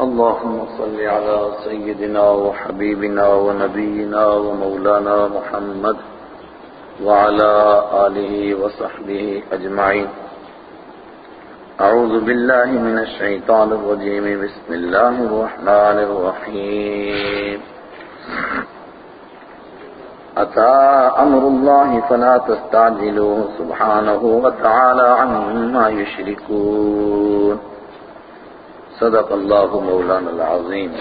اللهم صل على سيدنا وحبيبنا ونبينا ومولانا محمد وعلى آله وصحبه أجمعين. أعوذ بالله من الشيطان الرجيم. بسم الله الرحمن الرحيم. أتى أمر الله فلا تستعجلوه سبحانه وتعالى عما يشركون. صدق اللہ مولانا العظیم۔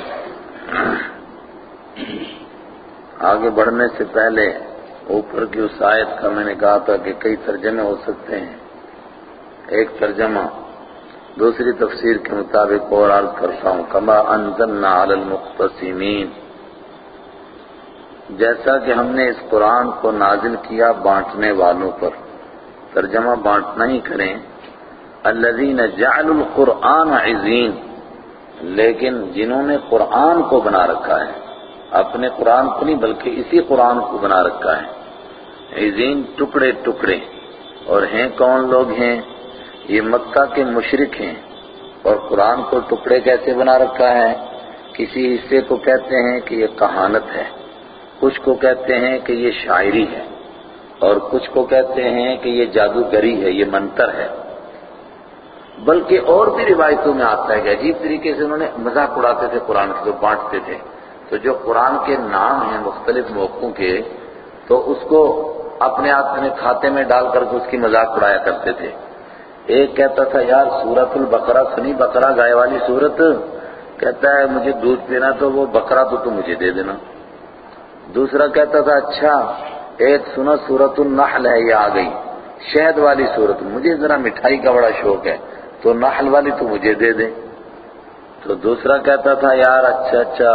آگے بڑھنے سے پہلے اوپر کی اس آیت کا میں نے کہا تھا کہ کئی ترجمے ہو سکتے ہیں۔ ایک ترجمہ دوسری تفسیر کے مطابق اور عرض کرتا ہوں، کما انزلنا علی المقتسمین۔ جیسا کہ ہم نے اس قرآن کو نازل کیا بانٹنے والوں پر۔ ترجمہ بانٹنا ہی کریں۔ الذین جعلوا القرآن عزین لیکن جنہوں نے قرآن کو بنا رکھا ہے، اپنے قرآن کو نہیں بلکہ اسی قرآن کو بنا رکھا ہے۔ عزین ٹکڑے ٹکڑے۔ اور ہیں کون لوگ ہیں؟ یہ مکہ کے مشرق ہیں۔ اور قرآن کو ٹکڑے کیسے بنا رکھا ہے؟ کسی حصے کو کہتے ہیں کہ یہ کہانت ہے۔ کچھ کو کہتے ہیں کہ یہ شاعری ہے۔ اور کچھ کو کہتے ہیں کہ یہ جادوگری ہے، یہ منتر ہے۔ بلکہ اور بھی روایتوں میں آتا ہے کہ عجیب طریقے سے انہوں نے مذاق اڑاتے تھے قرآن کے جو بانٹتے تھے۔ تو جو قرآن کے نام ہیں مختلف موقعوں کے، تو اس کو اپنے اپنے کھاتے میں ڈال کر کے اس کی مذاق اڑایا کرتے تھے۔ ایک کہتا تھا، یار سورت البقرہ سنی، بقرہ گائے والی سورت۔ کہتا ہے، مجھے دودھ پینا تو وہ بکرا تو تو مجھے دے دینا۔ دوسرا کہتا تھا اچھا ایک سنا سورت النحل ہے، یہ آ گئی۔ شہد والی سورت۔ مجھے ذرا مٹھائی کا بڑا شوق ہے۔ تو نحل والی تو مجھے دے دے تو دوسرا کہتا تھا، یار اچھا اچھا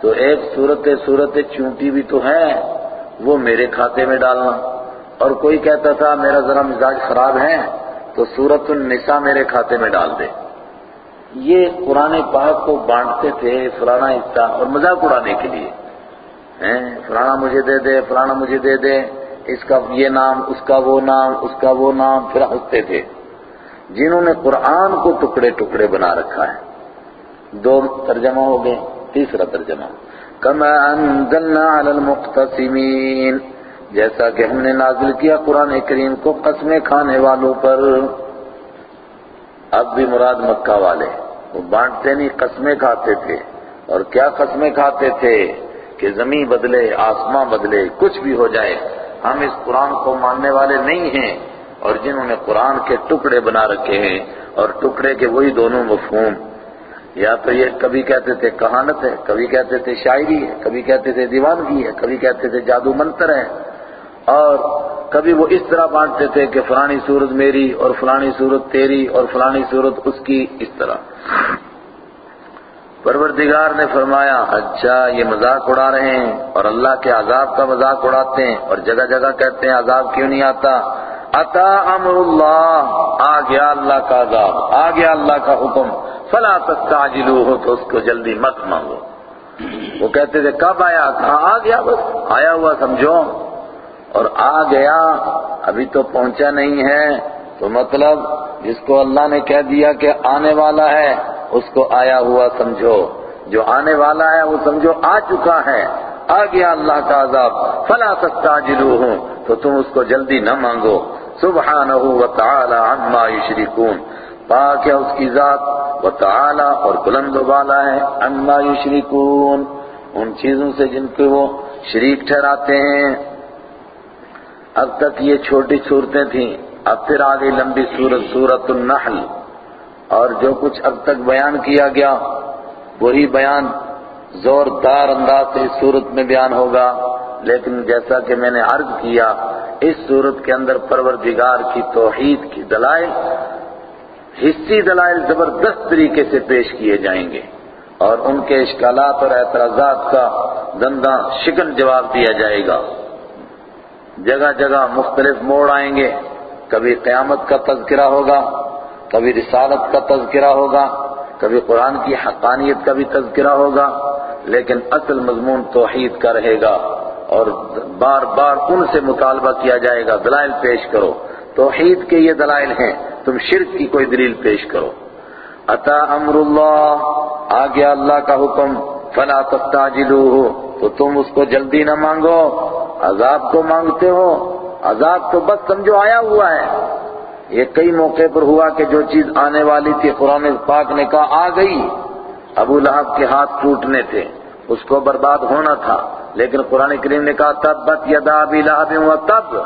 تو ایک صورت صورت چونٹی بھی تو ہے وہ میرے کھاتے میں ڈالنا۔ اور کوئی کہتا تھا، میرا ذرا مزاج خراب ہے، تو سورت النساء میرے کھاتے میں ڈال دے۔ یہ قرآن پاک کو بانٹتے تھے فلانا حصہ اور مذاق اڑانے کے لیے۔ فلانا مجھے دے دے، فلانا مجھے دے دے، اس کا یہ نام، اس کا وہ نام، اس کا وہ نام، پھر ہنستے تھے۔ جنہوں نے قرآن کو ٹکڑے ٹکڑے بنا رکھا ہے۔ دو ترجمہ ہو گئے، تیسرا ترجمہ۔ کما انزلنا علی المقتسمین، جیسا کہ ہم نے نازل کیا قرآن کریم کو قسمیں کھانے والوں پر۔ اب بھی مراد مکہ والے، وہ بانٹتے نہیں، قسمیں کھاتے تھے۔ اور کیا قسمیں کھاتے تھے؟ کہ زمین بدلے، آسماں بدلے، کچھ بھی ہو جائے۔ ہم اس قرآن کو ماننے والے نہیں ہیں۔ اور جنہوں نے قرآن کے ٹکڑے بنا رکھے ہیں اور ٹکڑے کے وہی دونوں مفہوم۔ یا تو یہ کبھی کہتے تھے کہانت ہے، کبھی کہتے تھے شاعری ہے، کبھی کہتے تھے دیوانگی ہے، کبھی کہتے تھے جادو منتر ہے۔ اور کبھی وہ اس طرح بانٹتے تھے کہ فلانی صورت میری اور فلانی صورت تیری اور فلانی صورت اس کی، اس طرح۔ پروردگار نے فرمایا اچھا یہ مذاق اڑا رہے ہیں اور اللہ کے عذاب کا مذاق اڑاتے ہیں اور جگہ جگہ کہتے ہیں عذاب کیوں نہیں آتا؟ عطا امر اللہ، آ گیا اللہ کا عذاب، آ گیا اللہ کا حکم۔ فلا تستعجلوہ تو اس کو جلدی مت مانگو۔ وہ کہتے تھے، کب آیا؟ کہاں آ گیا بس؟ آیا ہوا سمجھو۔ اور آ گیا، ابھی تو پہنچا نہیں ہے۔ تو مطلب جس کو اللہ نے کہہ دیا کہ آنے والا ہے، اس کو آیا ہوا سمجھو۔ جو آنے والا ہے، وہ سمجھو، آ چکا ہے۔ آ گیا اللہ کا عذاب۔ فلا تستعجلوہ تو تم اس کو جلدی نہ مانگو۔ سبحانہ وتعالی عما یشرکون۔ پاک ہے اس کی ذات وتعالی اور بلند و بالا ہے، عما یشرکون۔ ان چیزوں سے جن کو وہ شریک ٹھہراتے ہیں۔ اب تک یہ چھوٹی صورتیں تھیں، اب پھر آگئی لمبی صورت سورت النحل۔ اور جو کچھ اب تک بیان کیا گیا، وہی بیان زوردار انداز سے اس صورت میں بیان ہوگا۔ لیکن جیسا کہ میں نے عرض کیا، اس صورت کے اندر پروردگار کی توحید کی دلائل، حصی دلائل زبردست طریقے سے پیش کیے جائیں گے اور ان کے اشکالات اور اعتراضات کا دندہ شکن جواب دیا جائے گا۔ جگہ جگہ مختلف موڑ آئیں گے۔ کبھی قیامت کا تذکرہ ہوگا، کبھی رسالت کا تذکرہ ہوگا، کبھی قرآن کی حقانیت کا بھی تذکرہ ہوگا، لیکن اصل مضمون توحید کا رہے گا۔ اور بار بار ان سے مطالبہ کیا جائے گا، دلائل پیش کرو۔ توحید کے یہ دلائل ہیں، تم شرک کی کوئی دلیل پیش کرو۔ عطا امر اللہ آ گیا اللہ کا حکم، فلا تستعجلوہ، تو تم اس کو جلدی نہ مانگو۔ عذاب کو مانگتے ہو۔ عذاب تو بس سمجھو آیا ہوا ہے۔ یہ کئی موقع پر ہوا کہ جو چیز آنے والی تھی، قرآن پاک نے کہا آ گئی۔ ابو لہب کے ہاتھ ٹوٹنے تھے۔ اس کو برباد ہونا تھا۔ لیکن قرآن کریم نے کہا تب بت یدا ابی لہب ہوا تب۔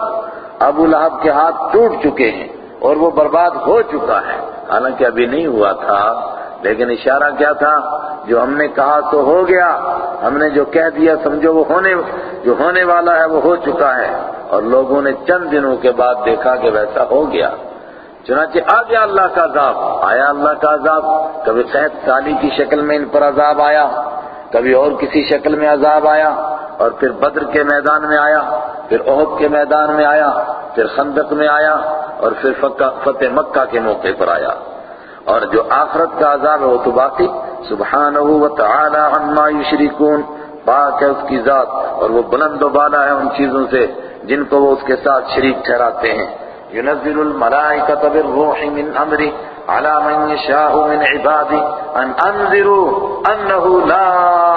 ابو لہب کے ہاتھ ٹوٹ چکے ہیں اور وہ برباد ہو چکا ہے۔ حالانکہ ابھی نہیں ہوا تھا۔ لیکن اشارہ کیا تھا؟ جو ہم نے کہا تو ہو گیا۔ ہم نے جو کہہ دیا سمجھو وہ ہونے جو ہونے والا ہے وہ ہو چکا ہے۔ اور لوگوں نے چند دنوں کے بعد دیکھا کہ ویسا ہو گیا۔ چنانچہ آ گیا اللہ کا عذاب۔ آیا اللہ کا عذاب؟ کبھی قید سالی کی شکل میں ان پر عذاب آیا۔ کبھی اور کسی شکل میں عذاب آیا اور پھر بدر کے میدان میں آیا، پھر عہد کے میدان میں آیا، پھر خندق میں آیا اور پھر فتح مکہ کے موقع پر آیا۔ اور جو آخرت کا عذاب ہے وہ تو باقی۔ سبحانہ و تعالی عما یشرکون، پاک ہے اس کی ذات اور وہ بلند و بالا ہے ان چیزوں سے جن کو وہ اس کے ساتھ شریک ٹھہراتے ہیں۔ ينزل الملائكة بالروح من أمره على من يشاء من عباده أن أنذروا أنه لا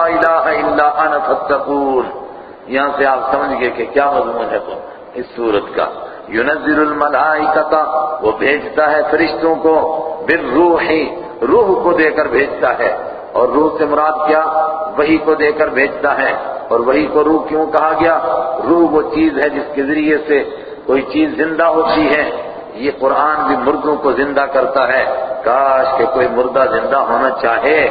إله إلا أنا فاتقون. یہاں سے آپ سمجھ گئے کہ کیا مضمون ہے تو اس صورت کا. ينزل الملائكة، وہ بھیجتا ہے فرشتوں کو بالروح، روح کو دے کر بھیجتا ہے. اور روح سے مراد کیا؟ وہی کو دے کر بھیجتا ہے. اور وہی کو روح کیوں کہا گیا؟ روح وہ چیز ہے جس کے ذریعے سے کوئی چیز زندہ ہوتی ہے، یہ قرآن بھی مردوں کو زندہ کرتا ہے۔ کاش کہ کوئی مردہ زندہ ہونا چاہے،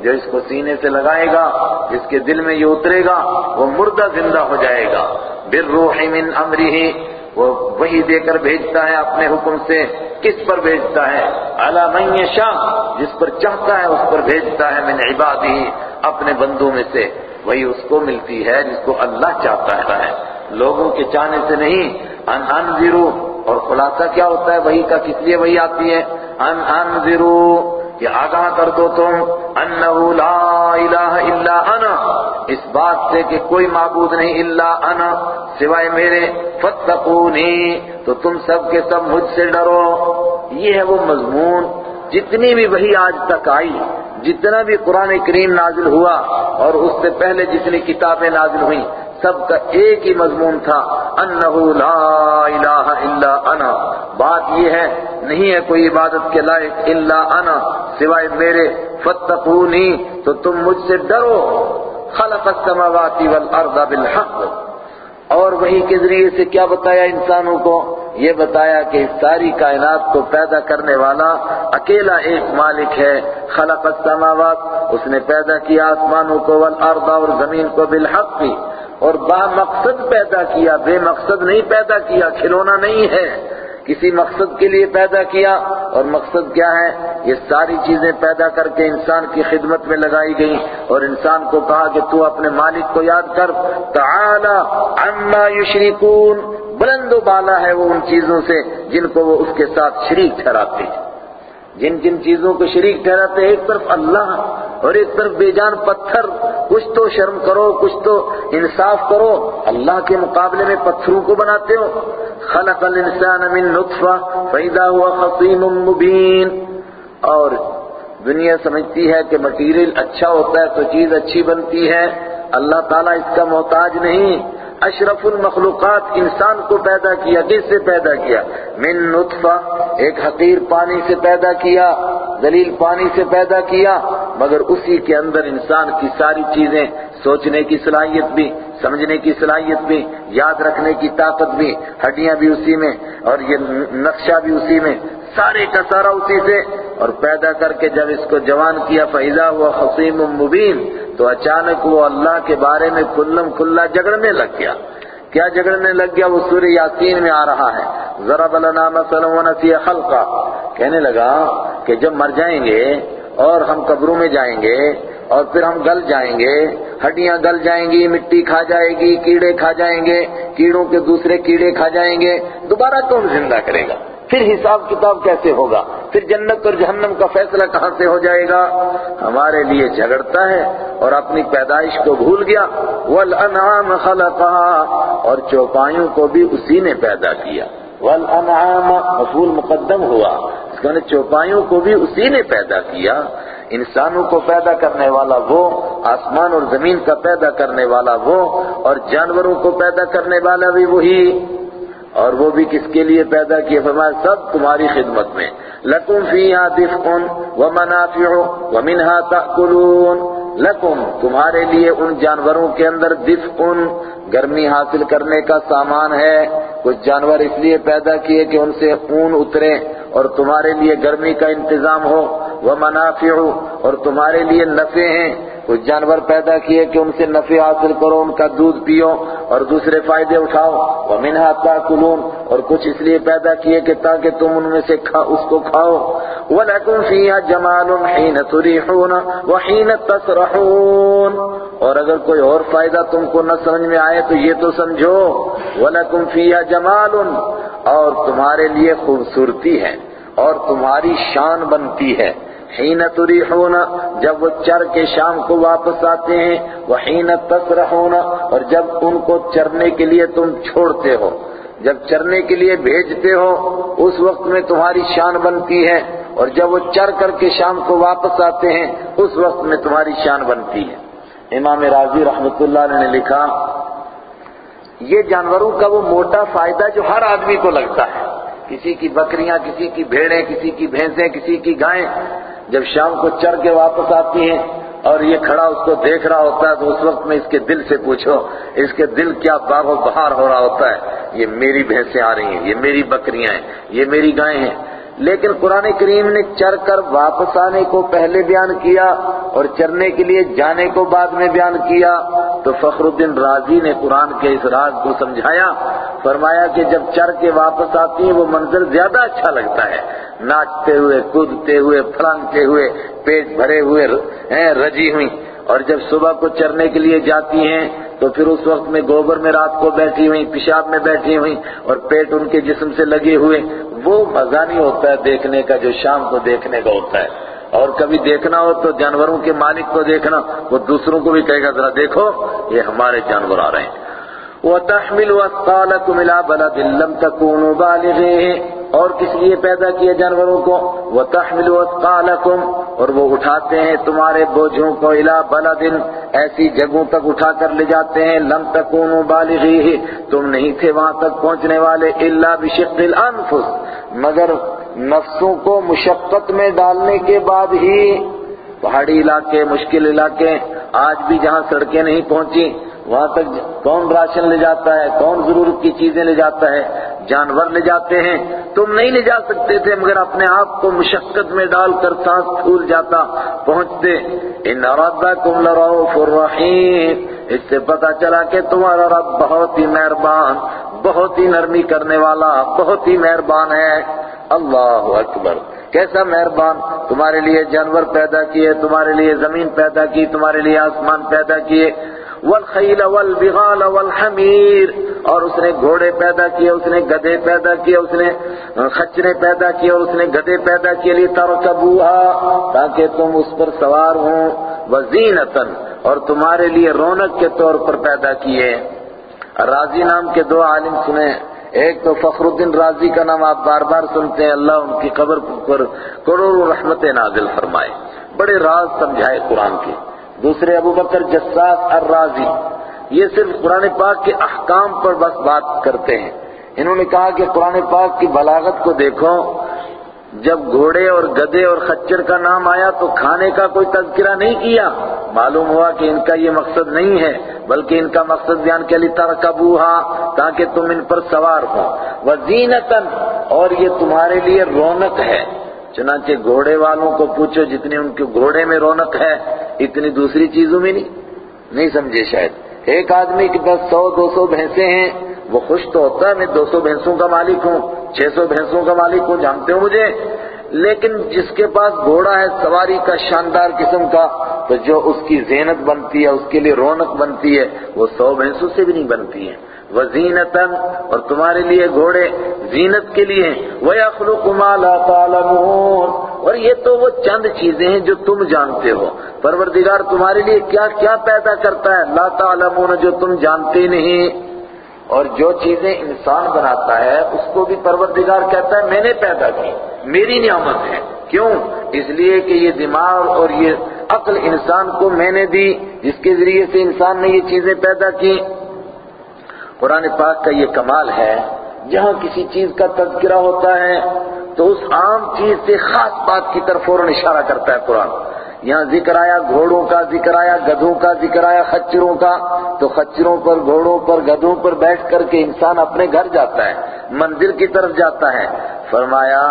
جو اس کو سینے سے لگائے گا، جس کے دل میں یہ اترے گا، وہ مردہ زندہ ہو جائے گا۔ بالروح من امرہ، وہ وہی دے کر بھیجتا ہے اپنے حکم سے۔ کس پر بھیجتا ہے؟ علی من یشاء، جس پر چاہتا ہے، اس پر بھیجتا ہے من عبادہ، اپنے بندوں میں سے۔ وہی اس کو ملتی ہے جس کو اللہ چاہتا ہے۔ لوگوں کے چاہنے سے نہیں، ان انذرو، اور خلاصہ کیا ہوتا ہے؟ وہی کا کس لیے وہی آتی ہے؟ ان انذرو کہ آگاہ کر دو تم، انہو لا الہ الا انا، اس بات سے کہ کوئی معبود نہیں الا انا، سوائے میرے فتقونی تو تم سب کے سب مجھ سے ڈرو۔ یہ ہے وہ مضمون، جتنی بھی وہی آج تک آئی، جتنا بھی قرآن کریم نازل ہوا، اور اس سے پہلے جتنی کتابیں نازل ہوئیں سب کا ایک ہی مضمون تھا، انہو لا الہ الا انا۔ بات یہ ہے، نہیں ہے کوئی عبادت کے لائق الا انا، سوائے میرے فتقونی تو تم مجھ سے ڈرو۔ خلق السماوات والارض بالحق۔ اور وہی کے ذریعے سے کیا بتایا انسانوں کو؟ یہ بتایا کہ ساری کائنات کو پیدا کرنے والا اکیلا ایک مالک ہے۔ خلق السماوات، اس نے پیدا کیا آسمانوں کو والارض اور زمین کو بالحق۔ بھی اور با مقصد پیدا کیا، بے مقصد نہیں پیدا کیا، کھلونا نہیں ہے۔ کسی مقصد کے لیے پیدا کیا، اور مقصد کیا ہے؟ یہ ساری چیزیں پیدا کر کے انسان کی خدمت میں لگائی گئی اور انسان کو کہا کہ تو اپنے مالک کو یاد کر، تعالی عما یشرکون، بلند و بالا ہے وہ ان چیزوں سے جن کو وہ اس کے ساتھ شریک ٹھہراتے ہیں۔ جن جن چیزوں کو شریک ٹھہراتے ایک طرف اللہ اور ایک طرف بے جان پتھر۔ کچھ تو شرم کرو، کچھ تو انصاف کرو۔ اللہ کے مقابلے میں پتھروں کو بناتے ہو۔ خلق الانسان من نطفہ فیدا ہوا خصیم مبین اور دنیا سمجھتی ہے کہ مٹیریل اچھا ہوتا ہے تو چیز اچھی بنتی ہے۔ اللہ تعالیٰ اس کا محتاج نہیں۔ اشرف المخلوقات انسان کو پیدا کیا، کس سے پیدا کیا؟ من نطفہ، ایک حقیر پانی سے پیدا کیا دلیل پانی سے پیدا کیا، مگر اسی کے اندر انسان کی ساری چیزیں، سوچنے کی صلاحیت بھی، سمجھنے کی صلاحیت بھی، یاد رکھنے کی طاقت بھی، ہڈیاں بھی اسی میں اور یہ نقشہ بھی اسی میں۔ سارے کا سارا اسی سے اور پیدا کر کے جب اس کو جوان کیا فیضا ہوا حسین مبین تو اچانک وہ اللہ کے بارے میں کلم کھلا جگڑنے لگ گیا۔ کیا جگڑنے لگ گیا؟ وہ سورہ یاسین میں آ رہا ہے۔ ذرا بلنا مثلا ونسی خلقا۔ کہنے لگا کہ جب مر جائیں گے اور ہم قبروں میں جائیں گے اور پھر ہم گل جائیں گے، ہڈیاں گل جائیں گی، مٹی کھا جائے گی، کیڑے کھا جائیں گے، کیڑوں کے دوسرے کیڑے کھا جائیں گے، دوبارہ کون زندہ کرے گا؟ پھر حساب کتاب کیسے ہوگا؟ پھر جنت اور جہنم کا فیصلہ کہاں سے ہو جائے گا؟ ہمارے لیے جھگڑتا ہے اور اپنی پیدائش کو بھول گیا۔ والانعام خلقها۔ اور چوپایوں کو بھی اسی نے پیدا کیا۔ والانعام مفعول مقدم ہوا۔ اس نے چوپایوں کو بھی اسی نے پیدا کیا۔ انسانوں کو پیدا کرنے والا وہ، آسمان اور زمین کا پیدا کرنے والا وہ، اور جانوروں کو پیدا کرنے والا بھی وہی۔ اور وہ بھی کس کے لیے پیدا کیے؟ فرمایا، سب تمہاری خدمت میں۔ لکم فیہا دفعن ومنافع ومنہا تأکلون۔ لکم، تمہارے لیے ان جانوروں کے اندر دفعن گرمی حاصل کرنے کا سامان ہے۔ کچھ جانور اس لیے پیدا کیے کہ ان سے اون اترے اور تمہارے لیے گرمی کا انتظام ہو۔ وہ منافع اور تمہارے لیے نفع ہیں۔ کچھ جانور پیدا کیے کہ ان سے نفع حاصل کرو، ان کا دودھ پیو اور دوسرے فائدے اٹھاؤ۔ وہ منہا تاکلون اور کچھ اس لیے پیدا کیے کہ تاکہ تم ان میں سے اس کو کھاؤ۔ وَلَكُمْ فِيهَا جَمَالٌ حِينَ تُرِيحُونَ وَحِينَ تَسْرَحُونَ اور اگر کوئی اور فائدہ تم کو نہ سمجھ میں آئے تو یہ تو سمجھو۔ وَلَكُمْ فِيهَا جَمَالٌ اور تمہارے لیے خوبصورتی ہے اور تمہاری شان بنتی ہے۔ حین تریحون، جب وہ چر کے شام کو واپس آتے ہیں، وہ حین تسرحون، اور جب ان کو چرنے کے لیے تم چھوڑتے ہو۔ جب چرنے کے لیے بھیجتے ہو، اس وقت میں تمہاری شان بنتی ہے۔ اور جب وہ چر کر کے شام کو واپس آتے ہیں، اس وقت میں تمہاری شان بنتی ہے۔ امام راضی رحمت اللہ نے لکھا، یہ جانوروں کا وہ موٹا فائدہ جو ہر آدمی کو لگتا ہے۔ کسی کی بکریاں، کسی کی بھیڑیں، کسی کی بھینسیں، کسی کی گائیں جب شام کو چر کے واپس آتی ہیں اور یہ کھڑا اس کو دیکھ رہا ہوتا ہے تو اس وقت میں اس کے دل سے پوچھو، اس کے دل کیا باغ و بہار ہو رہا ہوتا ہے؟ یہ میری بھینسیں آ رہی ہیں، یہ میری بکریاں ہیں، یہ میری گائیں ہیں۔ لیکن قرآن کریم نے چر کر واپس آنے کو پہلے بیان کیا اور چرنے کے لیے جانے کو بعد میں بیان کیا تو فخر الدین راضی نے قرآن کے اس راز کو سمجھایا، فرمایا کہ جب چر کے واپس آتی ہیں، وہ منظر زیادہ اچھا لگتا ہے۔ ناچتے ہوئے، کودتے ہوئے پھلانگتے ہوئے، پیٹ بھرے ہوئے رجی ہوئی اور جب صبح کو چرنے کے لیے جاتی ہیں، تو پھر اس وقت میں گوبر میں رات کو بیٹھی ہوئی پیشاب میں بیٹھی ہوئی اور پیٹ ان کے جسم سے لگے ہوئے، وہ مزہ نہیں ہوتا ہے دیکھنے کا جو شام کو دیکھنے کا ہوتا ہے۔ اور کبھی دیکھنا ہو تو جانوروں کے مالک کو دیکھنا، وہ دوسروں کو بھی کہے گا، ذرا دیکھو، یہ ہمارے جانور آ رہے ہیں۔ وَتَحْمِلُ أَثْقَالَكُمْ إِلَىٰ بَلَدٍ لَّمْ تَكُونُوا بَالِغِيهِ۔ اور کس لیے پیدا کیا جانوروں کو؟ وَتَحْمِلُ أَثْقَالَكُمْ، اور وہ اٹھاتے ہیں تمہارے بوجھوں کو إِلَىٰ بَلَدٍ، ایسی جگہوں تک اٹھا کر لے جاتے ہیں۔ لَمْ تَكُونُوا بَالِغِيهِ تم نہیں تھے وہاں تک پہنچنے والے إِلَّا بِشِقِّ الْأَنفُسِ مگر نفسوں کو مشقت میں ڈالنے کے بعد ہی۔ پہاڑی علاقے، مشکل علاقے، آج بھی جہاں سڑکیں نہیں پہنچی وہاں تک کون راشن لے جاتا ہے، کون ضرورت کی چیزیں لے جاتا ہے، جانور لے جاتے ہیں۔ تم نہیں لے جا سکتے تھے، مگر اپنے آپ کو مشقت میں ڈال کر سانس پھول جاتا، پہنچتے۔ ان ارادکم لرؤوف الرحیم۔ اس سے پتا چلا کہ تمہارا رب بہت ہی مہربان، بہت ہی نرمی کرنے والا، بہت ہی مہربان ہے۔ اللہ اکبر۔ کیسا مہربان؟ تمہارے لیے جانور پیدا کیے، تمہارے لیے زمین پیدا کی، تمہارے لیے آسمان پیدا کیے۔ والخیل والبغال والحمیر اور اس نے گھوڑے پیدا کیے، اس نے گدے پیدا کیے، اس نے خچرے پیدا کیے، اور اس نے گدے پیدا کیے لی ترکبوها تاکہ تم اس پر سوار ہوں وزینتن اور تمہارے لیے رونق کے طور پر پیدا کیے۔ راضی نام کے دو عالم سنے ایک تو فخر الدین راضی کا نام آپ بار بار سنتے ہیں، اللہ ان کی قبر پر کروڑوں رحمت نازل فرمائے۔ بڑے راز سمجھائے قرآن کے۔ دوسرے ابو بکر جساس الرازی، یہ صرف قرآن پاک کے احکام پر بس بات کرتے ہیں۔ انہوں نے کہا کہ قرآن پاک کی بلاغت کو دیکھو، جب گھوڑے اور گدے اور خچر کا نام آیا تو کھانے کا کوئی تذکرہ نہیں کیا۔ معلوم ہوا کہ ان کا یہ مقصد نہیں ہے، بلکہ ان کا مقصد یعنی بیان کے لیے ترکبوہا، تاکہ تم ان پر سوار ہو۔ وزینتن اور یہ تمہارے لیے رونق ہے۔ چنانچہ گھوڑے والوں کو پوچھو جتنی ان کے گھوڑے میں رونق ہے، اتنی دوسری چیزوں میں نہیں۔ نہیں سمجھے شاید۔ ایک آدمی کے پاس سو، دو سو بھینسیں ہیں، وہ خوش تو ہوتا ہے، میں دو سو بھینسوں کا مالک ہوں، چھ سو بھینسوں کا مالک ہوں، جانتے ہو مجھے؟ لیکن جس کے پاس گھوڑا ہے، سواری کا شاندار قسم کا، تو جو اس کی زینت بنتی ہے، اس کے لیے رونق بنتی ہے، وہ سو بھینسوں سے بھی نہیں بنتی ہے۔ وزینتن اور تمہارے لیے گھوڑے زینت کے لیے وَيَخْلُقُ مَا لَا تَعْلَمُونَ۔ اور یہ تو وہ چند چیزیں ہیں جو تم جانتے ہو۔ پروردگار تمہارے لیے کیا کیا پیدا کرتا ہے؟ لا تعلمون، جو تم جانتے نہیں۔ اور جو چیزیں انسان بناتا ہے، اس کو بھی پروردگار کہتا ہے، میں نے پیدا کی۔ میری نعمت ہے۔ کیوں؟ اس لیے کہ یہ دماغ اور یہ عقل انسان کو میں نے دی، جس کے ذریعے سے انسان نے یہ چیزیں پیدا کی۔ قرآن پاک کا یہ کمال ہے، جہاں کسی چیز کا تذکرہ ہوتا ہے، تو اس عام چیز سے خاص بات کی طرف فوراً اشارہ کرتا ہے قرآن۔ یہاں ذکر آیا گھوڑوں کا، ذکر آیا گدھوں کا، ذکر آیا خچروں کا۔ تو خچروں پر، گھوڑوں پر، گدھوں پر بیٹھ کر کے انسان اپنے گھر جاتا ہے، مندر کی طرف جاتا ہے۔ فرمایا،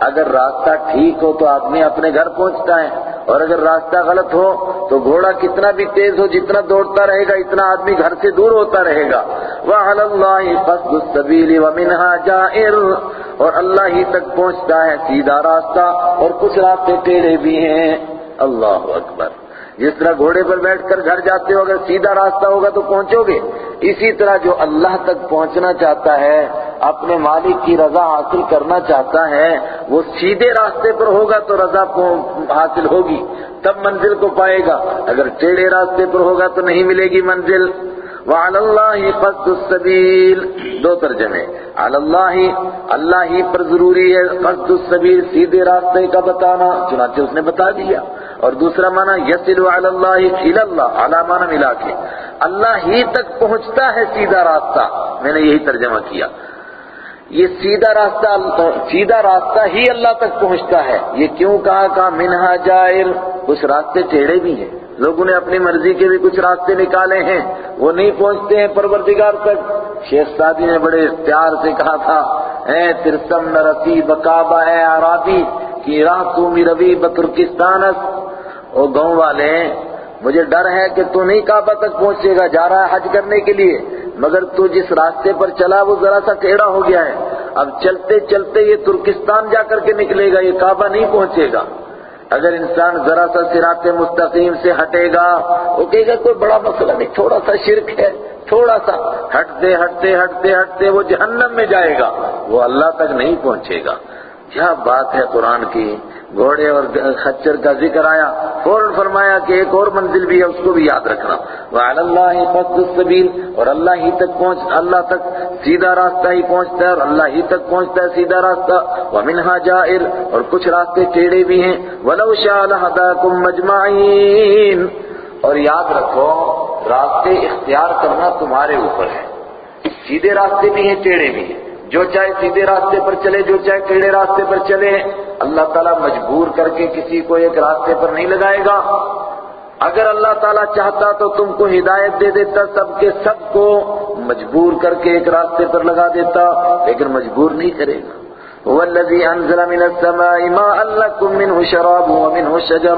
اگر راستہ ٹھیک ہو تو آدمی اپنے گھر پہنچتا ہے، اور اگر راستہ غلط ہو تو گھوڑا کتنا بھی تیز ہو، جتنا دوڑتا رہے گا، اتنا آدمی گھر سے دور ہوتا رہے گا۔ وَعَلَى اللَّهِ قَصْدُ السَّبِيلِ وَمِنْهَا جَائِرٌ۔ اور اللہ ہی تک پہنچتا ہے، سیدھا راستہ، اور کچھ راستے ٹیڑے بھی ہیں۔ اللہ اکبر۔ جس طرح گھوڑے پر بیٹھ کر گھر جاتے ہو اگر سیدھا راستہ ہوگا تو پہنچو گے۔ اسی طرح جو اللہ تک پہنچنا چاہتا ہے، اپنے مالک کی رضا حاصل کرنا چاہتا ہے، وہ سیدھے راستے پر ہوگا تو رضا حاصل ہوگی، تب منزل کو پائے گا۔ اگر ٹیڑھے راستے پر ہوگا تو نہیں ملے گی منزل۔ وعلى الله قصد السبيل۔ دو ترجمے۔ علی اللہ اللہ ہی پر ضروری ہے قصد السبیل سیدھے راستے کا بتانا۔ چنانچہ اس نے بتا دیا۔ اور دوسرا معنی یسل علی اللہ الى اللہ علی معنی ملا کے. اللہ ہی تک پہنچتا ہے سیدھا راستہ. میں نے یہی ترجمہ کیا. یہ سیدھا راستہ سیدھا راستہ ہی اللہ تک پہنچتا ہے. یہ کیوں کہا کہا منہا جائر کچھ راستے ٹیڑھے بھی ہیں. لوگوں نے اپنی مرضی کے بھی کچھ راستے نکالے ہیں. وہ نہیں پہنچتے ہیں پروردگار تک. شیخ سادی نے بڑے پیار سے کہا تھا، اے ترسم نرسی بکابہ اے عرابی کی راہ تو می روی بترکستانس او گاؤں والے مجھے ڈر ہے کہ تو نہیں کعبہ تک پہنچے گا، جا رہا ہے حج کرنے کے لیے۔ مگر تو جس راستے پر چلا، وہ ذرا سا ٹیڑھا ہو گیا ہے۔ اب چلتے چلتے یہ ترکستان جا کر کے نکلے گا، یہ کعبہ نہیں پہنچے گا۔ اگر انسان ذرا سا سرات مستقیم سے ہٹے گا، وہ کہے گا، کوئی بڑا مسئلہ نہیں، تھوڑا سا شرک ہے، تھوڑا سا۔ ہٹتے ہٹتے ہٹتے ہٹتے وہ جہنم میں جائے گا، وہ اللہ تک نہیں پہنچے گا۔ کیا بات ہے قرآن کی؟ گھوڑے اور خچر کا ذکر آیا، فوراً فرمایا کہ ایک اور منزل بھی ہے، اس کو بھی یاد رکھنا۔ وَعَلَى اللَّهِ قَصْدُ السَّبِيلِ، اور اللہ ہی تک پہنچ، اللہ تک سیدھا راستہ ہی پہنچتا ہے، اور اللہ ہی تک پہنچتا ہے سیدھا راستہ۔ وَمِنْهَا جَائِرْ، اور کچھ راستے ٹیڑے بھی ہیں۔ وَلَوْ شَاءَ لَهَدَاكُمْ مَجْمَعِينَ۔ اور یاد رکھو، راستے اختیار کرنا تمہارے اوپر ہے۔ سیدھے راستے بھی ہیں ٹیڑے بھی ہیں۔ جو چاہے سیدھے راستے پر چلے، جو چاہے ٹیڑے راستے پر چلے، اللہ تعالیٰ مجبور کر کے کسی کو ایک راستے پر نہیں لگائے گا۔ اگر اللہ تعالیٰ چاہتا تو تم کو ہدایت دے دیتا، سب کے سب کو مجبور کر کے ایک راستے پر لگا دیتا، لیکن مجبور نہیں کرے گا۔ والذي انزل من السماء ماء لكم منه شراب ومنه شجر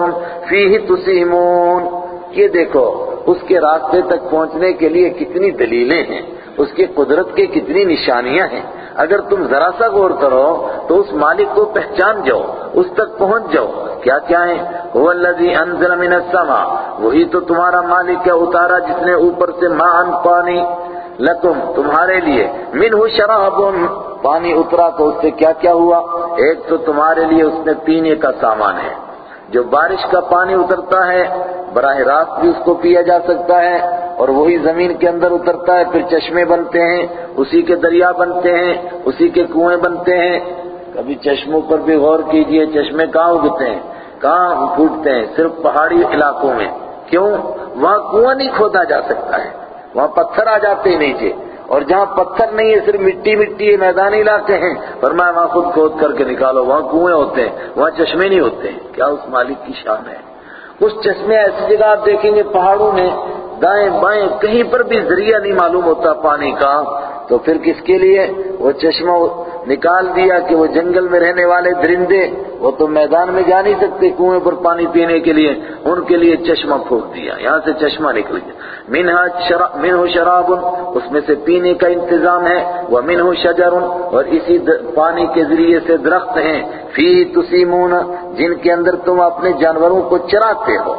فيه تسيمون یہ دیکھو، اس کے راستے تک پہنچنے کے لیے کتنی دلیلیں ہیں۔ اس کی قدرت کے کتنی نشانیاں ہیں۔ اگر تم ذرا سا غور کرو تو اس مالک کو پہچان جاؤ، اس تک پہنچ جاؤ۔ کیا کیا ہے هو الذي انزل من السماء۔ وہی تو تمہارا مالک ہے، اتارا جس نے اوپر سے مان پانی لکم، تمہارے لیے۔ منہ شراب، پانی اترا تو اس سے کیا کیا ہوا؟ ایک تو تمہارے لیے اس میں پینے کا سامان ہے۔ جو بارش کا پانی اترتا ہے، براہ راست بھی اس کو پیا جا سکتا ہے اور وہی زمین کے اندر اترتا ہے، پھر چشمے بنتے ہیں، اسی کے دریا بنتے ہیں، اسی کے کنویں بنتے ہیں۔ کبھی چشموں پر بھی غور کیجیے، چشمے کہاں اگتے ہیں؟ کہاں پھوٹتے ہیں؟ صرف پہاڑی علاقوں میں۔ کیوں؟ وہاں کنواں نہیں کھودا جا سکتا ہے، وہاں پتھر آ جاتے نیچے۔ اور جہاں پتھر نہیں ہے، صرف مٹی مٹی ہے، میدانی علاقے ہیں۔ فرمایا، وہاں خود کھود کر کے نکالو، وہاں کنویں ہوتے ہیں، وہاں چشمے نہیں ہوتے۔ ہیں کیا اس مالک کی شان ہے؟ کچھ چشمے ایسی جگہ آپ دیکھیں گے، پہاڑوں میں دائیں بائیں کہیں پر بھی ذریعہ نہیں معلوم ہوتا پانی کا۔ تو پھر کس کے لیے؟ وہ چشمہ نکال دیا کہ وہ جنگل میں رہنے والے درندے وہ تو میدان میں جا نہیں سکتے کنویں پر پانی پینے کے لیے، ان کے لیے چشمہ پھونک دیا، یہاں سے چشمہ نکل گیا۔ منہ شراب اس میں سے پینے کا انتظام ہے، وہ منہ شجر اور اسی پانی کے ذریعے سے درخت ہیں۔ فی تسیمون، جن کے اندر تم اپنے جانوروں کو چراتے ہو۔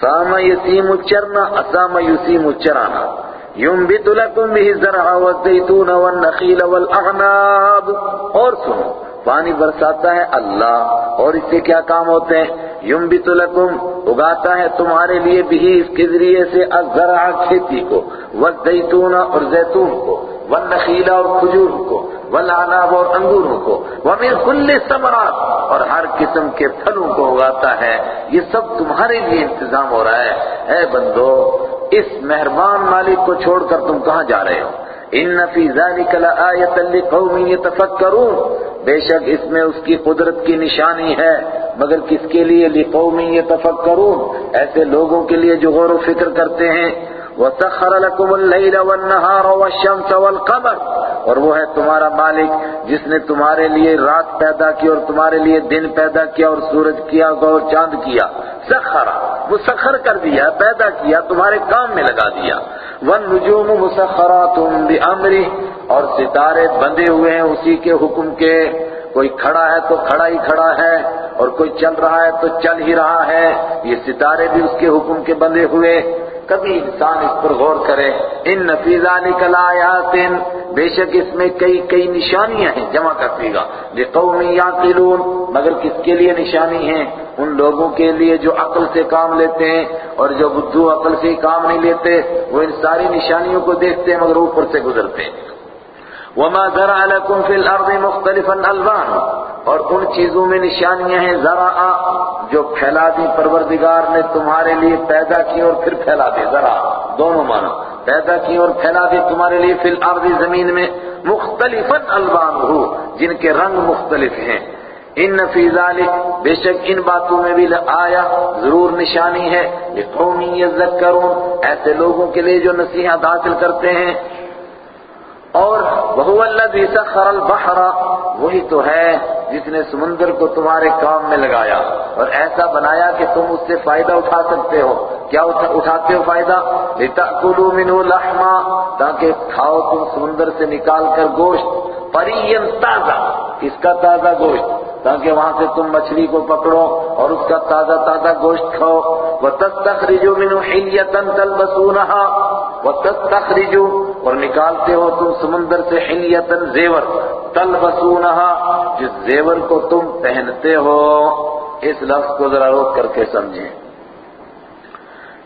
سام یسیم چرنا، اسام یسیم چرانا۔ ينبت لكم به الزرع والزيتون والنخيل والأعناب. اور سنو، پانی برساتا ہے اللہ، اور اس سے کیا کام ہوتے ہیں؟ یم بھی اگاتا ہے تمہارے لیے بھی اس کے ذریعے سے الزرع کھیتی کو، والزیتون اور زیتون کو، والنخیل اور کھجور کو، والعناب اور انگور کو، ومن کل ثمرات اور ہر قسم کے پھلوں کو اگاتا ہے، یہ سب تمہارے لیے انتظام ہو رہا ہے۔ اے بندو اس مہربان مالک کو چھوڑ کر تم کہاں جا رہے ہو؟ ان فی ذلک لآیۃ لقوم یتفکرون۔ بے شک اس میں اس کی قدرت کی نشانی ہے، مگر کس کے لیے؟ لقوم یتفکرون۔ ایسے لوگوں کے لیے جو غور و فکر کرتے ہیں۔ وَسَخَّرَ لَكُمُ اللَّيْلَ وَالنَّهَارَ وَالشَّمْسَ وَالْقَمَرَ اور وہ ہے تمہارا مالک جس نے تمہارے لیے رات پیدا کی اور تمہارے لیے دن پیدا کیا اور سورج کیا اور چاند کیا۔ سخرا مسخر کر دیا، پیدا کیا، تمہارے کام میں لگا دیا۔ وَالنُّجُومُ مُسَخَّرَاتٌ بِأَمْرِهِ اور ستارے بندے ہوئے ہیں اسی کے حکم کے۔ کوئی کھڑا ہے تو کھڑا ہی کھڑا ہے اور کوئی چل رہا ہے تو چل ہی رہا ہے۔ یہ ستارے بھی اس کے حکم کے بندے ہوئے۔ کبھی انسان اس پر غور کرے، ان نفیزہ نکلا آیات بے شک اس میں کئی کئی نشانیاں ہیں، جمع کرتی گا۔ لقوم یعقلون مگر کس کے لیے نشانی ہیں؟ ان لوگوں کے لیے جو عقل سے کام لیتے ہیں، اور جو بدھو عقل سے کام نہیں لیتے، وہ ان ساری نشانیوں کو دیکھتے ہیں، مگر اوپر سے گزرتے ہیں۔ وما ذرع لكم في الارض مختلفا الوان اور ان چیزوں میں نشانیاں ہیں ذرا جو پھیلا دی پروردگار نے تمہارے لیے پیدا کی اور پھر پھیلا دی ذرا دونوں معنی، پیدا کی اور پھیلا دی تمہارے لیے فی الارض زمین میں مختلفا الوان ہو، جن کے رنگ مختلف ہیں۔ ان فی ذالک بے شک ان باتوں میں بھی آیا ضرور نشانی ہے۔ لقوم یذکرون، ایسے لوگوں کے لیے جو نصیحت حاصل کرتے ہیں۔ اور وہ الذی سخر البحر، وہی تو ہے جس نے سمندر کو تمہارے کام میں لگایا۔ اور ایسا بنایا کہ تم اس سے فائدہ اٹھا سکتے ہو۔ کیا اٹھاتے ہو فائدہ؟ لتأکلوا منه لحما تاکہ کھاؤ تم سمندر سے نکال کر گوشت۔ پریم تازہ، اس کا تازہ گوشت۔ تاکہ وہاں سے تم مچھلی کو پکڑو اور اس کا تازہ تازہ گوشت کھاؤ۔ وَتَسْتَخْرِجُوا مِنْهُ حِلْيَةً تَلْبَسُونَهَا۔ وَتَسْتَخْرِجُوا اور نکالتے ہو تم سمندر سے حِلْيَةً زیور تَلْبَسُونَهَا جس زیور کو تم پہنتے ہو۔ اس لفظ کو ذرا روک کر کے سمجھیں۔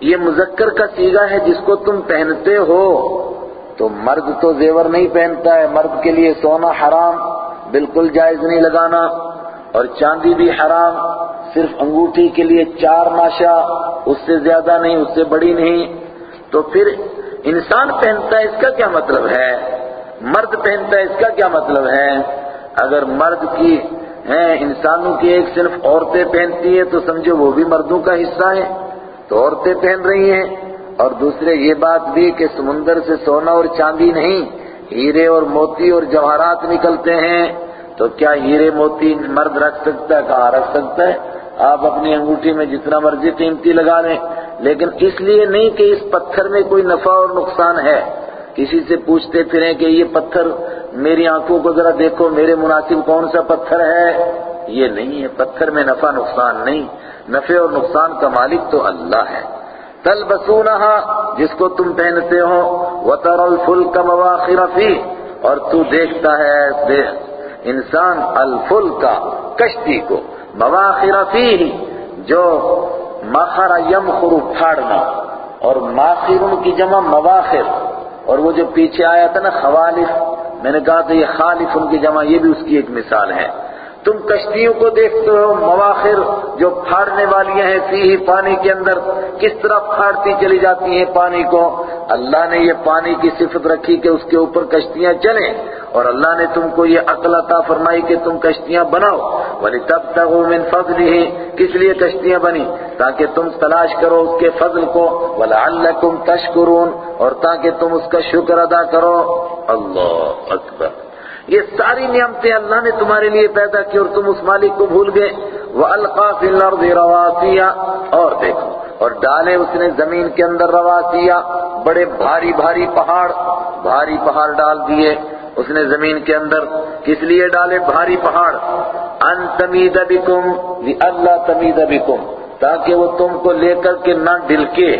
یہ مذکر کا سیگا ہے جس کو تم پہنتے ہو۔ تو مرد تو زیور نہیں پہنتا ہے، مرد کے لیے سونا حرام، بالکل جائز نہیں لگانا۔ اور چاندی بھی حرام، صرف انگوٹھی کے لیے چار ناشا اس سے زیادہ نہیں، اس سے بڑی نہیں۔ تو پھر انسان پہنتا ہے، اس کا کیا مطلب ہے؟ مرد پہنتا ہے، اس کا کیا مطلب ہے؟ اگر مرد کی، ہیں، انسانوں کی ایک صرف عورتیں پہنتی ہیں، تو سمجھو وہ بھی مردوں کا حصہ ہے تو عورتیں پہن رہی ہیں۔ اور دوسرے یہ بات بھی کہ سمندر سے سونا اور چاندی نہیں، ہیرے اور موتی اور جواہرات نکلتے ہیں۔ تو کیا ہیرے موتی مرد رکھ سکتا ہے، کہاں رکھ سکتا ہے؟ آپ اپنی انگوٹھی میں جتنا مرضی قیمتی لگا لیں۔ لیکن اس لیے نہیں کہ اس پتھر میں کوئی نفع اور نقصان ہے۔ کسی سے پوچھتے پھریں کہ یہ پتھر میری آنکھوں کو ذرا دیکھو، میرے مناسب کون سا پتھر ہے؟ یہ نہیں ہے۔ پتھر میں نفع نقصان نہیں۔ نفع اور نقصان کا مالک تو اللہ ہے۔ تل جس کو تم پہنتے ہو۔ وَتَرَ الْفُلْكَ مَوَاخِرَ فِيهِ، اور تو دیکھتا ہے انسان الفل کا کشتی کو۔ مواخر فیہ جو ماخرا یم خرو پھاڑنا۔ اور ماخر کی جمع مواخر۔ اور وہ جو پیچھے آیا تھا نا خوالف، میں نے کہا تھا یہ خالف ان کی جمع، یہ بھی اس کی ایک مثال ہے۔ تم کشتیوں کو دیکھتے ہو، مواخر جو پھاڑنے والی ہیں فی ہی پانی کے اندر کس طرح پھاڑتی چلی جاتی ہیں پانی کو۔ اللہ نے یہ پانی کی صفت رکھی کہ اس کے اوپر کشتیاں چلیں اور اللہ نے تم کو یہ عقل عطا فرمائی کہ تم کشتیاں بناؤ۔ ولی تب تک من فضل ہی کس لیے کشتیاں بنی تاکہ تم تلاش کرو اس کے فضل کو۔ وَلَعَلَّكُمْ تَشْكُرُونَ اور تاکہ تم اس کا شکر ادا کرو۔ اللہ اکبر۔ یہ ساری نعمتیں اللہ نے تمہارے لیے پیدا کی اور تم اس مالک کو بھول گئے۔ وَأَلْقَى فِي الْأَرْضِ رَوَاسِيَ۔ اور دیکھو، اور ڈالے اس نے زمین کے اندر رواسیا بڑے بھاری بھاری پہاڑ بھاری پہاڑ ڈال دیے۔ اس نے زمین کے اندر کس لیے ڈالے؟ بھاری پہاڑ۔ ان تمید بکم اللہ تمید بکم تاکہ وہ تم کو لے کر کے نہ ڈلکے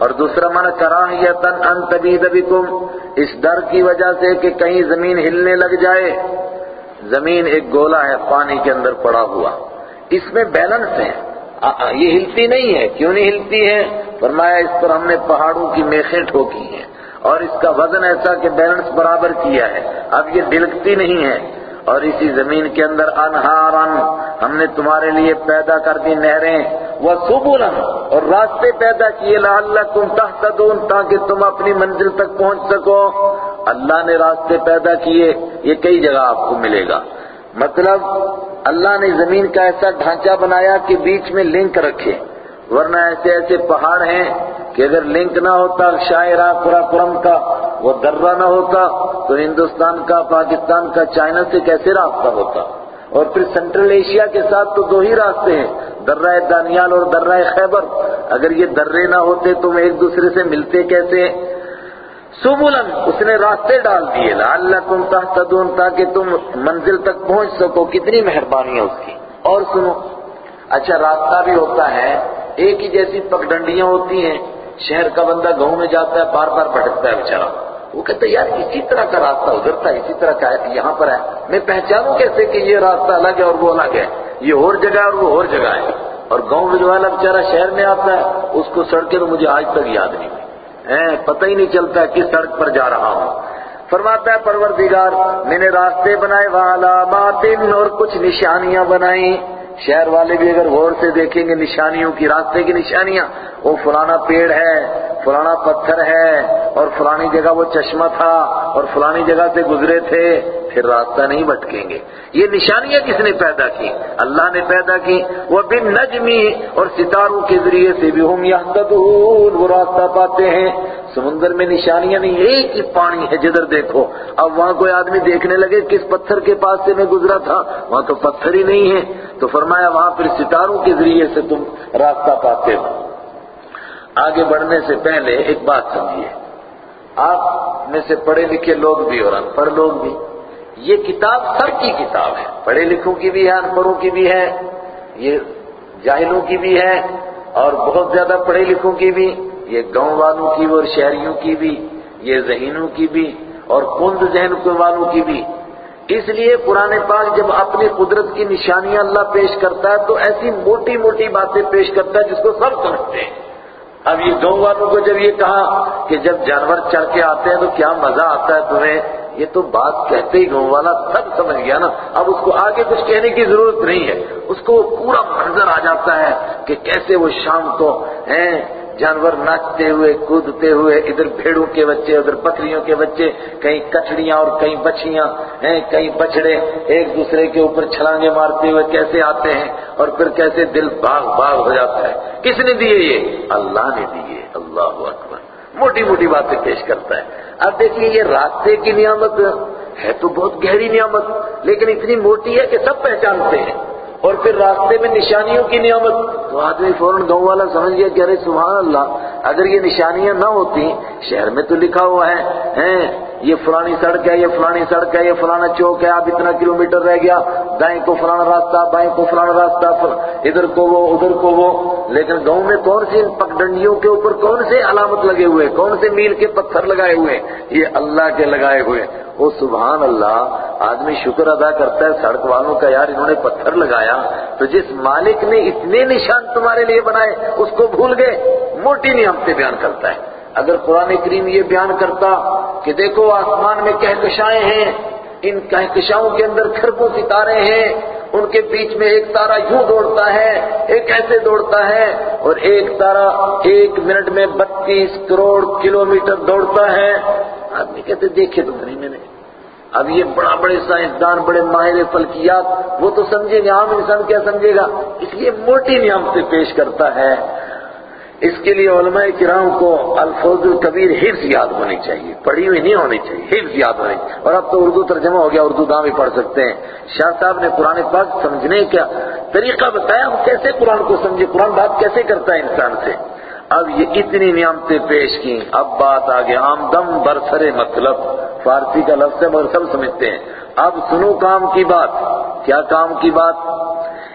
اور دوسرا معنی کراہیتن ان تمید بکم، اس ڈر کی وجہ سے کہ کہیں زمین ہلنے لگ جائے۔ زمین ایک گولا ہے، پانی کے اندر پڑا ہوا۔ اس میں بیلنس ہے۔ یہ ہلتی نہیں ہے۔ کیوں نہیں ہلتی ہے؟ فرمایا، اس پر ہم نے پہاڑوں کی میخیں ٹھوکی ہیں۔ اور اس کا وزن ایسا کہ بیلنس برابر کیا ہے۔ اب یہ بلکتی نہیں ہے۔ اور اسی زمین کے اندر انہارن، ہم نے تمہارے لیے پیدا کر دی نہریں۔ وہ اور راستے پیدا کیے، لعلکم تہتدون، تاکہ تم اپنی منزل تک پہنچ سکو۔ اللہ نے راستے پیدا کیے، یہ کئی جگہ آپ کو ملے گا۔ مطلب اللہ نے زمین کا ایسا ڈھانچہ بنایا کہ بیچ میں لنک رکھے۔ ورنہ ایسے ایسے پہاڑ ہیں کہ اگر لنک نہ ہوتا، شاعرہ پورا پورم کا، وہ درہ نہ ہوتا، تو ہندوستان کا، پاکستان کا، چائنا سے کیسے رابطہ ہوتا؟ اور پھر سینٹرل ایشیا کے ساتھ تو دو ہی راستے ہیں درہ دانیال اور درہ خیبر۔ اگر یہ درے نہ ہوتے تو ایک دوسرے سے ملتے کیسے؟ سبولن اس نے راستے ڈال دیے، لعلکم تہتدون، تاکہ تم منزل تک پہنچ سکو۔ کتنی مہربانی ہے اس کی۔ اور سنو اچھا راستہ بھی ہوتا ہے ایک ہی جیسی پگڈنڈیاں ہوتی ہیں، شہر کا بندہ گاؤں میں جاتا ہے، بار بار بھٹکتا ہے بیچارہ۔ وہ کہتا ہے، یار، اسی طرح کا راستہ ادھر تھا اسی طرح کا یہاں پر ہے۔ میں پہچانوں کیسے کہ یہ راستہ الگ ہے اور وہ الگ ہے؟ یہ اور جگہ ہے اور وہ اور جگہ ہے۔ اور گاؤں میں جو والا بیچارہ شہر میں آتا ہے، اس کو سڑکیں تو مجھے آج تک یاد نہیں ہوئی پتہ ہی نہیں چلتا کس سڑک پر جا رہا ہوں۔ فرماتا ہے، پروردگار، میں نے راستے بنائے والا اور کچھ نشانیاں بنائی شہر والے بھی اگر غور سے دیکھیں گے نشانیوں کی، راستے کی نشانیاں، وہ فلانا پیڑ ہے، فلانا پتھر ہے، اور فلانی جگہ وہ چشمہ تھا، اور فلانی جگہ سے گزرے تھے، پھر راستہ نہیں بھٹکیں گے۔ یہ نشانیاں کس نے پیدا کی؟ اللہ نے پیدا کی۔ وہ بن نجمی اور ستاروں کے ذریعے سے بھی ہم یا وہ راستہ پاتے ہیں۔ سمندر میں نشانیاں نہیں، ایک ہی پانی ہے، جدھر دیکھو۔ اب وہاں کوئی آدمی دیکھنے لگے کس پتھر کے پاس سے میں گزرا تھا، وہاں تو پتھر ہی نہیں ہے۔ تو فرمایا، وہاں پھر ستاروں کے ذریعے سے تم راستہ پاتے ہو۔ آگے بڑھنے سے پہلے ایک بات سمجھیے۔ آپ میں سے پڑھے لکھے لوگ بھی اور ان پڑھ لوگ بھی، یہ کتاب سب کی کتاب ہے۔ پڑھے لکھوں کی بھی ہے ان پڑھوں کی بھی ہے، یہ جاہلوں کی بھی ہے اور بہت زیادہ پڑھے لکھوں کی بھی۔ یہ گاؤں والوں کی بھی اور شہریوں کی بھی، یہ ذہینوں کی بھی اور کند ذہن والوں کی بھی۔ اس لیے قرآن پاک جب اپنی قدرت کی نشانیاں اللہ پیش کرتا ہے تو ایسی موٹی موٹی باتیں پیش کرتا ہے جس کو سب سمجھتے ہیں۔ اب یہ گاؤں والوں کو جب یہ کہا کہ جب جانور چڑھ کے آتے ہیں تو کیا مزہ آتا ہے تمہیں؟ یہ تو بات کہتے ہی گاؤں والا سب سمجھ گیا نا۔ اب اس کو آگے کچھ کہنے کی ضرورت نہیں ہے۔ اس کو پورا منظر آ جاتا ہے کہ کیسے وہ شام کو ہیں جانور ناچتے ہوئے، کودتے ہوئے، ادھر بھیڑوں کے بچے، ادھر بکریوں کے بچے، کہیں کچڑیاں اور کہیں بچیاں، ہیں، کہیں بچڑے، ایک دوسرے کے اوپر چھلانگے مارتے ہوئے کیسے آتے ہیں اور پھر کیسے دل باغ باغ ہو جاتا ہے۔ کس نے دیے یہ؟ اللہ نے دیے۔ اللہ اکبر۔ موٹی موٹی باتیں پیش کرتا ہے۔ اب دیکھیے یہ راستے کی نعمت ہے تو بہت گہری نعمت، لیکن اتنی موٹی ہے کہ سب پہچانتے ہیں۔ اور پھر راستے میں نشانیوں کی نعمت۔ تو آدمی فوراً گاؤں والا سمجھ گیا کہ ارے سبحان اللہ، اگر یہ نشانیاں نہ ہوتی، شہر میں تو لکھا ہوا ہے یہ فلانی سڑک ہے، یہ فلانی سڑک ہے، یہ فلانا چوک ہے، اب اتنا کلومیٹر رہ گیا، دائیں کو فلانا راستہ، بائیں کو فلانا راستہ ادھر کو وہ، ادھر کو وہ۔ لیکن گاؤں میں کون سی پگڈنڈیوں کے اوپر کون سے علامت لگے ہوئے، کون سے میل کے پتھر لگائے ہوئے، یہ اللہ کے لگائے ہوئے۔ وہ سبحان اللہ، آدمی شکر ادا کرتا ہے، سڑک والوں کا یار انہوں نے پتھر لگایا۔ تو جس مالک نے اتنے نشان تمہارے لیے بنائے، اس کو بھول گئے۔ موٹی نعمتیں بیان کرتا ہے۔ اگر قرآن کریم یہ بیان کرتا کہ دیکھو، آسمان میں کہکشائیں ہیں، ان کہکشاؤں کے اندر کھربوں ستارے ہیں، ان کے بیچ میں ایک تارا یوں دوڑتا ہے، ایک ایسے دوڑتا ہے، اور ایک تارا ایک منٹ میں بتیس کروڑ کلومیٹر دوڑتا ہے۔ آدمی کہتے دیکھے تو نہیں میں نے۔ اب یہ بڑا بڑے سائنسدان، بڑے ماہر فلکیات، وہ تو سمجھیں گے عام انسان کیا سمجھے گا؟ اس لیے موٹی نعمت سے پیش کرتا ہے۔ اس کے لیے علماء کرام کو الفوظ القبیر حفظ یاد ہونی چاہیے، پڑھی ہوئی نہیں ہونی چاہیے، حفظ یاد ہونی چاہیے۔ اور اب تو اردو ترجمہ ہو گیا، اردو داں بھی پڑھ سکتے ہیں۔ شاہ صاحب نے قرآن پاک سمجھنے کا طریقہ بتایا، ہم کیسے قرآن کو سمجھے قرآن بات کیسے کرتا ہے انسان سے؟ اب یہ اتنی نعمتیں پیش کی اب بات آگے۔ آمدم برسر مطلب۔ فارسی کا لفظ ہے مگر سب سمجھتے ہیں۔ اب سنو کام کی بات۔ کیا کام کی بات؟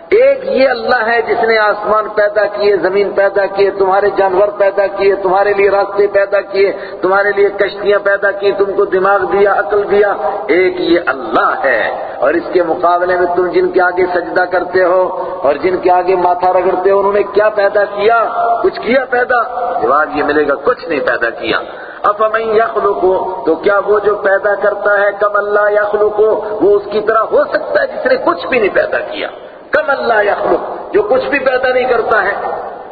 ایک یہ اللہ ہے جس نے آسمان پیدا کیے، زمین پیدا کیے، تمہارے جانور پیدا کیے، تمہارے لیے راستے پیدا کیے، تمہارے لیے کشتیاں پیدا کی تم کو دماغ دیا، عقل دیا۔ ایک یہ اللہ ہے۔ اور اس کے مقابلے میں تم جن کے آگے سجدہ کرتے ہو اور جن کے آگے ماتھا رگڑتے ہو، انہوں نے کیا پیدا کیا؟ کچھ کیا پیدا؟ جواب یہ ملے گا، کچھ نہیں پیدا کیا۔ افمن یخلقو تو کیا وہ جو پیدا کرتا ہے، کم اللہ یخلقو وہ اس کی طرح ہو سکتا ہے جس نے کچھ بھی نہیں پیدا کیا؟ کم اللہ یخلق، جو کچھ بھی پیدا نہیں کرتا ہے۔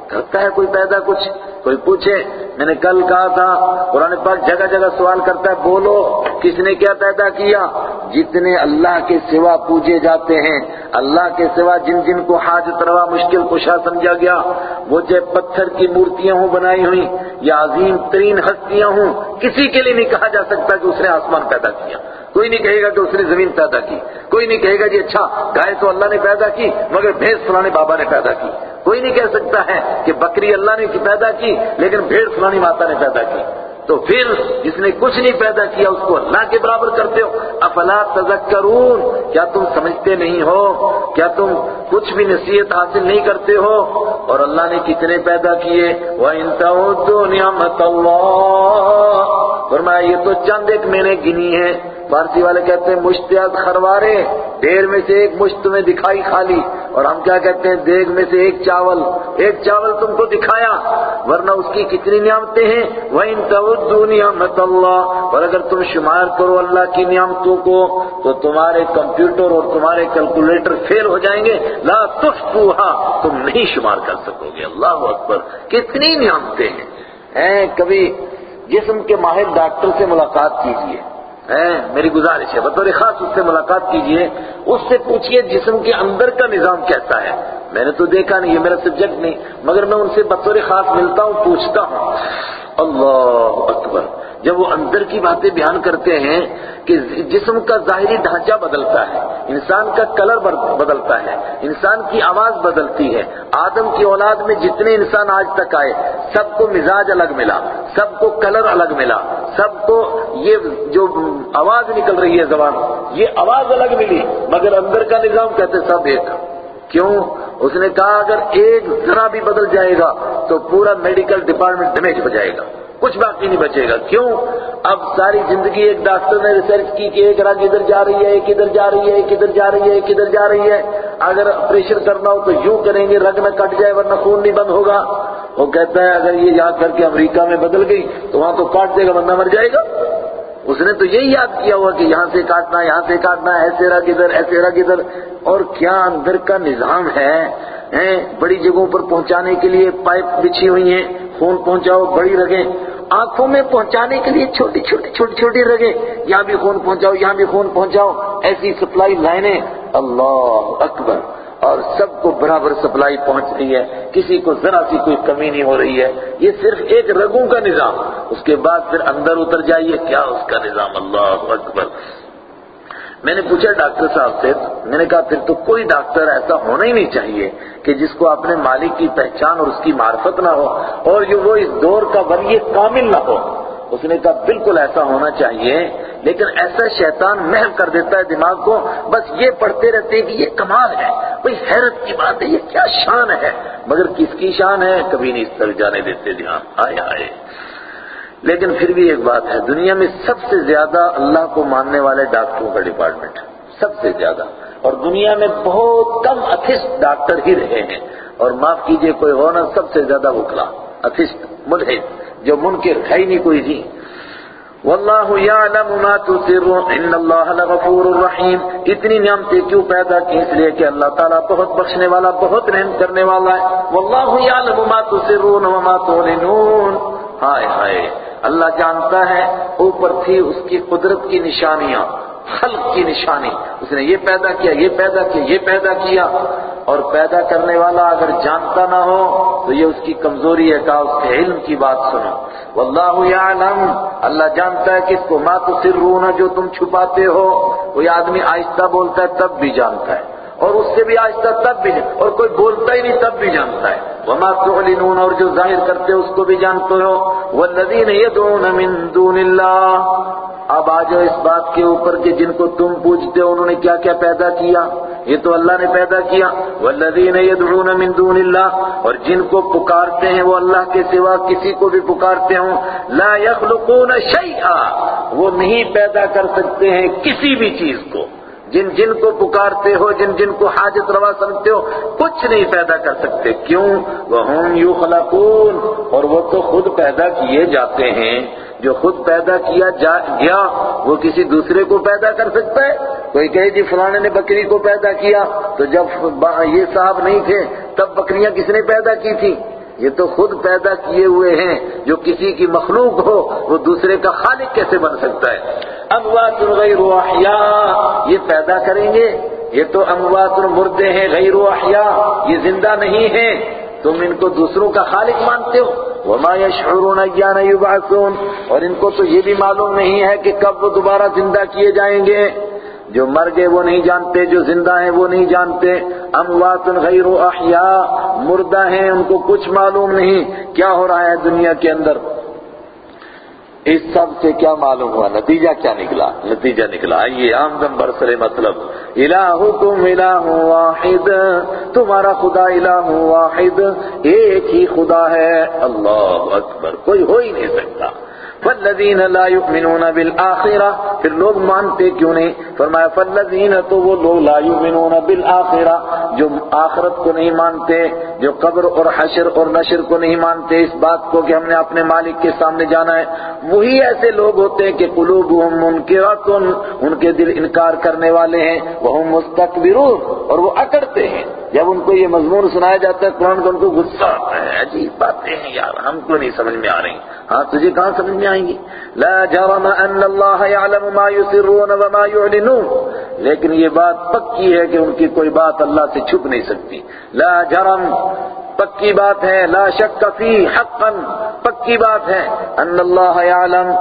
کرتا ہے کوئی پیدا کچھ، کوئی پوچھے، میں نے کل کہا تھا، قرآن پاک جگہ جگہ سوال کرتا ہے، بولو، کس نے کیا پیدا کیا؟ جتنے اللہ کے سوا پوجے جاتے ہیں، اللہ کے سوا جن جن کو حاجت روا مشکل کشا سمجھا گیا، وہ چاہے پتھر کی مورتیاں ہوں، بنائی ہوئی یا عظیم ترین ہستیاں ہوں، کسی کے لیے نہیں کہا جا سکتا کہ اس نے آسمان پیدا کیا۔ کوئی نہیں کہے گا کہ اس نے زمین پیدا کی، کوئی نہیں کہے گا جی اچھا گائے تو اللہ نے پیدا کی، مگر بھینس فلانے بابا نے پیدا کی۔ کوئی نہیں کہہ سکتا ہے کہ بکری اللہ نے پیدا کی، لیکن بھیڑ فلانی ماتا نے پیدا کی۔ تو پھر جس نے کچھ نہیں پیدا کیا، اس کو اللہ کے برابر کرتے ہو۔ افلا تذکرون؟ کیا تم سمجھتے نہیں ہو؟ کیا تم کچھ بھی نصیحت حاصل نہیں کرتے ہو؟ اور اللہ نے کتنے پیدا کیے؟ وَإِن تَعُدُّوا نِعْمَةَ اللَّهِ۔ فرمایا، یہ تو چند ایک میں نے گنی ہے۔ فارسی والے کہتے ہیں مشتیات خروارے ڈیر میں سے ایک مشت تمہیں دکھائی خالی۔ اور ہم کیا کہتے ہیں؟ دیگ میں سے ایک چاول۔ ایک چاول تم کو دکھایا، ورنہ اس کی کتنی نعمتیں ہیں؟ وَإِن تَعُدُّوا نِعْمَةَ اللَّهِ اور اگر تم شمار کرو اللہ کی نعمتوں کو، تو تمہارے کمپیوٹر اور تمہارے کیلکولیٹر فیل ہو جائیں گے۔ لا تفقوها تم نہیں شمار کر سکو گے۔ اللہ اکبر، کتنی نعمتیں ہیں، کبھی جسم کے ماہر ڈاکٹر سے ملاقات کیجیے۔ میری گزارش ہے. بطور خاص اس سے ملاقات کیجیے. اس سے پوچھئے جسم کے اندر کا نظام کیسا ہے. میں نے تو دیکھا نہیں، یہ میرا سبجیکٹ نہیں. مگر میں ان سے بطور خاص ملتا ہوں، پوچھتا ہوں. اللہ اکبر. جب وہ اندر کی باتیں بیان کرتے ہیں کہ جسم کا ظاہری ڈھانچہ بدلتا ہے، انسان کا کلر بدلتا ہے، انسان کی آواز بدلتی ہے۔ آدم کی اولاد میں جتنے انسان آج تک آئے، سب کو مزاج الگ ملا، سب کو کلر الگ ملا، سب کو یہ جو آواز نکل رہی ہے زبان، یہ آواز الگ ملی۔ مگر اندر کا نظام کہتے سب ایک۔ کیوں؟ اس نے کہا، اگر ایک ذرا بھی بدل جائے گا تو پورا میڈیکل ڈپارٹمنٹ ڈیمیج ہو جائے گا۔ کچھ باقی نہیں بچے گا۔ کیوں؟ اب ساری زندگی ایک ڈاکٹر نے ریسرچ کی کہ ایک رگ ادھر جا رہی ہے، ایک ادھر جا رہی ہے، ایک ادھر جا رہی ہے، ایک ادھر جا رہی ہے۔ اگر آپریشن کرنا ہو تو یوں کریں گے، رگ نہ کٹ جائے ورنہ خون نہیں بند ہوگا۔ وہ کہتا ہے، اگر یہ یاد کر کے امریکہ میں بدل گئی تو وہاں تو کاٹ دے گا بندہ مر جائے گا۔ اس نے تو یہی یاد کیا ہوا کہ یہاں سے کاٹنا، یہاں سے کاٹنا، ایسے رگ ادھر، ایسے رگ ادھر۔ اور کیا اندر کا نظام ہے؟ بڑی جگہوں پر پہنچانے کے لیے پائپ بچھی ہوئی ہیں، خون پہنچاؤ، بڑی رگیں۔ آنکھوں میں پہنچانے کے لیے چھوٹی چھوٹی چھوٹی چھوٹی رگیں، یہاں بھی خون پہنچاؤ، یہاں بھی خون پہنچاؤ، ایسی سپلائی لائنیں۔ اللہ اکبر۔ اور سب کو برابر سپلائی پہنچ رہی ہے، کسی کو ذرا سی کوئی کمی نہیں ہو رہی ہے۔ یہ صرف ایک رگوں کا نظام، اس کے بعد پھر اندر اتر جائیے، کیا اس کا نظام؟ اللہ اکبر۔ میں نے پوچھا ڈاکٹر صاحب سے، میں نے کہا پھر تو کوئی ڈاکٹر ایسا ہونا ہی نہیں چاہیے کہ جس کو اپنے مالک کی پہچان اور اس کی معرفت نہ ہو اور جو وہ اس دور کا ولی کامل نہ ہو۔ اس نے کہا بالکل ایسا ہونا چاہیے، لیکن ایسا شیطان محو کر دیتا ہے دماغ کو۔ بس یہ پڑھتے رہتے کہ یہ کمال ہے، کوئی حیرت کی بات ہے، یہ کیا شان ہے۔ مگر کس کی شان ہے؟ کبھی نہیں اس طرح جانے دیتے۔ دھیان آئے آئے۔ لیکن پھر بھی ایک بات ہے، دنیا میں سب سے زیادہ اللہ کو ماننے والے ڈاکٹروں کا ڈپارٹمنٹ سب سے زیادہ۔ اور دنیا میں بہت کم اتھسٹ ڈاکٹر ہی رہے ہیں۔ اور معاف کیجیے، کوئی ہونا سب سے زیادہ بکلا اتھسٹ ملحد، جو منکر ہے ہی نہیں، کوئی جی واللہ یعلم ما تسرون، ان اللہ لغفور الرحیم۔ اتنی نعمتیں کیوں پیدا کی؟ اس لیے کہ اللہ تعالیٰ بہت بخشنے والا، بہت رحم کرنے والا ہے۔ واللہ یعلم ما تسرون وما تعلنون۔ ہائے ہائے۔ اللہ جانتا ہے، اوپر تھی اس کی قدرت کی نشانیاں، خلق کی نشانی۔ اس نے یہ پیدا کیا، یہ پیدا کیا، یہ پیدا کیا۔ اور پیدا کرنے والا اگر جانتا نہ ہو، تو یہ اس کی کمزوری ہے، کہا اس کے علم کی بات سنو۔ واللہ یعلم۔ اللہ جانتا ہے کہ اس کو۔ ما تسرون، جو تم چھپاتے ہو۔ کوئی آدمی آہستہ بولتا ہے، تب بھی جانتا ہے۔ اور اس سے بھی آہستہ تب بھی اور کوئی بولتا ہی نہیں، تب بھی جانتا ہے۔ وما تعلنون اور جو ظاہر کرتے اس کو بھی جانتے ہو۔ والذین يدعون من دون اللہ اب آ جاؤ اس بات کے اوپر کہ جن کو تم پوچھتے ہو، انہوں نے کیا کیا پیدا کیا؟ یہ تو اللہ نے پیدا کیا۔ والذین يدعون من دون اللہ اور جن کو پکارتے ہیں، وہ اللہ کے سوا کسی کو بھی پکارتے ہوں۔ لا يخلقون شیئا وہ نہیں پیدا کر سکتے ہیں کسی بھی چیز کو۔ جن جن کو پکارتے ہو، جن جن کو حاجت روا سمجھتے ہو، کچھ نہیں پیدا کر سکتے۔ کیوں؟ وہ ہوں اور وہ تو خود پیدا کیے جاتے ہیں۔ جو خود پیدا کیا جا گیا، وہ کسی دوسرے کو پیدا کر سکتا ہے۔ کوئی کہے جی فلانے نے بکری کو پیدا کیا، تو جب یہ صاحب نہیں تھے، تب بکریاں کس نے پیدا کی تھی یہ تو خود پیدا کیے ہوئے ہیں، جو کسی کی مخلوق ہو، وہ دوسرے کا خالق کیسے بن سکتا ہے؟ اموات غیر احیاء، یہ پیدا کریں گے؟ یہ تو اموات مردے ہیں غیر احیاء، یہ زندہ نہیں ہیں۔ تم ان کو دوسروں کا خالق مانتے ہو؟ وما يشعرون ايان يبعثون اور ان کو تو یہ بھی معلوم نہیں ہے کہ کب وہ دوبارہ زندہ کیے جائیں گے۔ جو مر گئے وہ نہیں جانتے، جو زندہ ہیں وہ نہیں جانتے۔ اموات غیر احیاء مردہ ہیں، ان کو کچھ معلوم نہیں۔ کیا ہو رہا ہے دنیا کے اندر؟ اس سب سے کیا معلوم ہوا؟ نتیجہ کیا نکلا؟ نتیجہ نکلا۔ یہ آمدن برسر مطلب۔ الہکم الہ واحد۔ تمہارا خدا الہ واحد۔ ایک ہی خدا ہے۔ اللہ اکبر۔ کوئی ہو ہی نہیں سکتا۔ فالذین لا یؤمنون بالآخرہ پھر لوگ مانتے کیوں نہیں؟ فرمایا فالذین تو وہ لوگ لا یؤمنون بالآخرہ جو آخرت کو نہیں مانتے، جو قبر اور حشر اور نشر کو نہیں مانتے، اس بات کو کہ ہم نے اپنے مالک کے سامنے جانا ہے۔ وہی ایسے لوگ ہوتے ہیں کہ قلوبهم منکرات ان کے دل انکار کرنے والے ہیں۔ وہ مستقبرون اور وہ اکڑتے ہیں۔ جب ان کو یہ مضمون سنایا جاتا ہے، قرآن کو ان کو غصہ آتا ہے، عجیب باتیں ہیں، یار، ہم کو نہیں سمجھ میں آ رہی؟ ہاں تجھے کہاں سمجھ میں آئیں گی؟ لا جرم ان اللہ يعلم ما يسرون وما يعلنون لیکن یہ بات پکی ہے کہ ان کی کوئی بات اللہ سے چھپ نہیں سکتی۔ لا جرم، پکی بات ہے، لا شک فی حقا، پکی بات ہے۔ ان اللہ یعلم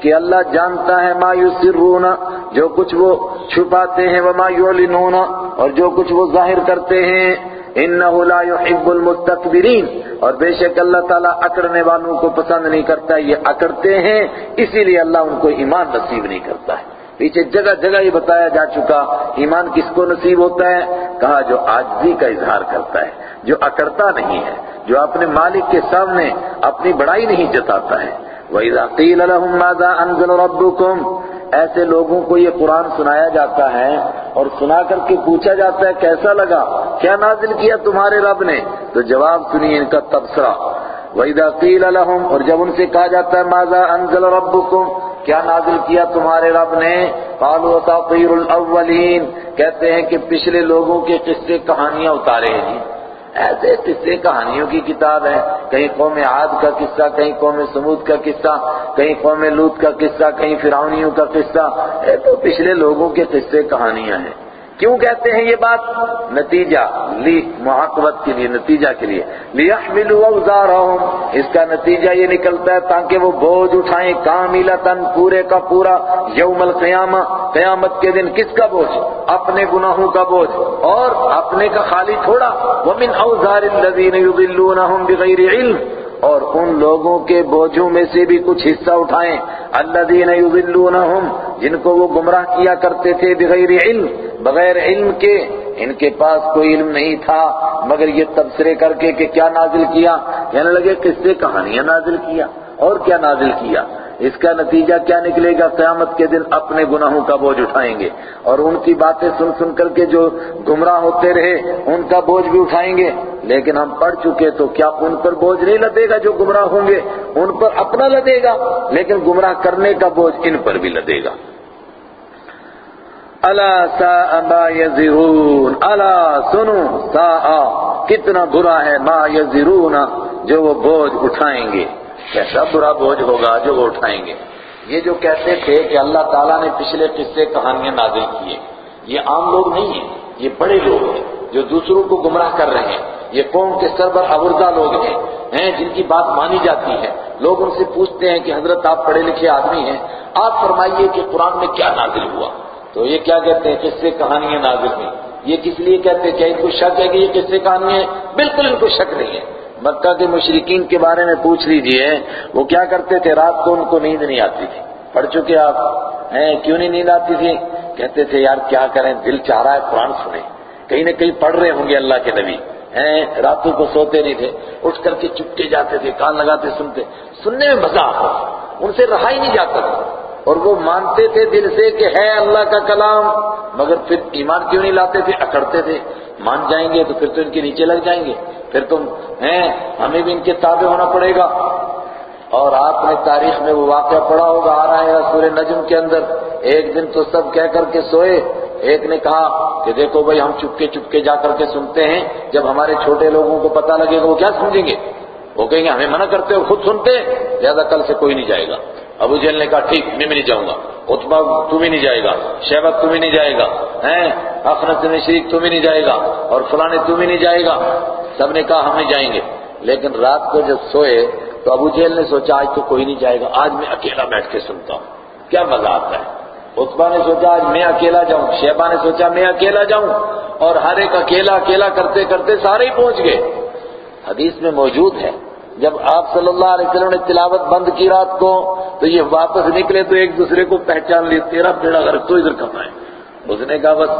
کہ اللہ جانتا ہے ما یسرون، جو کچھ وہ چھپاتے ہیں وما یعلنون، اور جو کچھ وہ ظاہر کرتے ہیں۔ انہو لا يحب المستقبرین اور بے شک اللہ تعالیٰ اکڑنے والوں کو پسند نہیں کرتا، یہ اکڑتے ہیں، اسی لیے اللہ ان کو ایمان نصیب نہیں کرتا ہے۔ پیچھے جگہ جگہ یہ بتایا جا چکا، ایمان کس کو نصیب ہوتا ہے؟ کہا جو آجزی کا اظہار کرتا ہے، جو اکڑتا نہیں ہے، جو اپنے مالک کے سامنے اپنی بڑائی نہیں جتاتا ہے۔ وَإِذَا قِيلَ لَهُمْ مَاذَا أَنزَلَ رَبُّكُمْ ایسے لوگوں کو یہ قرآن سنایا جاتا ہے اور سنا کر کے پوچھا جاتا ہے کیسا لگا؟ کیا نازل کیا تمہارے رب نے؟ تو جواب سنیے ان کا تبصرہ۔ وَإِذَا قِيلَ لَهُمْ اور جب ان سے کہا جاتا ہے مَاذَا أَنزَلَ رَبُّكُمْ، کیا نازل کیا تمہارے رب نے؟ قالوا اساطیر الاولین کہتے ہیں کہ پچھلے لوگوں کے قصے کہانیاں اتارے ہیں۔ جی ایسے قصے کہانیوں کی کتاب ہے کہیں قوم عاد کا قصہ، کہیں قوم سمود کا قصہ، کہیں قوم لوت کا قصہ، کہیں فرعونیوں کا قصہ یہ تو پچھلے لوگوں کے قصے کہانیاں ہیں۔ کیوں کہتے ہیں یہ بات؟ نتیجہ، لی محاقبت کے لیے، نتیجہ کے لیے۔ لِيَحْمِلُوا أَوْزَارَهُمْ اس کا نتیجہ یہ نکلتا ہے تاکہ وہ بوجھ اٹھائیں کاملتاً پورے کا پورا یوم القیامہ، قیامت کے دن کس کا بوجھ؟ اپنے گناہوں کا بوجھ۔ اور اپنے کا خالی تھوڑا۔ وَمِنْ أَوْزَارِ الَّذِينَ يُضِلُّونَهُمْ بِغَيْرِ عِلْمٍ۔ اور ان لوگوں کے بوجھوں میں سے بھی کچھ حصہ اٹھائیں۔ الذين يضلونهم، جن کو وہ گمراہ کیا کرتے تھے بغیر علم بغیر علم کے، ان کے پاس کوئی علم نہیں تھا، مگر یہ تبصرے کر کے کہ کیا نازل کیا، کہنے لگے، کس سے کہانیاں نازل کیا، اور کیا نازل کیا؟ اس کا نتیجہ کیا نکلے گا؟ قیامت کے دن اپنے گناہوں کا بوجھ اٹھائیں گے اور ان کی باتیں سن سن کر کے جو گمراہ ہوتے رہے، ان کا بوجھ بھی اٹھائیں گے۔ لیکن ہم پڑھ چکے تو کیا ان پر بوجھ نہیں لدے گا جو گمراہ ہوں گے؟ ان پر اپنا لدے گا، لیکن گمراہ کرنے کا بوجھ ان پر بھی لدے گا۔ اللہ سا ما یزرون اللہ سنو سا کتنا برا ہے ما یزرون جو وہ بوجھ اٹھائیں گے۔ کیسا برا بوجھ ہوگا جو وہ اٹھائیں گے۔ یہ جو کہتے تھے کہ اللہ تعالیٰ نے پچھلے قصے کہانیاں نازل کیے یہ عام لوگ نہیں ہیں، یہ بڑے لوگ ہیں جو دوسروں کو گمراہ کر رہے ہیں۔ یہ قوم کے سربر ابردہ لوگ ہیں ہیں جن کی بات مانی جاتی ہے۔ لوگ ان سے پوچھتے ہیں کہ حضرت آپ پڑھے لکھے آدمی ہیں، آپ فرمائیے کہ قرآن میں کیا نازل ہوا۔ تو یہ کیا کہتے ہیں؟ قصے کہانیاں نازل ہوئی یہ کس لیے کہتے ہیں کیا ان کو شک ہے کہ یہ قصے کہانیاں ہیں؟ بالکل ان کو شک نہیں ہے۔ مکہ کے مشرقین کے بارے میں پوچھ لیجیے، وہ کیا کرتے تھے؟ رات کو ان کو نیند نہیں آتی تھی۔ پڑھ چکے آپ؟ ہیں، کیوں نہیں نیند آتی تھی؟ کہتے تھے، یار، کیا کریں؟ دل چاہ رہا ہے قرآن سنیں۔ کہیں نہ کہیں پڑھ رہے ہوں گے اللہ کے نبی۔ ہیں، راتوں کو سوتے نہیں تھے۔ اٹھ کر کے چپکے جاتے تھے، کان لگاتے، سنتے۔ سننے میں مزہ آتا ان سے رہا ہی نہیں جاتا تھا۔ اور وہ مانتے تھے دل سے کہ ہے اللہ کا کلام، مگر پھر ایمان کیوں نہیں لاتے تھے؟ اکڑتے تھے۔ مان جائیں گے تو پھر تو ان کے نیچے لگ جائیں گے۔ پھر تم، ہیں، ہمیں بھی ان کے تابع ہونا پڑے گا۔ اور آپ نے تاریخ میں وہ واقعہ پڑا ہوگا، آ رہا ہے سورہ نجم کے اندر۔ ایک دن تو سب کہہ کر کے سوئے۔ ایک نے کہا کہ دیکھو بھائی، ہم چپکے چپکے جا کر کے سنتے ہیں۔ جب ہمارے چھوٹے لوگوں کو پتہ لگے گا وہ کیا سمجھیں گے؟ وہ کہیں گے، ہمیں منع کرتے ہو، خود سنتے زیادہ کل سے کوئی نہیں جائے گا۔ ابو جیل نے کہا، ٹھیک، میں بھی نہیں جاؤں گا. اتبا تو بھی نہیں جائے گا. شہبت تو بھی نہیں جائے گا. ہیں؟ اخرت شریک، تو بھی نہیں جائے گا. اور فلانے تو بھی نہیں جائے گا. سب نے کہا، ہم نہیں جائیں گے. لیکن رات کو جب سوئے، تو ابو جیل نے سوچا، آج تو کوئی نہیں جائے گا، آج میں اکیلا بیٹھ کے سنتا ہوں. کیا مزہ آتا ہے؟ اتبا نے سوچا، آج میں اکیلا جاؤں. شہبا نے سوچا، میں اکیلا جاؤں. اور ہر ایک اکیلا اکیلا کرتے کرتے سارے ہی پہنچ گئے۔ حدیث میں موجود ہے جب آپ صلی اللہ علیہ وسلم نے تلاوت بند کی رات کو، تو یہ واپس نکلے تو ایک دوسرے کو پہچان لی تیرا بیڑا گھر تو ادھر کم آئے اس نے کہا، بس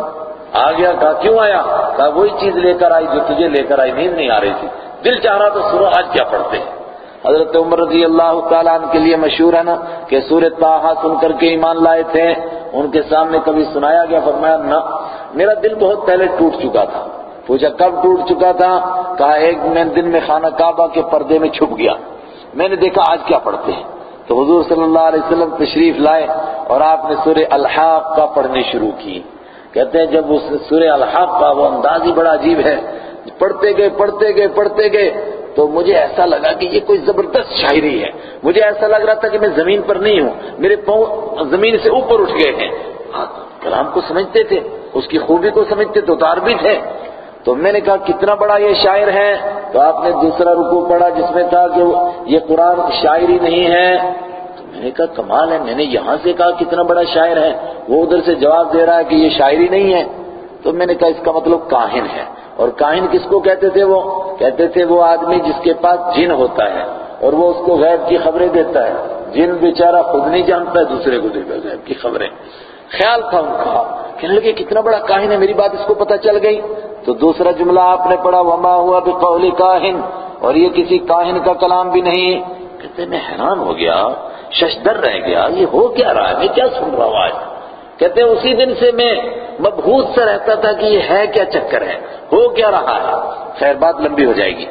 آ گیا، کہا، کیوں آیا؟ کہا، وہی چیز لے کر آئی جو تجھے لے کر آئی، نیند نہیں آ رہی تھی۔ دل چاہ رہا تو سنو آج کیا پڑھتے۔ ہیں حضرت عمر رضی اللہ تعالیٰ عنہ کے لیے مشہور ہے نا کہ سورت تاہا سن کر کے ایمان لائے تھے۔ ان کے سامنے کبھی سنایا گیا، فرمایا، نہ، میرا دل بہت پہلے ٹوٹ چکا تھا۔ پوچھا کب ٹوٹ چکا تھا؟ کہا، ایک میں دن میں خانہ کعبہ کے پردے میں چھپ گیا۔ میں نے دیکھا آج کیا پڑھتے ہیں۔ تو حضور صلی اللہ علیہ وسلم تشریف لائے اور آپ نے سورہ الحاق کا پڑھنے شروع کی۔ کہتے ہیں، جب اس سورہ الحاق کا وہ انداز ہی بڑا عجیب ہے۔ پڑھتے گئے پڑھتے گئے پڑھتے گئے۔ تو مجھے ایسا لگا کہ یہ کوئی زبردست شاعری ہے۔ مجھے ایسا لگ رہا تھا کہ میں زمین پر نہیں ہوں۔ میرے پاؤں زمین سے اوپر اٹھ گئے ہیں۔ کلام کو سمجھتے تھے، اس کی خوبی کو سمجھتے تو اتار بھی تھے۔ تو میں نے کہا کتنا بڑا یہ شاعر ہے؟ تو آپ نے دوسرا رکو پڑھا جس میں تھا کہ یہ قرآن شاعری نہیں ہے۔ تو میں نے کہا کمال ہے، میں نے یہاں سے کہا کتنا بڑا شاعر ہے۔ وہ ادھر سے جواب دے رہا ہے کہ یہ شاعری نہیں ہے۔ تو میں نے کہا اس کا مطلب کاہن ہے۔ اور کاہن کس کو کہتے تھے وہ؟ کہتے تھے وہ آدمی جس کے پاس جن ہوتا ہے اور وہ اس کو غیب کی خبریں دیتا ہے۔ جن بیچارہ خود نہیں جانتا ہے دوسرے کو دیتا غیب کی خبریں۔ خیال تھا ان کا کہنے لگے، کتنا بڑا کاہن ہے، میری بات اس کو پتہ چل گئی. تو دوسرا جملہ آپ نے پڑھا، وما ہوا بقول کاہن اور یہ کسی کاہن کا کلام بھی نہیں۔ کہتے میں حیران ہو گیا، ششدر رہ گیا، یہ ہو کیا رہا ہے؟ میں کیا سن رہا ہوں آج؟ کہتے ہیں، اسی دن سے میں مبہوت سے رہتا تھا کہ یہ ہے کیا چکر ہے، ہو کیا رہا ہے؟ خیر، بات لمبی ہو جائے گی۔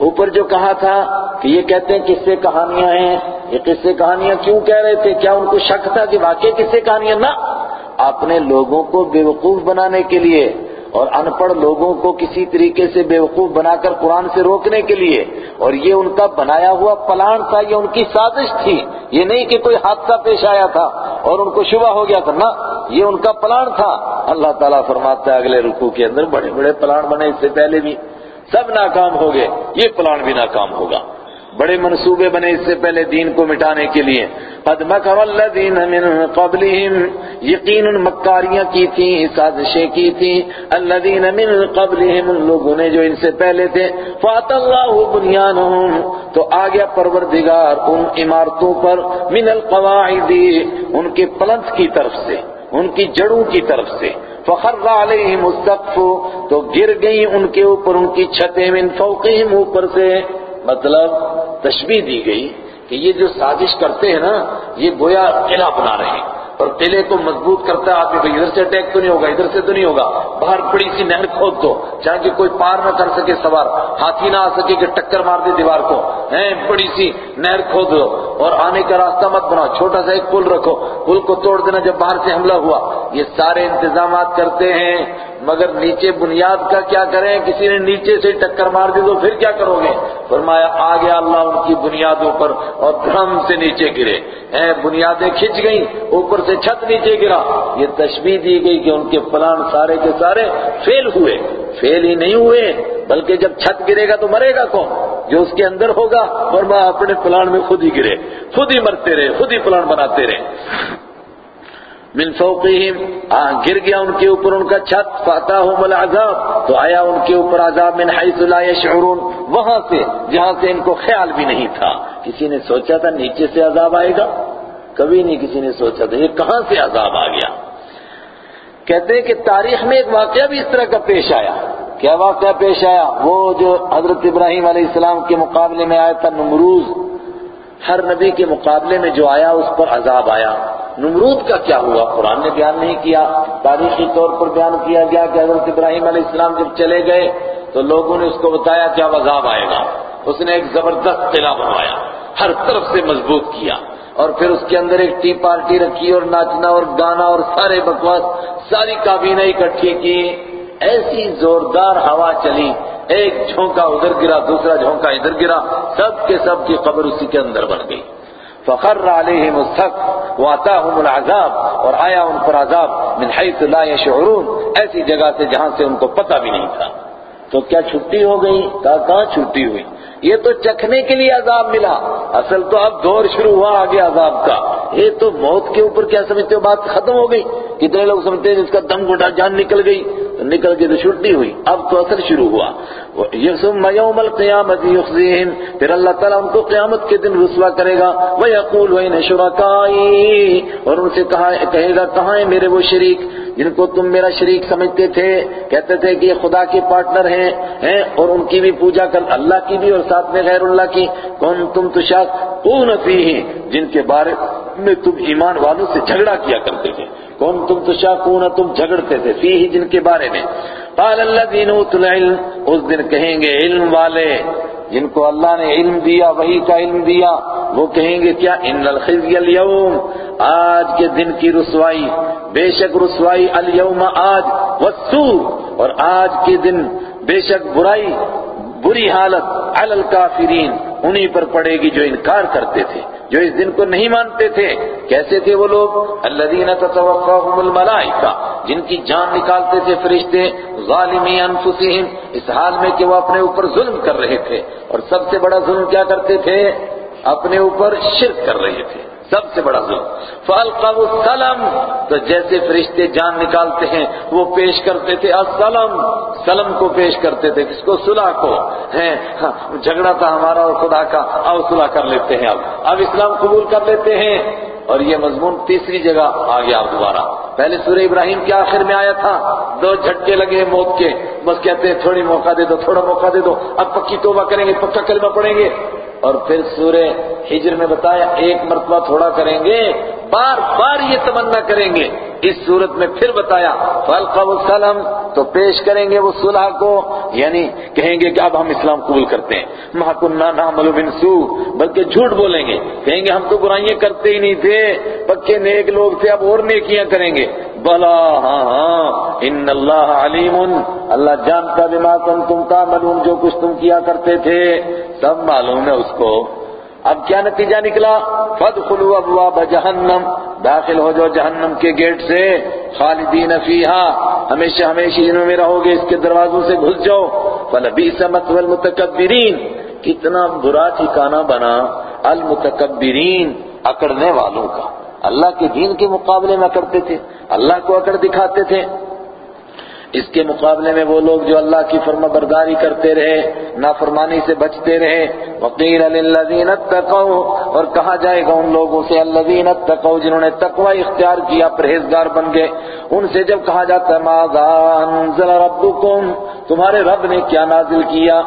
اوپر جو کہا تھا کہ یہ کہتے ہیں کس سے کہانیاں ہیں، یہ کس سے کہانیاں کیوں کہہ رہے تھے؟ کیا ان کو شک تھا کہ واقعی کس سے کہانیاں؟ نہ! اپنے لوگوں کو بیوقوف بنانے کے لیے اور ان پڑھ لوگوں کو کسی طریقے سے بیوقوف بنا کر قرآن سے روکنے کے لیے اور یہ ان کا بنایا ہوا پلان تھا، یہ ان کی سازش تھی۔ یہ نہیں کہ کوئی حادثہ پیش آیا تھا اور ان کو شبہ ہو گیا تھا نا یہ ان کا پلان تھا۔ اللہ تعالیٰ فرماتا ہے اگلے رکوع کے اندر بڑے بڑے پلان بنے اس سے پہلے بھی۔ سب ناکام ہو گئے، یہ پلان بھی ناکام ہوگا۔ بڑے منصوبے بنے اس سے پہلے دین کو مٹانے کے لیے۔ قد مکر الذین من قبلہم یقین مکاریاں کی تھیں سازشیں کی تھیں الذین من قبلہم ان لوگوں نے جو ان سے پہلے تھے، فات اللہ بنیانہم۔ تو آ گیا پروردگار ان عمارتوں پر من القواعد، ان کے پلنس کی طرف سے، ان کی جڑوں کی طرف سے۔ فخر علیہم السقف، تو گر گئی ان کے اوپر، ان کی چھتیں من فوقہم اوپر سے۔ مطلب تشبیح دی گئی کہ یہ جو سازش کرتے ہیں نا، یہ گویا قلعہ بنا رہے ہیں۔ اور قلعے کو مضبوط کرتا ہے، آدمی ادھر سے اٹیک تو نہیں ہوگا، ادھر سے تو نہیں ہوگا۔ باہر بڑی سی نہر کھود دو چاہے کہ کوئی پار نہ کر سکے سوار۔ ہاتھی نہ آ سکے کہ ٹکر مار دے دیوار کو۔ ہیں، بڑی سی نہر کھود دو۔ اور آنے کا راستہ مت بناؤ، چھوٹا سا ایک پل رکھو۔ پل کو توڑ دینا جب باہر سے حملہ ہوا۔ یہ سارے انتظامات کرتے ہیں۔ مگر نیچے بنیاد کا کیا کریں؟ کسی نے نیچے سے ٹکر مار دی تو پھر کیا کرو گے؟ فرمایا آ گیا اللہ ان کی بنیادوں پر اور دھرم سے نیچے گرے۔ اے، بنیادیں کھچ گئیں، اوپر سے چھت نیچے گرا۔ یہ تشبیح دی گئی کہ ان کے پلان سارے کے سارے فیل ہوئے۔ فیل ہی نہیں ہوئے، بلکہ جب چھت گرے گا تو مرے گا کون؟ جو اس کے اندر ہوگا، فرمایا، اپنے پلان میں خود ہی گرے۔ خود ہی مرتے رہے، خود ہی پلان بناتے رہے۔ من فوقہم گر گیا ان کے اوپر ان کا چھت، فاتاہم العذاب، تو آیا ان کے اوپر عذاب من حیث لا یشعرون، وہاں سے، جہاں سے ان کو خیال بھی نہیں تھا۔ کسی نے سوچا تھا نیچے سے عذاب آئے گا؟ کبھی نہیں کسی نے سوچا تھا، یہ کہاں سے عذاب آ گیا؟ کہتے ہیں کہ تاریخ میں ایک واقعہ بھی اس طرح کا پیش آیا۔ کیا واقعہ پیش آیا؟ وہ جو حضرت ابراہیم علیہ السلام کے مقابلے میں آیا تھا نمروز ہر نبی کے مقابلے میں جو آیا اس پر عذاب آیا۔ نمرود کا کیا ہوا؟ قرآن نے بیان نہیں کیا۔ تاریخی طور پر بیان کیا گیا کہ حضرت ابراہیم علیہ السلام جب چلے گئے تو لوگوں نے اس کو بتایا کہ اب عذاب آئے گا۔ اس نے ایک زبردست قلعہ بنوایا، ہر طرف سے مضبوط کیا۔ اور پھر اس کے اندر ایک ٹی پارٹی رکھی اور ناچنا اور گانا اور سارے بکواس، ساری کابینہ اکٹھی کی۔ ایسی زوردار ہوا چلی، ایک جھونکا ادھر گرا، دوسرا جھونکا ادھر گرا، سب کے سب کی قبر اسی کے اندر بن گئی۔ فخر علیہم السق واتاہم العذاب، اور آیا ان پر عذاب، من حیث لا يشعرون ایسی جگہ سے جہاں سے ان کو پتہ بھی نہیں تھا۔ تو کیا چھٹی ہو گئی؟ کہا، کہاں چھٹی ہوئی؟ یہ تو چکھنے کے لیے عذاب ملا۔ اصل تو اب دور شروع ہوا آگے عذاب کا۔ یہ تو موت کے اوپر کیا سمجھتے ہو بات ختم ہو گئی؟ کتنے لوگ سمجھتے ہیں جس کا دم گھٹا، جان نکل گئی۔ نکل کے تو چھٹی ہوئی، اب تو اثر شروع ہوا۔ یسم یوم القیامت یخزیہم، پھر اللہ تعالیٰ ان کو قیامت کے دن رسوا کرے گا۔ وَيَقُولُ وَإِنَ شُرَكَائِي اور ان سے کہے گا، کہاں ہیں میرے وہ شریک؟ جن کو تم میرا شریک سمجھتے تھے، کہتے تھے کہ یہ خدا کے پارٹنر ہیں ہیں، اور ان کی بھی پوجا کر اللہ کی بھی اور ساتھ میں غیر اللہ کی۔ کون تم تو تشاقون فیہ جن کے بارے میں تم ایمان والوں سے جھگڑا کیا کرتے تھے۔ کون تم تشاقون تم جھگڑتے تھے فیہ جن کے بارے میں۔ قال الذین اوتوا العلم، اس دن کہیں گے علم والے، جن کو اللہ نے علم دیا وہی کا علم دیا، وہ کہیں گے کیا؟ ان الخزی اليوم آج کے دن کی رسوائی، بے شک رسوائی اليوم آج وسو اور آج کے دن بے شک برائی، بری حالت علی الکافرین۔ انہی پر پڑے گی جو انکار کرتے تھے، جو اس دن کو نہیں مانتے تھے۔ کیسے تھے وہ لوگ؟ الذین تتوفاهم الملائکہ، جن کی جان نکالتے تھے فرشتے، ظالمی انفسہم، اس حال میں کہ وہ اپنے اوپر ظلم کر رہے تھے۔ اور سب سے بڑا ظلم کیا کرتے تھے؟ اپنے اوپر شرک کر رہے تھے۔ سب سے بڑا ظلم۔ فالقوا السلام تو جیسے فرشتے جان نکالتے ہیں، وہ پیش کرتے تھے السلام سلم کو پیش کرتے تھے، کس کو؟ صلح کو۔ ہیں ہاں، جھگڑا تھا ہمارا اور خدا کا، آؤ صلح کر لیتے ہیں اب۔ اب اسلام قبول کر لیتے ہیں۔ اور یہ مضمون تیسری جگہ آ گیا اب دوبارہ۔ پہلے سورہ ابراہیم کے آخر میں آیا تھا۔ دو جھٹکے لگے موت کے۔ بس کہتے ہیں، تھوڑی موقع دے دو، تھوڑا موقع دے دو۔ اب پکی توبہ کریں گے، پکا کلمہ پڑھیں گے۔ اور پھر سورہ ہجر میں بتایا ایک مرتبہ تھوڑا کریں گے بار بار یہ تمنا کریں گے۔ اس صورت میں پھر بتایا فالقوا السلام تو پیش کریں گے وہ صلح کو یعنی کہیں گے کہ اب ہم اسلام قبول کرتے ہیں۔ ما کننا نعمل بن سو بلکہ جھوٹ بولیں گے۔ کہیں گے ہم تو برائیاں کرتے ہی نہیں تھے، پکے نیک لوگ تھے، اب اور نیکیاں کریں گے۔ بلا ہاں ہاں ان اللہ علیم اللہ جانتا بما کنتم تعملون، جو کچھ تم کیا کرتے تھے، سب معلوم ہے اس کو۔ اب کیا نتیجہ نکلا؟ فادخلوا ابواب جہنم، داخل ہو جاؤ جہنم کے گیٹ سے، خالدین فیہا، ہمیشہ ہمیشہ جنوں میں رہو گے اس کے دروازوں سے گھس جاؤ۔ فلبئس مثوى المتکبرین کتنا برا ٹھکانہ بنا المتکبرین، اکڑنے والوں کا۔ اللہ کے دین کے مقابلے میں اکڑتے تھے، اللہ کو اکڑ دکھاتے تھے۔ اس کے مقابلے میں وہ لوگ جو اللہ کی فرما برداری کرتے رہے، نافرمانی سے بچتے رہے وقیل للذین اتقوا، اور کہا جائے گا ان لوگوں سے الذین اتقوا، جنہوں نے تقوی اختیار کیا، پرہیزگار بن گئے۔ ان سے جب کہا جاتا ہے، ماذا انزل ربکم؟ تمہارے رب نے کیا نازل کیا؟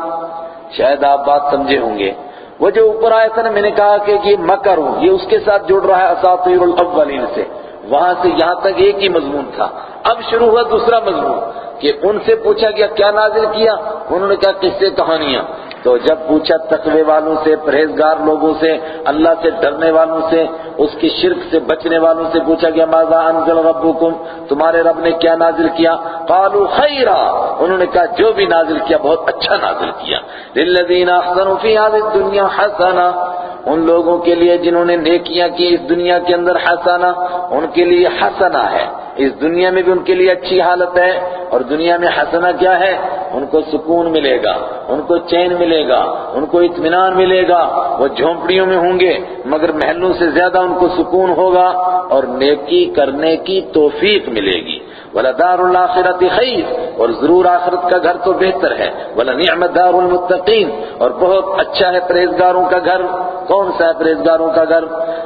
شاید آپ بات سمجھے ہوں گے۔ وہ جو اوپر آیا تھا نا، میں نے کہا کہ یہ مکر ہوں، یہ اس کے ساتھ جڑ رہا ہے اساطیر الاولین سے۔ وہاں سے یہاں تک ایک ہی مضمون تھا۔ اب شروع ہوا دوسرا مضمون۔ کہ ان سے پوچھا گیا کیا نازل کیا؟ انہوں نے کہا کس سے کہانیاں۔ تو جب پوچھا تقوی والوں سے، پرہیزگار لوگوں سے، اللہ سے ڈرنے والوں سے، اس کی شرک سے بچنے والوں سے پوچھا گیا، ماذا انزل ربکم؟ تمہارے رب نے کیا نازل کیا؟ قالوا خیرا۔ انہوں نے کہا، جو بھی نازل کیا، بہت اچھا نازل کیا۔ للذین احسنوا فی هذه الدنیا حسنہ۔ ان لوگوں کے لیے جنہوں نے نیکیاں کی، اس دنیا کے اندر حسنہ، ان کے لیے حسنہ ہے۔ اس دنیا میں بھی ان کے لیے اچھی حالت ہے اور دنیا میں حسنہ کیا ہے؟ ان کو سکون ملے گا، ان کو چین ملے گا، ان کو اطمینان ملے گا، وہ جھونپڑیوں میں ہوں گے، مگر محلوں سے زیادہ ان کو سکون ہوگا اور نیکی کرنے کی توفیق ملے گی۔ وَلَدَارُ الْآخِرَةِ خَيْرٌ، اور ضرور آخرت کا گھر تو بہتر ہے۔ وَلَنِعْمَ دَارُ الْمُتَّقِينَ، اور بہت اچھا ہے پرہیزگاروں کا گھر۔ کون سا ہے پرہیزگاروں کا گھر؟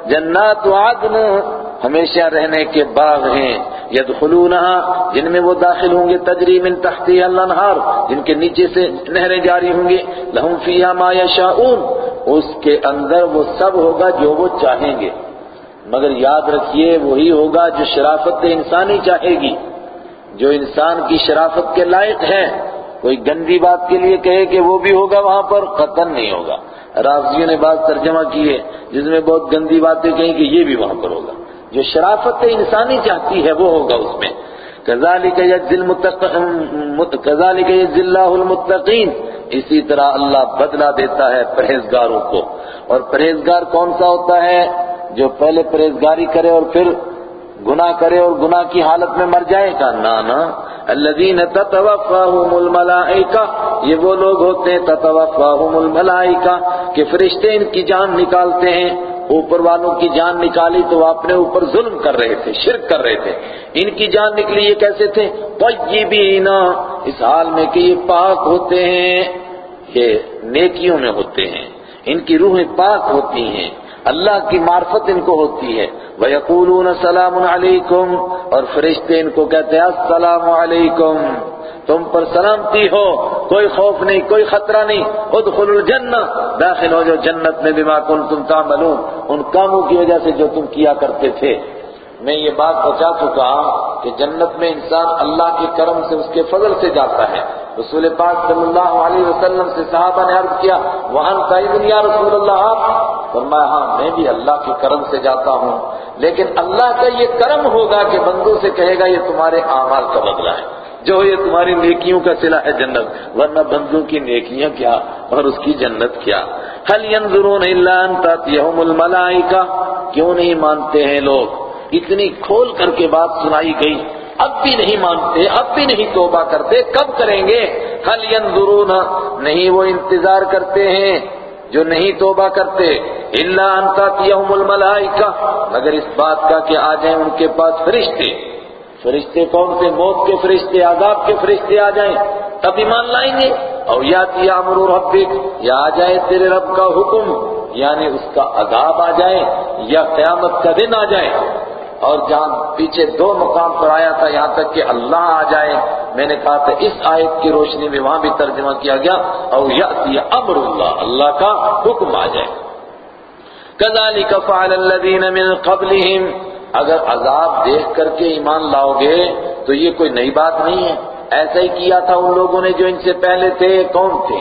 جنات عدن ہمیشہ رہنے کے باغ ہیں۔ يدخلونها جن میں وہ داخل ہوں گے، تجری من تحتی الانہار، جن کے نیچے سے نہریں جاری ہوں گے، لہم فیہا ما یشاؤون اس کے اندر وہ سب ہوگا جو وہ چاہیں گے۔ مگر یاد رکھیے، وہی ہوگا جو شرافت انسانی چاہے گی۔ جو انسان کی شرافت کے لائق ہے، کوئی گندی بات کے لیے کہے کہ وہ بھی ہوگا وہاں پر، قطن نہیں ہوگا۔ راضیوں نے بات ترجمہ کی ہے جس میں بہت گندی باتیں کہیں کہ یہ بھی وہاں پر ہوگا۔ جو شرافت انسانی چاہتی ہے وہ ہوگا اس میں۔ كذلك يجزي المتق كذلك يجزي اسی طرح اللہ بدلہ دیتا ہے پرہیزگاروں کو۔ اور پرہیزگار کون سا ہوتا ہے؟ جو پہلے پرہیزگاری کرے اور پھر گناہ کرے اور گناہ کی حالت میں مر جائے گا۔ نانا الذين تتوفاهم الملائکہ۔ یہ وہ لوگ ہوتے ہیں تتوفاهم الملائکہ کہ فرشتے ان کی جان نکالتے ہیں۔ اوپر والوں کی جان نکالی تو وہ اپنے اوپر ظلم کر رہے تھے، شرک کر رہے تھے۔ ان کی جان نکلی یہ کیسے تھے؟ طیبینا اس حال میں کہ یہ پاک ہوتے ہیں، یہ نیکیوں میں ہوتے ہیں۔ ان کی روحیں پاک ہوتی ہیں۔ اللہ کی معرفت ان کو ہوتی ہے۔ وَيَقُولُونَ سَلَامٌ عَلَيْكُمْ اور فرشتے ان کو کہتے ہیں، السلام علیکم تم پر سلامتی ہو، کوئی خوف نہیں، کوئی خطرہ نہیں۔ ادخل الجنہ، داخل ہو جو جنت میں بما کنتم تعملون۔ ان کاموں کی وجہ سے جو تم کیا کرتے تھے۔ میں یہ بات بچا چکا کہ جنت میں انسان اللہ کے کرم سے اس کے فضل سے جاتا ہے۔ رسول پاک صلی اللہ علیہ وسلم سے صحابہ نے عرض کیا، وہاں یا رسول اللہ فرمایا ہاں میں بھی اللہ کے کرم سے جاتا ہوں، لیکن اللہ کا یہ کرم ہوگا کہ بندوں سے کہے گا، یہ تمہارے اعمال کا بدلہ ہے۔ جو یہ تمہاری نیکیوں کا صلہ ہے جنت، ورنہ بندوں کی نیکیاں کیا اور اس کی جنت کیا؟ حل ينظرون الا ان تاتيهم الملائکہ؟ کیوں نہیں مانتے ہیں لوگ؟ اتنی کھول کر کے بات سنائی گئی۔ اب بھی نہیں مانتے، اب بھی نہیں توبہ کرتے، کب کریں گے؟ حل ينظرون؟ نہیں وہ انتظار کرتے ہیں جو نہیں توبہ کرتے۔ الا ان تاتيهم الملائکہ مگر اس بات کا کہ آ جائیں ان کے پاس فرشتے۔ فرشتے کون سے؟ موت کے فرشتے، عذاب کے فرشتے آ جائیں۔ تب ایمان لائیں گے۔ اور یا تیا امرو ربک، یا آ جائے تیرے رب کا حکم یعنی اس کا عذاب آ جائے یا قیامت کا دن آ جائے۔ اور جہاں پیچھے دو مقام پر آیا تھا، یہاں تک کہ اللہ آ جائے۔ میں نے کہا تھا اس آیت کی روشنی میں وہاں بھی ترجمہ کیا گیا اور یا امر اللہ اللہ کا حکم آ جائے۔ كذلك فعل الذين من قبلهم اگر عذاب دیکھ کر کے ایمان لاؤ گے، تو یہ کوئی نئی بات نہیں ہے۔ ایسا ہی کیا تھا ان لوگوں نے جو ان سے پہلے تھے کون تھے۔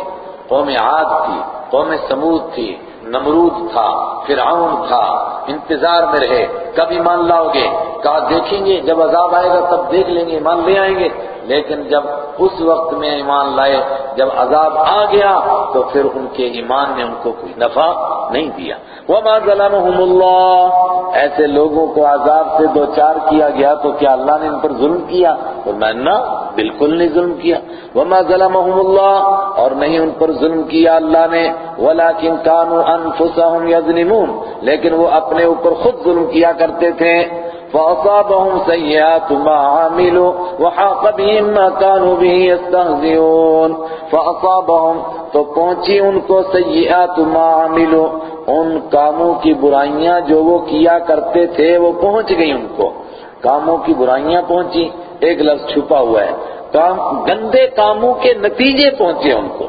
قوم عاد تھی، قوم سمود تھی۔ نمرود تھا، فرعون تھا، انتظار میں رہے کب ایمان لاؤ گے، کہا دیکھیں گے، جب عذاب آئے گا تب دیکھ لیں گے ایمان لے آئیں گے۔ لیکن جب اس وقت میں ایمان لائے، جب عذاب آ گیا، تو پھر ان کے ایمان نے ان کو کوئی نفع نہیں دیا۔ وَمَا ظَلَمَهُمُ اللَّهُ۔ ایسے لوگوں کو عذاب سے دو چار کیا گیا تو کیا اللہ نے ان پر ظلم کیا؟ تو میں نہ، بالکل نہیں ظلم کیا۔ وَمَا ظَلَمَهُمُ اللَّهُ۔ اور نہیں ان پر ظلم کیا اللہ نے۔ وَلَكِنْ كَانُوا أَنفُسَهُمْ يَظْلِمُونَ۔ لیکن وہ اپنے اوپر خود ظلم کیا کرتے تھے۔ فَأَصَابَهُمْ سَيِّئَاتُ مَا عَمِلُوا وَحَاقَ بِهِمْ مَا كَانُوا بِهِ يَسْتَهْزِئُونَ فَأَصَابَهُمْ تو پہنچی ان کو سیئات ما عملوا ان کاموں کی برائیاں جو وہ کیا کرتے تھے وہ پہنچ گئی ان کو کاموں کی برائیاں پہنچی ایک لفظ چھپا ہوا ہے کام گندے کاموں کے نتیجے پہنچے ان کو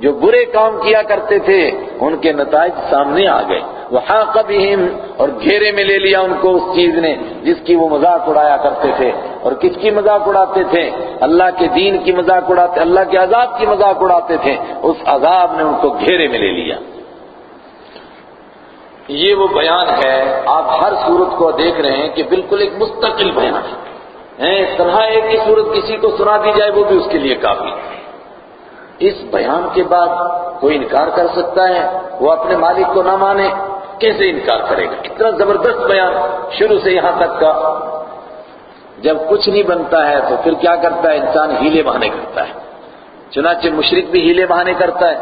جو برے کام کیا کرتے تھے ان کے نتائج سامنے آ گئے وحاق بہم اور گھیرے میں لے لیا ان کو اس چیز نے جس کی وہ مذاق اڑایا کرتے تھے۔ اور کس کی مذاق اڑاتے تھے؟ اللہ کے دین کی مذاق اڑاتے، اللہ کے عذاب کی مذاق اڑاتے تھے۔ اس عذاب نے ان کو گھیرے میں لے لیا۔ یہ وہ بیان ہے، آپ ہر صورت کو دیکھ رہے ہیں کہ بالکل ایک مستقل بیان ہے۔ اس طرح ایک ہی صورت کسی کو سنا دی جائے، وہ بھی اس کے لیے کافی۔ اس بیان کے بعد کوئی انکار کر سکتا ہے، وہ اپنے مالک کو نہ مانے۔ کیسے انکار کرے گا؟ اتنا زبردست بیان شروع سے یہاں تک کا۔ جب کچھ نہیں بنتا ہے تو پھر کیا کرتا ہے؟ انسان ہیلے بہانے کرتا ہے۔ چنانچہ مشرق بھی ہیلے بہانے کرتا ہے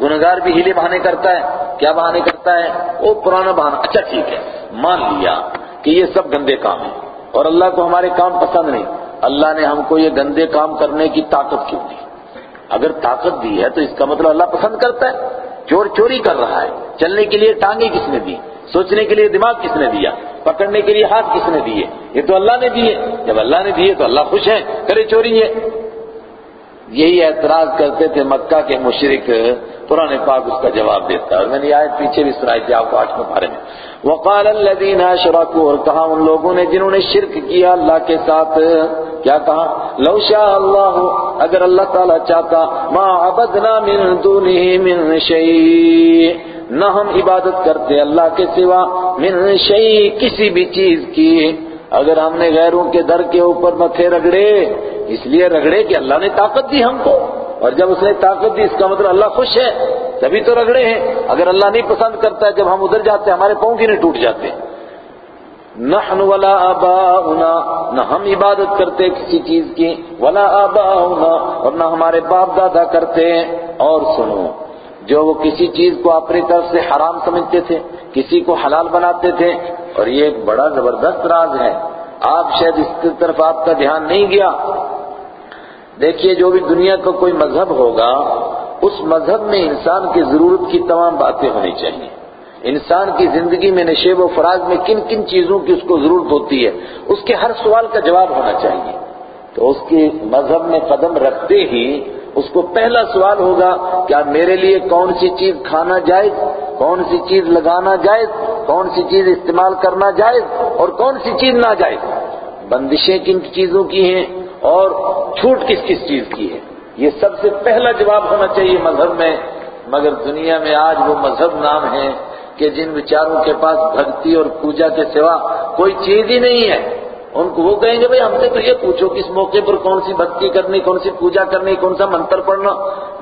گنگار بھی ہیلے بہانے کرتا ہے۔ کیا بہانے کرتا ہے؟ وہ پرانا بہانا۔ اچھا ٹھیک ہے، مان لیا کہ یہ سب گندے کام ہیں۔ اور اللہ کو ہمارے کام پسند نہیں۔ اللہ نے ہم کو یہ گندے کام کرنے کی طاقت کیوں دی؟ اگر طاقت دی ہے تو اس کا مطلب اللہ پسند کرتا ہے۔ چور چوری کر رہا ہے۔ چلنے کے لیے ٹانگیں کس نے دی؟ سوچنے کے لیے دماغ کس نے دیا؟ پکڑنے کے لیے ہاتھ کس نے دیے؟ یہ تو اللہ نے دیے۔ جب اللہ نے دیے تو اللہ خوش ہے، کرے چوری ہے یہی اعتراض کرتے تھے مکہ کے مشرق پرانے پاک اس کا جواب دیتا ہے۔ اور میں نے آئے پیچھے بھی سنائی تھی آپ کو آٹھ میں بارے میں۔ وقال الذين اشركوا اور کہا ان لوگوں نے جنہوں نے شرک کیا اللہ کے ساتھ، کیا کہا؟ لو شاء اللہ اگر اللہ تعالی چاہتا، ما عبدنا من دونه من شيء۔ نہ ہم عبادت کرتے اللہ کے سوا، من شيء کسی بھی چیز کی۔ اگر ہم نے غیروں کے در کے اوپر متھے رگڑے، اس لیے رگڑے کہ اللہ نے طاقت دی ہم کو۔ اور جب اس نے طاقت دی، اس کا مطلب اللہ خوش ہے۔ تبھی تو رگڑے ہیں۔ اگر اللہ نہیں پسند کرتا ہے جب ہم ادھر جاتے ہیں ہمارے پاؤں کی نہیں ٹوٹ جاتے۔ نحن ولا آباؤنا، نہ ہم عبادت کرتے کسی چیز کی، ولا آباؤنا، اور نہ ہمارے باپ دادا کرتے۔ اور سنو، جو وہ کسی چیز کو اپنی طرف سے حرام سمجھتے تھے کسی کو حلال بناتے تھے اور یہ ایک بڑا زبردست راز ہے۔ آپ شاید اس کی طرف آپ کا دھیان نہیں گیا۔ دیکھیے جو بھی دنیا کا کوئی مذہب ہوگا، اس مذہب میں انسان کی ضرورت کی تمام باتیں ہونی چاہیے۔ انسان کی زندگی میں نشیب و فراز میں کن کن چیزوں کی اس کو ضرورت ہوتی ہے، اس کے ہر سوال کا جواب ہونا چاہیے۔ تو اس کی مذہب میں قدم رکھتے ہی اس کو پہلا سوال ہوگا، کیا میرے لیے کون سی چیز کھانا جائز؟ کون سی چیز لگانا جائز؟ کون سی چیز استعمال کرنا جائز؟ اور کون سی چیز نہ جائز بندشیں کن چیزوں کی ہیں اور چھوٹ کس کس چیز کی ہے یہ سب سے پہلا جواب ہونا چاہیے مذہب میں، مگر دنیا میں آج وہ مذہب نام ہے کہ جن بیچاروں کے پاس بھکتی اور پوجا کے سوا کوئی چیز ہی نہیں ہے۔ ان کو وہ کہیں گے بھئی ہم سے تو یہ پوچھو کس موقع پر کون سی بھکتی کرنی، کون سی پوجا کرنی، کون سا منتر پڑھنا،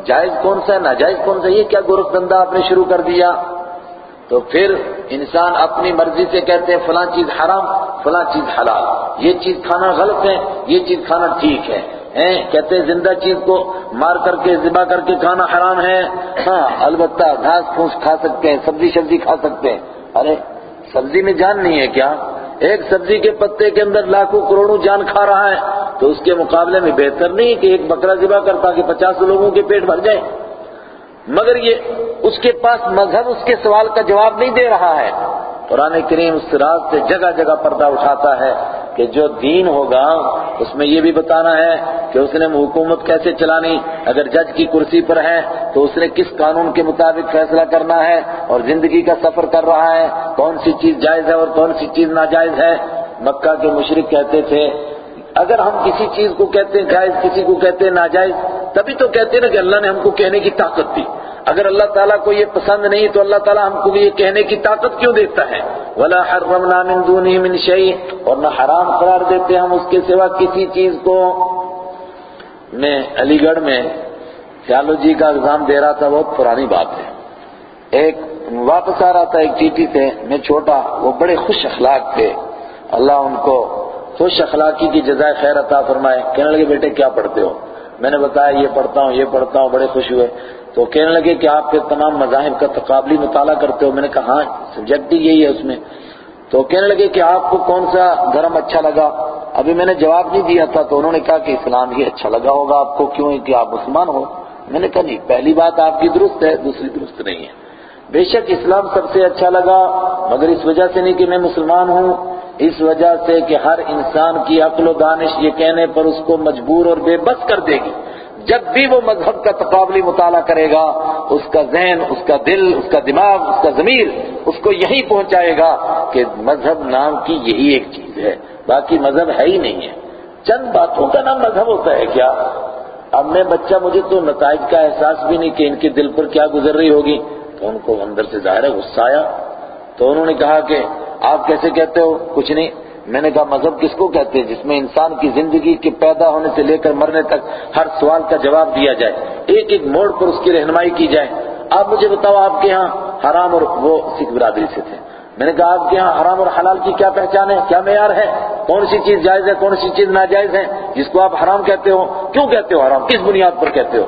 جائز کون سا ہے ناجائز کون سا، یہ کیا گورکھ دندہ آپ نے شروع کر دیا؟ تو پھر انسان اپنی مرضی سے کہتے ہیں، فلاں چیز حرام، فلاں چیز حلال، یہ چیز کھانا غلط ہے، یہ چیز کھانا ٹھیک ہے. کہتے ہیں، زندہ چیز کو مار کر کے، ذبح کر کے کھانا حرام ہے. ہاں البتہ گھاس پھوس کھا سکتے ہیں، سبزی سبزی کھا سکتے ہیں۔ ارے، سبزی میں جان نہیں ہے کیا؟ ایک سبزی کے پتے کے اندر لاکھوں کروڑوں جان کھا رہا ہے، تو اس کے مقابلے میں بہتر نہیں کہ ایک بکرا ذبح کرتا کہ پچاس لوگوں کے پیٹ بھر جائے۔ مگر یہ اس کے پاس مذہب، اس کے سوال کا جواب نہیں دے رہا ہے۔ قرآن کریم اس راز سے جگہ جگہ پردہ اٹھاتا ہے۔ کہ جو دین ہوگا، اس میں یہ بھی بتانا ہے کہ اس نے حکومت کیسے چلانی؟ اگر جج کی کرسی پر ہے، تو اس نے کس قانون کے مطابق فیصلہ کرنا ہے اور زندگی کا سفر کر رہا ہے؟ کون سی چیز جائز ہے اور کون سی چیز ناجائز ہے؟ مکہ کے مشرق کہتے تھے، اگر ہم کسی چیز کو کہتے ہیں جائز، کسی کو کہتے ہیں ناجائز، تبھی تو کہتے ہیں نا کہ اللہ نے ہم کو کہنے کی طاقت دی۔ اگر اللہ تعالیٰ کو یہ پسند نہیں تو اللہ تعالیٰ ہم کو یہ کہنے کی طاقت کیوں دیتا ہے؟ ولا حرمنا من دونه من شيء۔ اور نہ حرام قرار دیتے ہم اس کے سوا کسی چیز کو۔ میں علی گڑھ میں تھیالوجی کا ایگزام دے رہا تھا، بہت پرانی بات ہے۔ ایک واپس آ رہا تھا ایک چیٹی سے، میں چھوٹا، وہ بڑے خوش اخلاق تھے۔ اللہ ان کو خوش اخلاقی کی جزائے خیر عطا فرمائے۔ کہنے لگے، بیٹے کیا پڑھتے ہو؟ میں نے بتایا، یہ پڑھتا ہوں، یہ پڑھتا ہوں، بڑے خوش ہوئے۔ تو کہنے لگے کہ آپ کے تمام مذاہب کا تقابلی مطالعہ کرتے ہو۔ میں نے کہا ہاں سبجیکٹ ہی یہی ہے اس میں۔ تو کہنے لگے کہ آپ کو کون سا دھرم اچھا لگا؟ ابھی میں نے جواب نہیں دیا تھا، تو انہوں نے کہا کہ اسلام ہی اچھا لگا ہوگا آپ کو، کیوں کہ آپ مسلمان ہو؟ میں نے کہا، نہیں، پہلی بات آپ کی درست ہے، دوسری درست نہیں ہے۔ بے شک اسلام سب سے اچھا لگا، مگر اس وجہ سے نہیں کہ میں مسلمان ہوں، اس وجہ سے کہ ہر انسان کی عقل و دانش یہ کہنے پر اس کو مجبور اور بے بس کر دے گی۔ جب بھی وہ مذہب کا تقابلی مطالعہ کرے گا، اس کا ذہن، اس کا دل، اس کا دماغ، اس کا ضمیر، اس کو یہی پہنچائے گا کہ مذہب نام کی یہی ایک چیز ہے، باقی مذہب ہے ہی نہیں ہے۔ چند باتوں کا نام مذہب ہوتا ہے کیا؟ اب میں بچہ مجھے تو نتائج کا احساس بھی نہیں کہ ان کے دل پر کیا گزر رہی ہوگی۔ تو ان کو اندر سے ظاہر ہے غصہ آیا۔ تو انہوں نے کہا کہ آپ کیسے کہتے ہو؟ کچھ نہیں۔ میں نے کہا مذہب کس کو کہتے ہیں؟ جس میں انسان کی زندگی کے پیدا ہونے سے لے کر مرنے تک ہر سوال کا جواب دیا جائے۔ ایک ایک موڑ پر اس کی رہنمائی کی جائے۔ آپ مجھے بتاؤ آپ کے ہاں حرام اور وہ سکھ برادری سے تھے۔ میں نے کہا آپ کے ہاں حرام اور حلال کی کیا پہچان ہے؟ کیا معیار ہے؟ کون سی چیز جائز ہے؟ کون سی چیز ناجائز ہے؟ جس کو آپ حرام کہتے ہو، کیوں کہتے ہو حرام؟ کس بنیاد پر کہتے ہو؟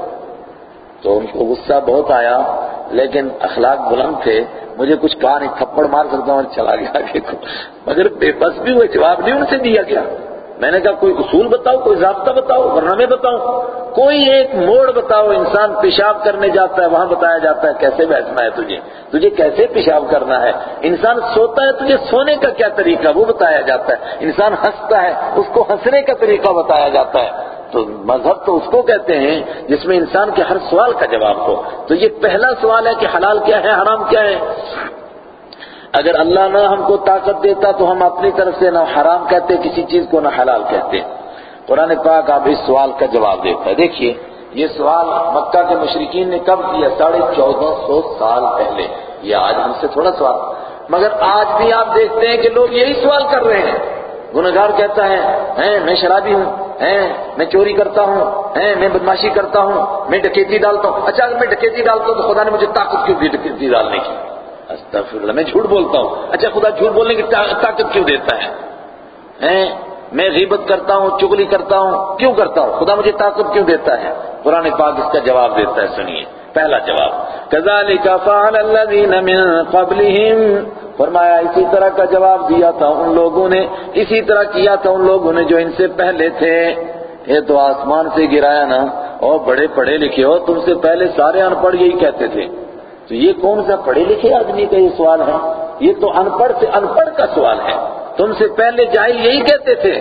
تو ان کو غصہ بہت آیا، لیکن اخلاق بلند تھے۔ مجھے کچھ کہا نہیں، تھپڑ مار کرتا ہوں اور چلا گیا آگے کو۔ مگر بے بس بھی ہوئے جواب نہیں ان سے دیا گیا۔ میں نے کہا، کوئی اصول بتاؤ، کوئی ضابطہ بتاؤ ورنہ میں بتاؤں کوئی ایک موڑ بتاؤ، انسان پیشاب کرنے جاتا ہے، وہاں بتایا جاتا ہے، کیسے بیٹھنا ہے تجھے تجھے کیسے پیشاب کرنا ہے، انسان سوتا ہے تجھے سونے کا کیا طریقہ، وہ بتایا جاتا ہے، انسان ہنستا ہے، اس کو ہنسنے کا طریقہ بتایا جاتا ہے، تو مذہب تو اس کو کہتے ہیں، جس میں انسان کے ہر سوال کا جواب ہو، تو یہ پہلا سوال ہے کہ حلال کیا ہے، حرام کیا ہے اگر اللہ نہ ہم کو طاقت دیتا تو ہم اپنی طرف سے نہ حرام کہتے، کسی چیز کو نہ حلال کہتے۔ قرآن پاک آپ اس سوال کا جواب دیتا ہے۔ دیکھیے، یہ سوال مکہ کے مشرقین نے کب کیا؟ ساڑھے چودہ سو سال پہلے۔ یہ آج ہم سے تھوڑا سوال۔ مگر آج بھی آپ دیکھتے ہیں کہ لوگ یہی سوال کر رہے ہیں۔ گنگار کہتا ہے میں شرابی ہوں میں چوری کرتا ہوں میں بدماشی کرتا ہوں، میں ڈکیتی ڈالتا ہوں۔ اچھا اگر میں ڈکیتی ڈالتا ہوں تو خدا نے مجھے طاقت کیوں دی ڈکیتی ڈالنے کی؟ استغفر اللہ، میں جھوٹ بولتا ہوں۔ اچھا خدا جھوٹ بولنے کی طاقت کیوں دیتا ہے؟ میں غیبت کرتا ہوں، چگلی کرتا ہوں، کیوں کرتا ہوں؟ خدا مجھے طاقت کیوں دیتا ہے؟ قرآن پاک اس کا جواب دیتا ہے، سنیے۔ پہلا جواب كذلك فعل الذين من قبلهم فرمایا، اسی طرح کا جواب دیا تھا ان لوگوں نے، اسی طرح کیا تھا ان لوگوں نے جو ان سے پہلے تھے۔ یہ تو آسمان سے گرایا نا، اور بڑے پڑھے لکھے ہو، تم سے پہلے سارے ان پڑھ یہی کہتے تھے۔ تو یہ کون سا پڑھے لکھے آدمی کا یہ سوال ہے؟ یہ تو ان پڑھ سے ان پڑھ کا سوال ہے۔ تم سے پہلے جاہل یہی کہتے تھے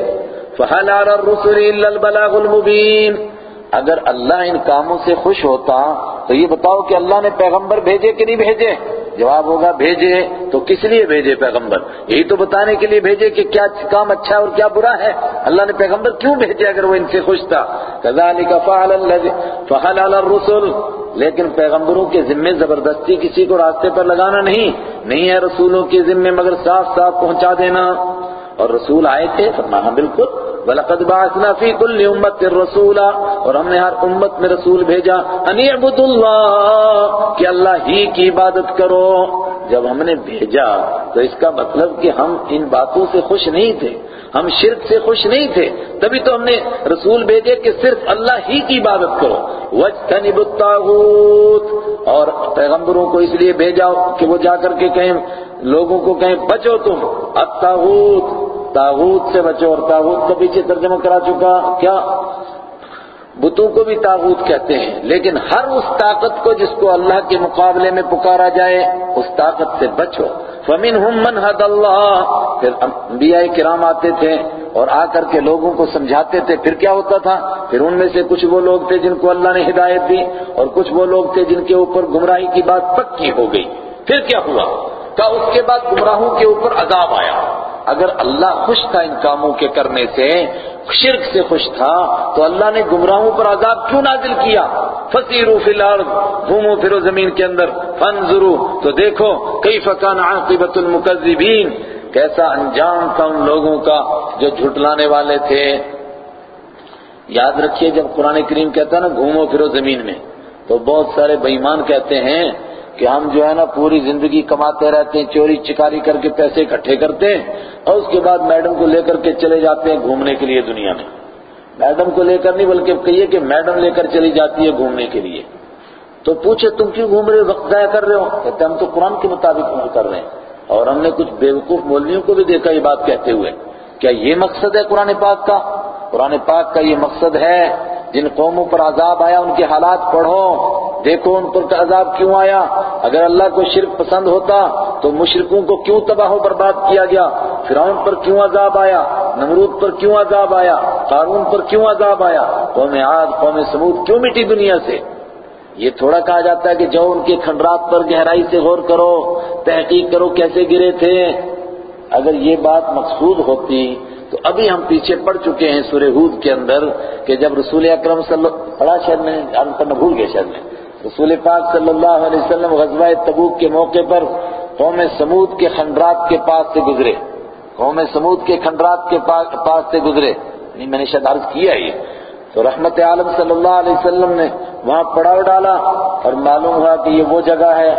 فہل الرُّسُلِ إِلَّا الْبَلَاغُ الْمُبِينَ اگر اللہ ان کاموں سے خوش ہوتا تو یہ بتاؤ کہ اللہ نے پیغمبر بھیجے کہ نہیں بھیجے؟ جواب ہوگا بھیجے، تو کس لیے بھیجے پیغمبر؟ یہی تو بتانے کے لیے بھیجے کہ کیا کام اچھا اور کیا برا ہے۔ اللہ نے پیغمبر کیوں بھیجے اگر وہ ان سے خوش تھا؟ كذلك فعل فعل على الرسل۔ لیکن پیغمبروں کے ذمے زبردستی کسی کو راستے پر لگانا نہیں۔ نہیں ہے رسولوں کے ذمے مگر صاف صاف پہنچا دینا۔ اور رسول آئے تھے فرمانا ہاں، بالکل۔ وَلَقَدْ بَعَثْنَا فِي كُلِّ أُمَّةٍ رَسُولًا اور ہم نے ہر امت میں رسول بھیجا ان اعبدوا اللہ کہ اللہ ہی کی عبادت کرو۔ جب ہم نے بھیجا تو اس کا مطلب کہ ہم ان باتوں سے خوش نہیں تھے، ہم شرک سے خوش نہیں تھے۔ تبھی تو ہم نے رسول بھیجے کہ صرف اللہ ہی کی عبادت کرو۔ وَاجْتَنِبُ الطَّاغُوتِ اور پیغمبروں کو اس لیے بھیجا کہ وہ جا کر کے کہیں لوگوں کو کہیں بچو تم، الطاغوت تاغوت سے بچو، اور تاغوت کا پیچھے ترجمہ کرا چکا۔ کیا؟ بتوں کو بھی تاغوت کہتے ہیں، لیکن ہر اس طاقت کو جس کو اللہ کے مقابلے میں پکارا جائے، اس طاقت سے بچو۔ فَمِنْهُمْ مَنْ هَدَ اللَّهِ۔ پھر انبیاء کرام آتے تھے اور آ کر کے لوگوں کو سمجھاتے تھے۔ پھر کیا ہوتا تھا؟ پھر ان میں سے کچھ وہ لوگ تھے جن کو اللہ نے ہدایت دی، اور کچھ وہ لوگ تھے جن کے اوپر گمراہی کی بات پکی ہو گئی۔ پھر کیا ہوا؟ کہ اس کے بعد گمراہوں کے اوپر عذاب آیا؟ اگر اللہ خوش تھا ان کاموں کے کرنے سے، شرک سے خوش تھا، تو اللہ نے گمراہوں پر عذاب کیوں نازل کیا؟ فصیرو فی الارض گھومو پھرو زمین کے اندر فنظرو تو دیکھو کئی فکان عاقبت المکذبین کیسا انجام تھا ان لوگوں کا جو جھٹلانے والے تھے؟ یاد رکھیے، جب قرآن کریم کہتا ہے نا، گھومو پھرو زمین میں، تو بہت سارے بےمان کہتے ہیں کہ ہم جو ہے نا پوری زندگی کماتے رہتے ہیں، چوری چکاری کر کے پیسے اکٹھے کرتے ہیں اور اس کے بعد میڈم کو لے کر کے چلے جاتے ہیں گھومنے کے لیے دنیا میں۔ میڈم کو لے کر نہیں بلکہ کہیے کہ میڈم لے کر چلی جاتی ہے گھومنے کے لیے۔ تو پوچھے تم کیوں گھوم رہے ہو؟ وقت ضائع کر رہے ہو؟ کہتے ہم تو قرآن کے مطابق عمل کر رہے ہیں۔ اور ہم نے کچھ بیوقوف مولویوں کو بھی دیکھا یہ بات کہتے ہوئے۔ کیا یہ مقصد ہے قرآن پاک کا؟ قرآن پاک کا یہ مقصد ہے جن قوموں پر عذاب آیا، ان کے حالات پڑھو، دیکھو ان پر عذاب کیوں آیا؟ اگر اللہ کو شرک پسند ہوتا تو مشرکوں کو کیوں تباہ و برباد کیا گیا؟ فرعون پر کیوں عذاب آیا؟ نمرود پر کیوں عذاب آیا؟ قارون پر کیوں عذاب آیا؟ قوم عاد، قوم سمود کیوں مٹی دنیا سے؟ یہ تھوڑا کہا جاتا ہے کہ جو ان کے کھنڈرات پر گہرائی سے غور کرو، تحقیق کرو کیسے گرے تھے۔ اگر یہ بات مقصود ہوتی تو ابھی ہم پیچھے پڑ چکے ہیں سورہ ہود کے اندر کہ جب رسول اکرم صلی اللہ بڑا شہر میں کرنا بھول گئے شہر میں۔ رسول پاک صلی اللہ علیہ وسلم غزوہ تبوک کے موقع پر قوم سمود کے خنڈرات کے پاس سے گزرے۔ قوم سمود کے خنڈرات کے پاس سے گزرے۔ نہیں میں نے شاید عرض کیا ہی تو رحمت عالم صلی اللہ علیہ وسلم نے وہاں پڑاؤ ڈالا اور معلوم ہوا کہ یہ وہ جگہ ہے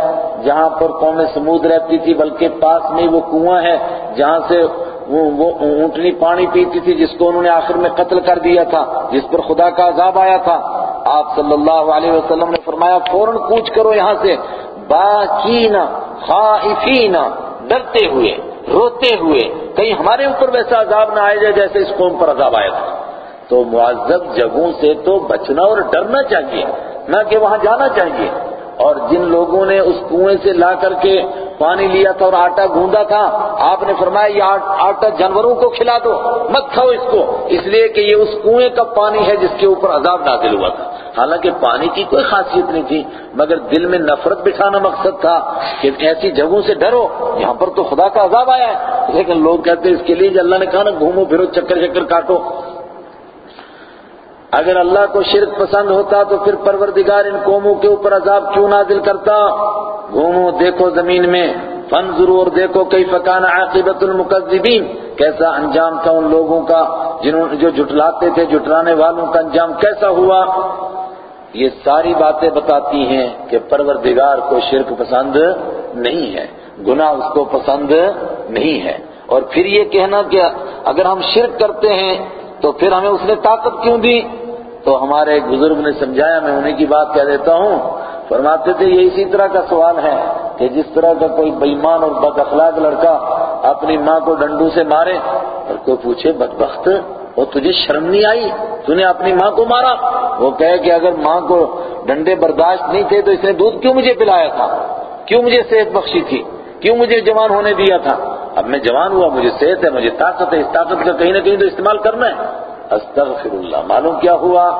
جہاں پر قوم سمود رہتی تھی، بلکہ پاس میں وہ کنواں ہے جہاں سے وہ اونٹنی پانی پیتی تھی جس کو انہوں نے آخر میں قتل کر دیا تھا، جس پر خدا کا عذاب آیا تھا۔ آپ صلی اللہ علیہ وسلم نے فرمایا، فوراً کوچ کرو یہاں سے۔ باقین خائفین، ڈرتے ہوئے، روتے ہوئے، کہیں ہمارے اوپر ویسا عذاب نہ آئے جائے جیسے اس قوم پر عذاب آیا تھا۔ تو معذب جگہوں سے تو بچنا اور ڈرنا چاہیے، نہ کہ وہاں جانا چاہیے۔ اور جن لوگوں نے اس کنویں سے لا کر کے پانی لیا تھا اور آٹا گوندا تھا، آپ نے فرمایا، یہ آٹا جانوروں کو کھلا دو، مت کھاؤ اس کو۔ اس لیے کہ یہ اس کنویں کا پانی ہے جس کے اوپر عذاب نازل ہوا تھا۔ حالانکہ پانی کی کوئی خاصیت نہیں تھی، مگر دل میں نفرت بٹھانا مقصد تھا کہ ایسی جگہوں سے ڈرو، یہاں پر تو خدا کا عذاب آیا ہے۔ لیکن لوگ کہتے ہیں، اس کے لیے جو اللہ نے کہا نا، گھومو پھرو، چکر چکر کاٹو۔ اگر اللہ کو شرک پسند ہوتا تو پھر پروردگار ان قوموں کے اوپر عذاب کیوں نازل کرتا؟ گھومو، دیکھو زمین میں فن ضرور دیکھو کئی فکان عاقبت المکذبین۔ کیسا انجام تھا ان لوگوں کا جنہوں جو جھٹلاتے تھے، جھٹلانے والوں کا انجام کیسا ہوا؟ یہ ساری باتیں بتاتی ہیں کہ پروردگار کو شرک پسند نہیں ہے، گناہ اس کو پسند نہیں ہے۔ اور پھر یہ کہنا کہ اگر ہم شرک کرتے ہیں تو پھر ہمیں اس نے طاقت کیوں دی؟ تو ہمارے ایک بزرگ نے سمجھایا، میں انہیں کی بات کہہ دیتا ہوں۔ فرماتے تھے، یہ اسی طرح کا سوال ہے کہ جس طرح کا کوئی بےمان اور بد اخلاق لڑکا اپنی ماں کو ڈنڈو سے مارے اور کوئی پوچھے، بدبخت، وہ تجھے شرم نہیں آئی؟ تو نے اپنی ماں کو مارا؟ وہ کہے کہ اگر ماں کو ڈنڈے برداشت نہیں تھے تو اس نے دودھ کیوں مجھے پلایا تھا؟ کیوں مجھے صحت بخشی تھی؟ کیوں مجھے جوان ہونے دیا تھا؟ اب میں جوان ہوا، مجھے صحت ہے، مجھے طاقت ہے، اس طاقت کا کہیں نہ کہیں تو استعمال کرنا ہے۔ استغفر اللہ معلوم کیا ہوا؟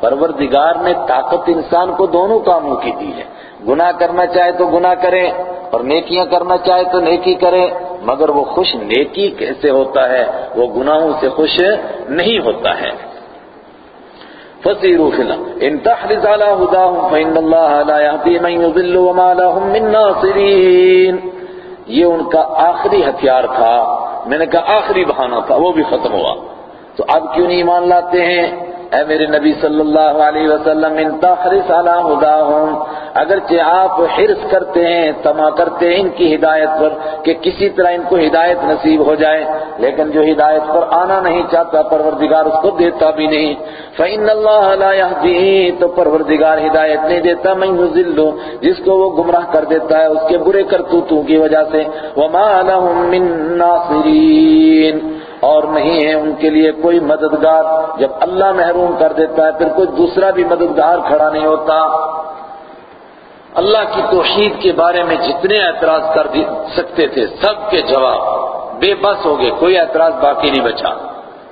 پروردگار نے طاقت انسان کو دونوں کاموں کی دی ہے۔ گناہ کرنا چاہے تو گناہ کرے اور نیکیاں کرنا چاہے تو نیکی کرے مگر وہ خوش نیکی کیسے ہوتا ہے؟ وہ گناہوں سے خوش نہیں ہوتا ہے۔ فصیروا ان تحرز على هداهم فإن الله لا يهدي من يضل وما لهم من ناصرين۔ یہ ان کا آخری ہتھیار تھا میں نے کہا آخری بہانہ تھا وہ بھی ختم ہوا تو اب کیوں نہیں ایمان لاتے ہیں اے میرے نبی صلی اللہ علیہ وسلم، ان تحرس علی ہداہم، اگرچہ آپ حرص کرتے ہیں، تما کرتے ہیں ان کی ہدایت پر کہ کسی طرح ان کو ہدایت نصیب ہو جائے، لیکن جو ہدایت پر آنا نہیں چاہتا، پروردگار اس کو دیتا بھی نہیں۔ فَإِنَّ اللَّهَ لَا يَهْدِي تو پروردگار ہدایت نہیں دیتا میں يُذِلُّ جس کو وہ گمراہ کر دیتا ہے، اس کے برے کرتوتوں کی وجہ سے۔ وَمَا لَهُم مِّن نَاصِرِينَ۔ اور نہیں ہے ان کے لیے کوئی مددگار۔ جب اللہ محروم کر دیتا ہے، پھر کوئی دوسرا بھی مددگار کھڑا نہیں ہوتا۔ اللہ کی توحید کے بارے میں جتنے اعتراض کر سکتے تھے، سب کے جواب۔ بے بس ہو گئے، کوئی اعتراض باقی نہیں بچا۔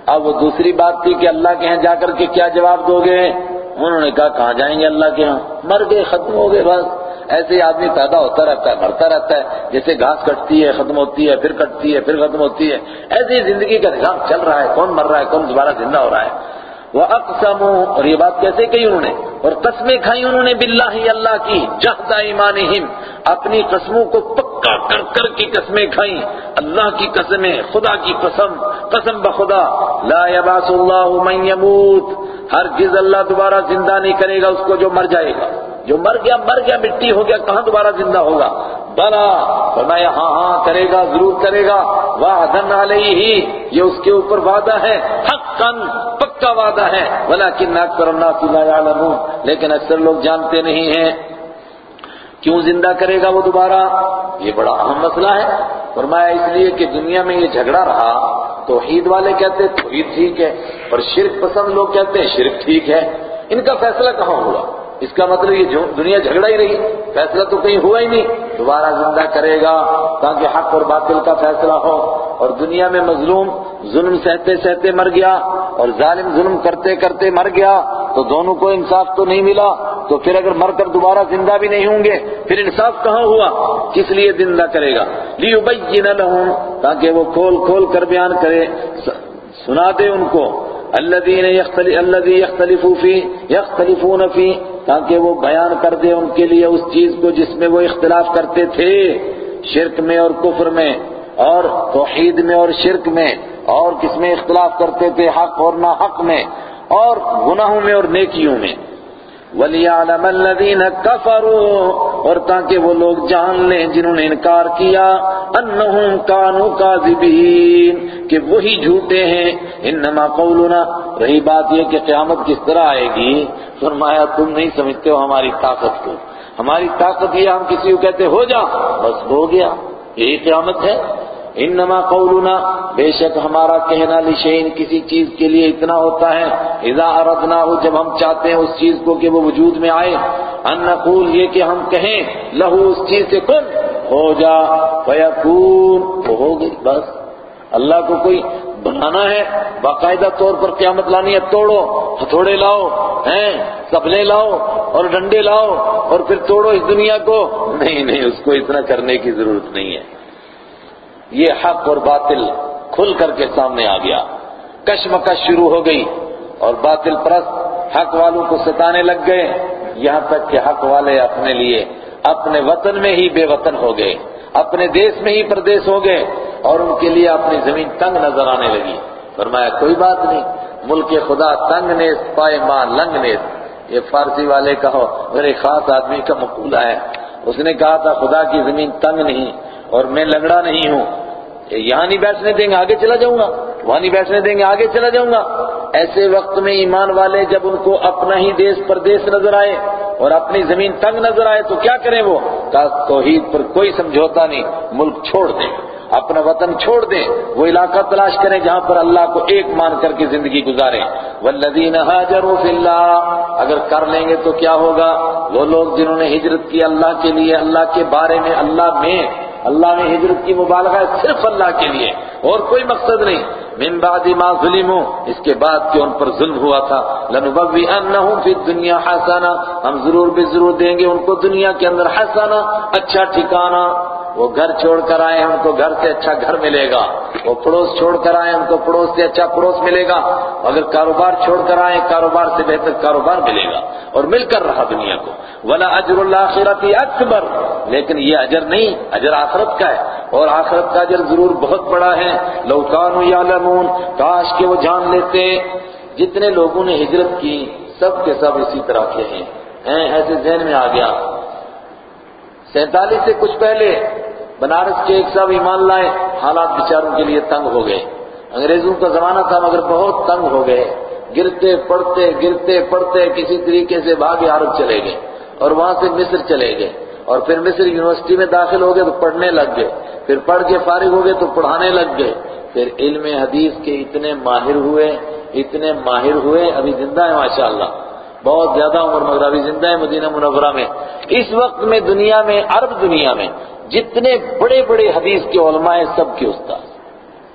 اب وہ دوسری بات تھی کہ اللہ کے ہاں جا کر کے کیا جواب دو گے؟ انہوں نے کہا، کہاں جائیں گے اللہ کے ہاں مر گئے، ختم ہو گئے، بس۔ ایسے ہی آدمی پیدا ہوتا رہتا ہے، مرتا رہتا ہے، جیسے گھاس کٹتی ہے، ختم ہوتی ہے، پھر کٹتی ہے، پھر ختم ہوتی ہے۔ ایسے ہی زندگی کا نظام چل رہا ہے، کون مر رہا ہے، کون دوبارہ زندہ ہو رہا ہے۔ وہ اقسموں اور یہ بات کیسے کہی انہوں نے؟ اور قسمیں کھائی انہوں نے باللہ اللہ کی جہدہ ایمانہم اپنی قسموں کو پکا کر کر کی قسمیں کھائیں۔ اللہ کی قسمیں، خدا کی قسم قسم بخدا لا یباس اللہ من یموت ہرگز اللہ دوبارہ زندہ نہیں کرے گا اس کو جو مر جائے گا۔ جو مر گیا مر گیا، مٹی ہو گیا، کہاں دوبارہ زندہ ہوگا؟ بلا، فرمایا ہاں ہاں کرے گا، ضرور کرے گا۔ وعدن علیہ ہی یہ اس کے اوپر وعدہ ہے۔ حقا پکا وعدہ ہے۔ ولیکن اکثر الناس لا يعلمون لیکن اکثر لوگ جانتے نہیں ہیں۔ کیوں زندہ کرے گا وہ دوبارہ؟ یہ بڑا اہم مسئلہ ہے۔ فرمایا، اس لیے کہ دنیا میں یہ جھگڑا رہا۔ توحید والے کہتے توحید ٹھیک ہے اور شرک پسند لوگ کہتے ہیں، شرک ٹھیک ہے۔ ان کا فیصلہ کہاں ہوا؟ اس کا مطلب یہ دنیا جھگڑا ہی رہی فیصلہ تو کہیں ہوا ہی نہیں۔ دوبارہ زندہ کرے گا تاکہ حق اور باطل کا فیصلہ ہو۔ اور دنیا میں مظلوم ظلم سہتے سہتے مر گیا اور ظالم ظلم کرتے کرتے مر گیا، تو دونوں کو انصاف تو نہیں ملا۔ تو پھر اگر مر کر دوبارہ زندہ بھی نہیں ہوں گے، پھر انصاف کہاں ہوا؟ کس لیے زندہ کرے گا؟ لیبین لہم تاکہ وہ کھول کھول کر بیان کرے، سنا دے ان کو۔ الذين الذي يختلفوا فيه يختلفون فيه تاکہ وہ بیان کر دے ان کے لیے اس چیز کو جس میں وہ اختلاف کرتے تھے، شرک میں اور کفر میں، اور توحید میں اور شرک میں، اور کس میں اختلاف کرتے تھے، حق اور نہ حق میں، اور گناہوں میں اور نیکیوں میں۔ وَلِيَعْلَمَ الَّذِينَ كَفَرُوا اور تاکہ وہ لوگ جان لیں جنہوں نے انکار کیا انہم کانوا کاذبین کہ وہی جھوٹے ہیں۔ انما قولنا رہی بات یہ کہ قیامت کس طرح آئے گی؟ فرمایا، تم نہیں سمجھتے ہو ہماری طاقت کو۔ ہماری طاقت یہ ہم کسی کو کہتے ہو جا، بس ہو گیا، یہی قیامت ہے۔ انما قولنا، بے شک ہمارا کہنا لشین کسی چیز کے لیے اتنا ہوتا ہے، اذا اردنا ہو جب ہم چاہتے ہیں اس چیز کو کہ وہ وجود میں آئے، ان نقول یہ کہ ہم کہیں، لہو اس چیز سے کن؟ ہو جا، فیکون ہو گئی، بس۔ اللہ کو کوئی بنانا ہے، باقاعدہ طور پر قیامت لانی ہے، توڑو، ہتھوڑے لاؤ، ہیں، سبلے لاؤ، اور ڈنڈے لاؤ، اور پھر توڑو اس دنیا کو۔ نہیں نہیں، اس کو اتنا کرنے کی ضرورت نہیں ہے۔ یہ حق اور باطل کھل کر کے سامنے آ گیا۔ کشمکش شروع ہو گئی اور باطل پرست حق والوں کو ستانے لگ گئے۔ یہاں تک کہ حق والے اپنے لیے اپنے وطن میں ہی بے وطن ہو گئے، اپنے دیش میں ہی پردیش ہو گئے اور ان کے لیے اپنی زمین تنگ نظر آنے لگی۔ فرمایا، کوئی بات نہیں، ملک خدا تنگ نیس پائے ماں لنگ نیس یہ فارسی والے کا ہو میرے خاص آدمی کا مقولہ ہے۔ اس نے کہا تھا، خدا کی زمین تنگ نہیں اور میں لنگڑا نہیں ہوں۔ یہاں نہیں بیٹھنے دیں گے، آگے چلا جاؤں گا۔ وہاں نہیں بیٹھنے دیں گے، آگے چلا جاؤں گا۔ ایسے وقت میں ایمان والے جب ان کو اپنا ہی دیش پردیش نظر آئے اور اپنی زمین تنگ نظر آئے تو کیا کریں وہ؟ کہا توحید پر کوئی سمجھوتا نہیں، ملک چھوڑ دیں۔ اپنا وطن چھوڑ دیں۔ وہ علاقہ تلاش کریں جہاں پر اللہ کو ایک مان کر کے زندگی گزاریں۔ والذین ہاجروا فی اللہ اگر کر لیں گے تو کیا ہوگا؟ وہ لوگ جنہوں نے ہجرت کی اللہ کے لیے، اللہ کے بارے میں، اللہ میں اللہ نے ہجرت کی مبالغہ صرف اللہ کے لیے، اور کوئی مقصد نہیں۔ من بعد ما ظلموا، اس کے بعد کہ ان پر ظلم ہوا تھا۔ لنبوئنہم فی الدنیا حسنا ہم ضرور بھی ضرور دیں گے ان کو دنیا کے اندر حسنا اچھا ٹھکانہ۔ وہ گھر چھوڑ کر آئے ان کو گھر سے اچھا گھر ملے گا۔ وہ پڑوس چھوڑ کر آئے ان کو پڑوس سے اچھا پڑوس ملے گا۔ اگر کاروبار چھوڑ کر آئے، کاروبار سے بہتر کاروبار ملے گا۔ اور مل کر رہا دنیا کو۔ ولا اجر اللہ اکبر لیکن یہ اجر نہیں، اجر آخرت کا ہے۔ اور آخرت کا اجر ضرور بہت بڑا ہے۔ لوکان یعلمون کاش کہ وہ جان لیتے۔ جتنے لوگوں نے ہجرت کی، سب کے سب اسی طرح کے ہیں، ایسے ذہن میں آ گیا۔ سینتالیس سے کچھ پہلے بنارس کے ایک صاحب ایمان لائے، حالات بیچاروں کے لیے تنگ ہو گئے۔ انگریزوں کا زمانہ تھا مگر بہت تنگ ہو گئے۔ گرتے، پڑتے گرتے، پڑتے، کسی طریقے سے بھاگے عرب چلے گئے اور وہاں سے مصر چلے گئے۔ اور پھر مصر یونیورسٹی میں داخل ہو گئے تو پڑھنے لگ گئے۔ پھر پڑھ کے فارغ ہو گئے تو پڑھانے لگ گئے۔ پھر علم حدیث کے اتنے ماہر ہوئے، اتنے ماہر ہوئے، ابھی زندہ ہے ماشاءاللہ۔ بہت زیادہ عمر مگر ابھی زندہ ہے مدینہ منورہ میں۔ اس وقت میں دنیا میں، عرب دنیا میں، جتنے بڑے بڑے حدیث کے علماء ہیں، سب کے استاد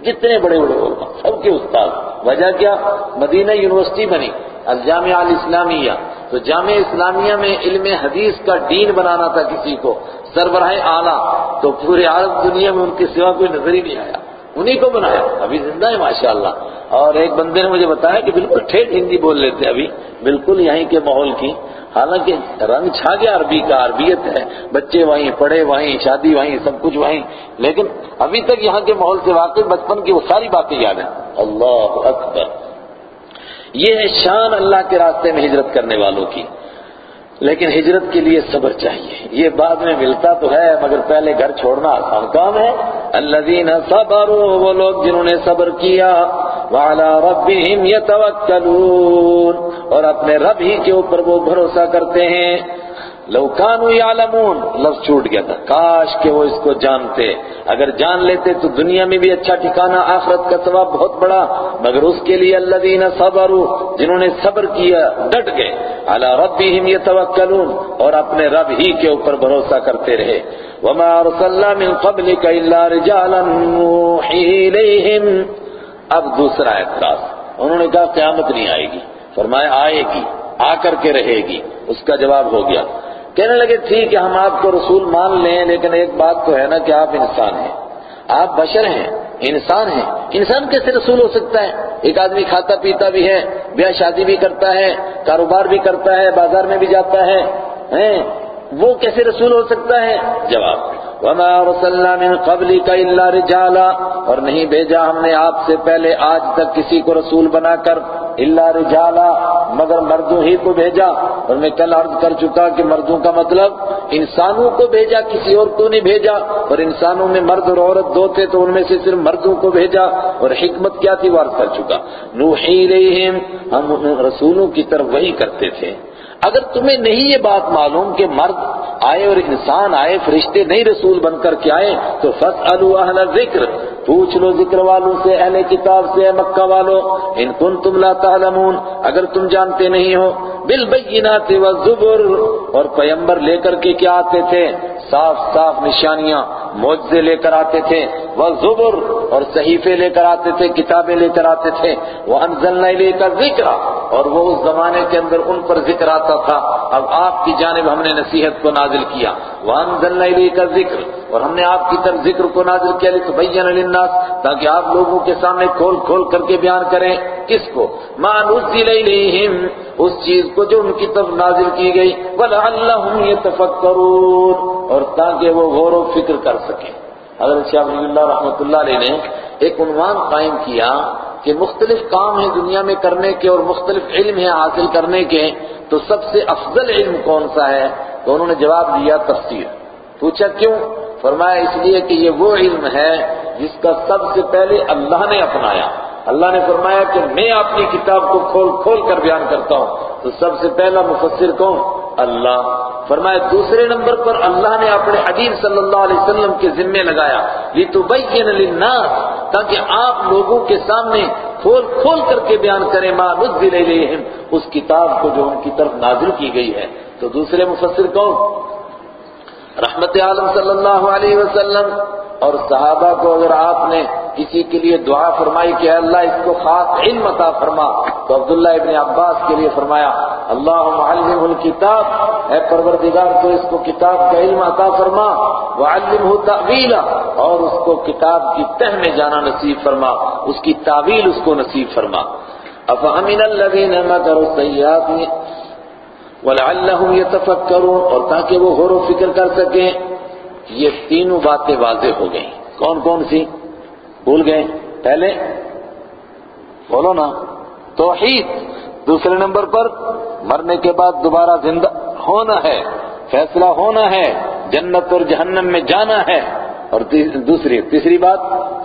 جتنے بڑے بڑے علماء، سب کے استاد وجہ کیا؟ مدینہ یونیورسٹی بنی، الجامعہ الاسلامیہ۔ تو جامعہ اسلامیہ میں علم حدیث کا دین بنانا تھا کسی کو، سربراہ اعلیٰ۔ تو پورے عرب دنیا میں ان کے سوا کوئی نظر ہی نہیں آیا۔ انہی کو بنایا۔ ابھی زندہ ہے، ماشاءاللہ۔ اور ایک بندے نے مجھے بتایا کہ بالکل ٹھیک ہندی بول لیتے ابھی۔ بالکل یہیں کے ماحول کی۔ حالانکہ رنگ چھا گیا عربی کا، عربیت ہے۔ بچے وہیں، پڑھے وہیں، شادی وہیں، سب کچھ وہیں۔ لیکن ابھی تک یہاں کے ماحول سے واقع بچپن کی وہ ساری باتیں یاد ہیں۔ اللہ اکبر۔ یہ ہے شان اللہ کے راستے میں ہجرت کرنے والوں کی۔ لیکن ہجرت کے لیے صبر چاہیے۔ یہ بعد میں ملتا تو ہے، مگر پہلے گھر چھوڑنا آسان کام ہے۔ الذین صبروا، وہ لوگ جنہوں نے صبر کیا والا رب يتوکلون اور اپنے رب ہی کے اوپر وہ بھروسہ کرتے ہیں۔ لو کانوا یعلمون، لفظ چھوٹ گیا تھا۔ کاش کہ وہ اس کو جانتے۔ اگر جان لیتے تو دنیا میں بھی اچھا ٹھکانہ، آخرت کا ثواب بہت بڑا۔ مگر اس کے لیے الذین صبروا، جنہوں نے صبر کیا، ڈٹ گئے۔ علی ربهم یتوکلون، اور اپنے رب ہی کے اوپر بھروسہ کرتے رہے۔ وما ارسلنا من قبلك الا رجالا نوحي اليهم اب دوسرا اعتراض۔ انہوں نے کہا قیامت نہیں آئے گی۔ فرمایا آئے گی، آ کر کے رہے گی۔ اس کا جواب ہو گیا۔ کہنے لگے، ٹھیک ہے، ہم آپ کو رسول مان لیں، لیکن ایک بات تو ہے نا کہ آپ انسان ہیں۔ آپ بشر ہیں، انسان ہیں۔ انسان کیسے رسول ہو سکتا ہے؟ ایک آدمی کھاتا پیتا بھی ہے، بیاہ شادی بھی کرتا ہے، کاروبار بھی کرتا ہے، بازار میں بھی جاتا ہے وہ کیسے رسول ہو سکتا ہے؟ جواب وما ارسلنا من قبلك الا رجالا اور نہیں بھیجا ہم نے آپ سے پہلے آج تک کسی کو رسول بنا کر الا رجالا، مگر مردوں ہی کو بھیجا۔ اور میں کل عرض کر چکا کہ مردوں کا مطلب انسانوں کو بھیجا، کسی اور کو نہیں بھیجا۔ اور انسانوں میں مرد اور عورت دو تھے تو ان میں سے صرف مردوں کو بھیجا۔ اور حکمت کیا تھی؟ وہ عرض کر چکا۔ نوحی رہیم ہم رسولوں کی طرف وہی کرتے تھے۔ اگر تمہیں نہیں یہ بات معلوم کہ مرد آئے اور انسان آئے، فرشتے نہیں رسول بن کر کے آئے، تو فَاسْأَلُوا أَهْلَ الذِّكْرِ پوچھ لو ذکر والوں سے، اہل کتاب سے مکہ والوں ان کن تم لا تعلمون، اگر تم جانتے نہیں ہو۔ بالبینات والزبر اور پیمبر لے کر کے کیا آتے تھے؟ صاف صاف نشانیاں معجزے لے کر آتے تھے۔ وہ زبر اور صحیفے لے کر آتے تھے، کتابیں لے کر آتے تھے۔ وہ انزلنا لے کر ذکر اور وہ اس زمانے کے اندر ان پر ذکر آتا تھا۔ اب آپ کی جانب ہم نے نصیحت کو نازل کیا۔ وہ انزلنا لے کر ذکر اور ہم نے آپ کی طرف ذکر کو نازل کیا لتبین للناس۔ تاکہ آپ لوگوں کے سامنے کھول کھول کر کے بیان کریں کس کو۔ ما نزل الیہم اس چیز کو جو ان کی طرف نازل کی گئی۔ وَلَعَلَّهُمْ يَتَفَكَّرُونَ۔ اور تاکہ وہ غور و فکر کر سکیں۔ حضرت شاہ ولی اللہ رحمۃ اللہ علیہ نے ایک عنوان قائم کیا۔ کہ مختلف کام ہیں دنیا میں کرنے کے اور مختلف علم ہیں حاصل کرنے کے، تو سب سے افضل علم کون سا ہے؟ تو انہوں نے جواب دیا تفسیر۔ پوچھا کیوں؟ فرمایا اس لیے کہ یہ وہ علم ہے جس کا سب سے پہلے اللہ نے اپنایا۔ اللہ نے فرمایا کہ میں اپنی کتاب کو کھول کھول کر بیان کرتا ہوں۔ تو سب سے پہلا مفسر کون؟ اللہ۔ فرمایا، دوسرے نمبر پر اللہ نے اپنے حبیب صلی اللہ علیہ وسلم کے ذمے لگایا۔ لِتُبَيِّنَ لِلنَّاسِ، تاکہ آپ لوگوں کے سامنے کھول کھول کر کے بیان کریں، ما نزل الیہم اس کتاب کو جو ان کی طرف نازل کی گئی ہے۔ تو دوسرے مفسر کون؟ رحمت عالم صلی اللہ علیہ وسلم۔ اور صحابہ کو اگر آپ نے کسی کے لیے دعا فرمائی کہ اللہ اس کو خاص علم عطا فرما، تو عبداللہ ابن عباس کے لیے فرمایا اللہ معلم الکتاب، اے پروردگار، تو اس کو کتاب کا علم عطا فرما وعلمہ تعویلا اور اس کو کتاب کی تہ میں جانا نصیب فرما، اس کی تعویل اس کو نصیب فرما۔ افامن الذین مکروا السیئات ولعلهم يتفکرون اور تاکہ وہ غور و فکر کر سکیں یہ تینوں باتیں واضح ہو گئیں۔ کون کون سی؟ بھول گئے؟ پہلے؟ بولو نا۔ توحید۔ دوسرے نمبر پر، مرنے کے بعد دوبارہ زندہ ہونا ہے، فیصلہ ہونا ہے، جنت اور جہنم میں جانا ہے۔ اور دوسری، تیسری بات۔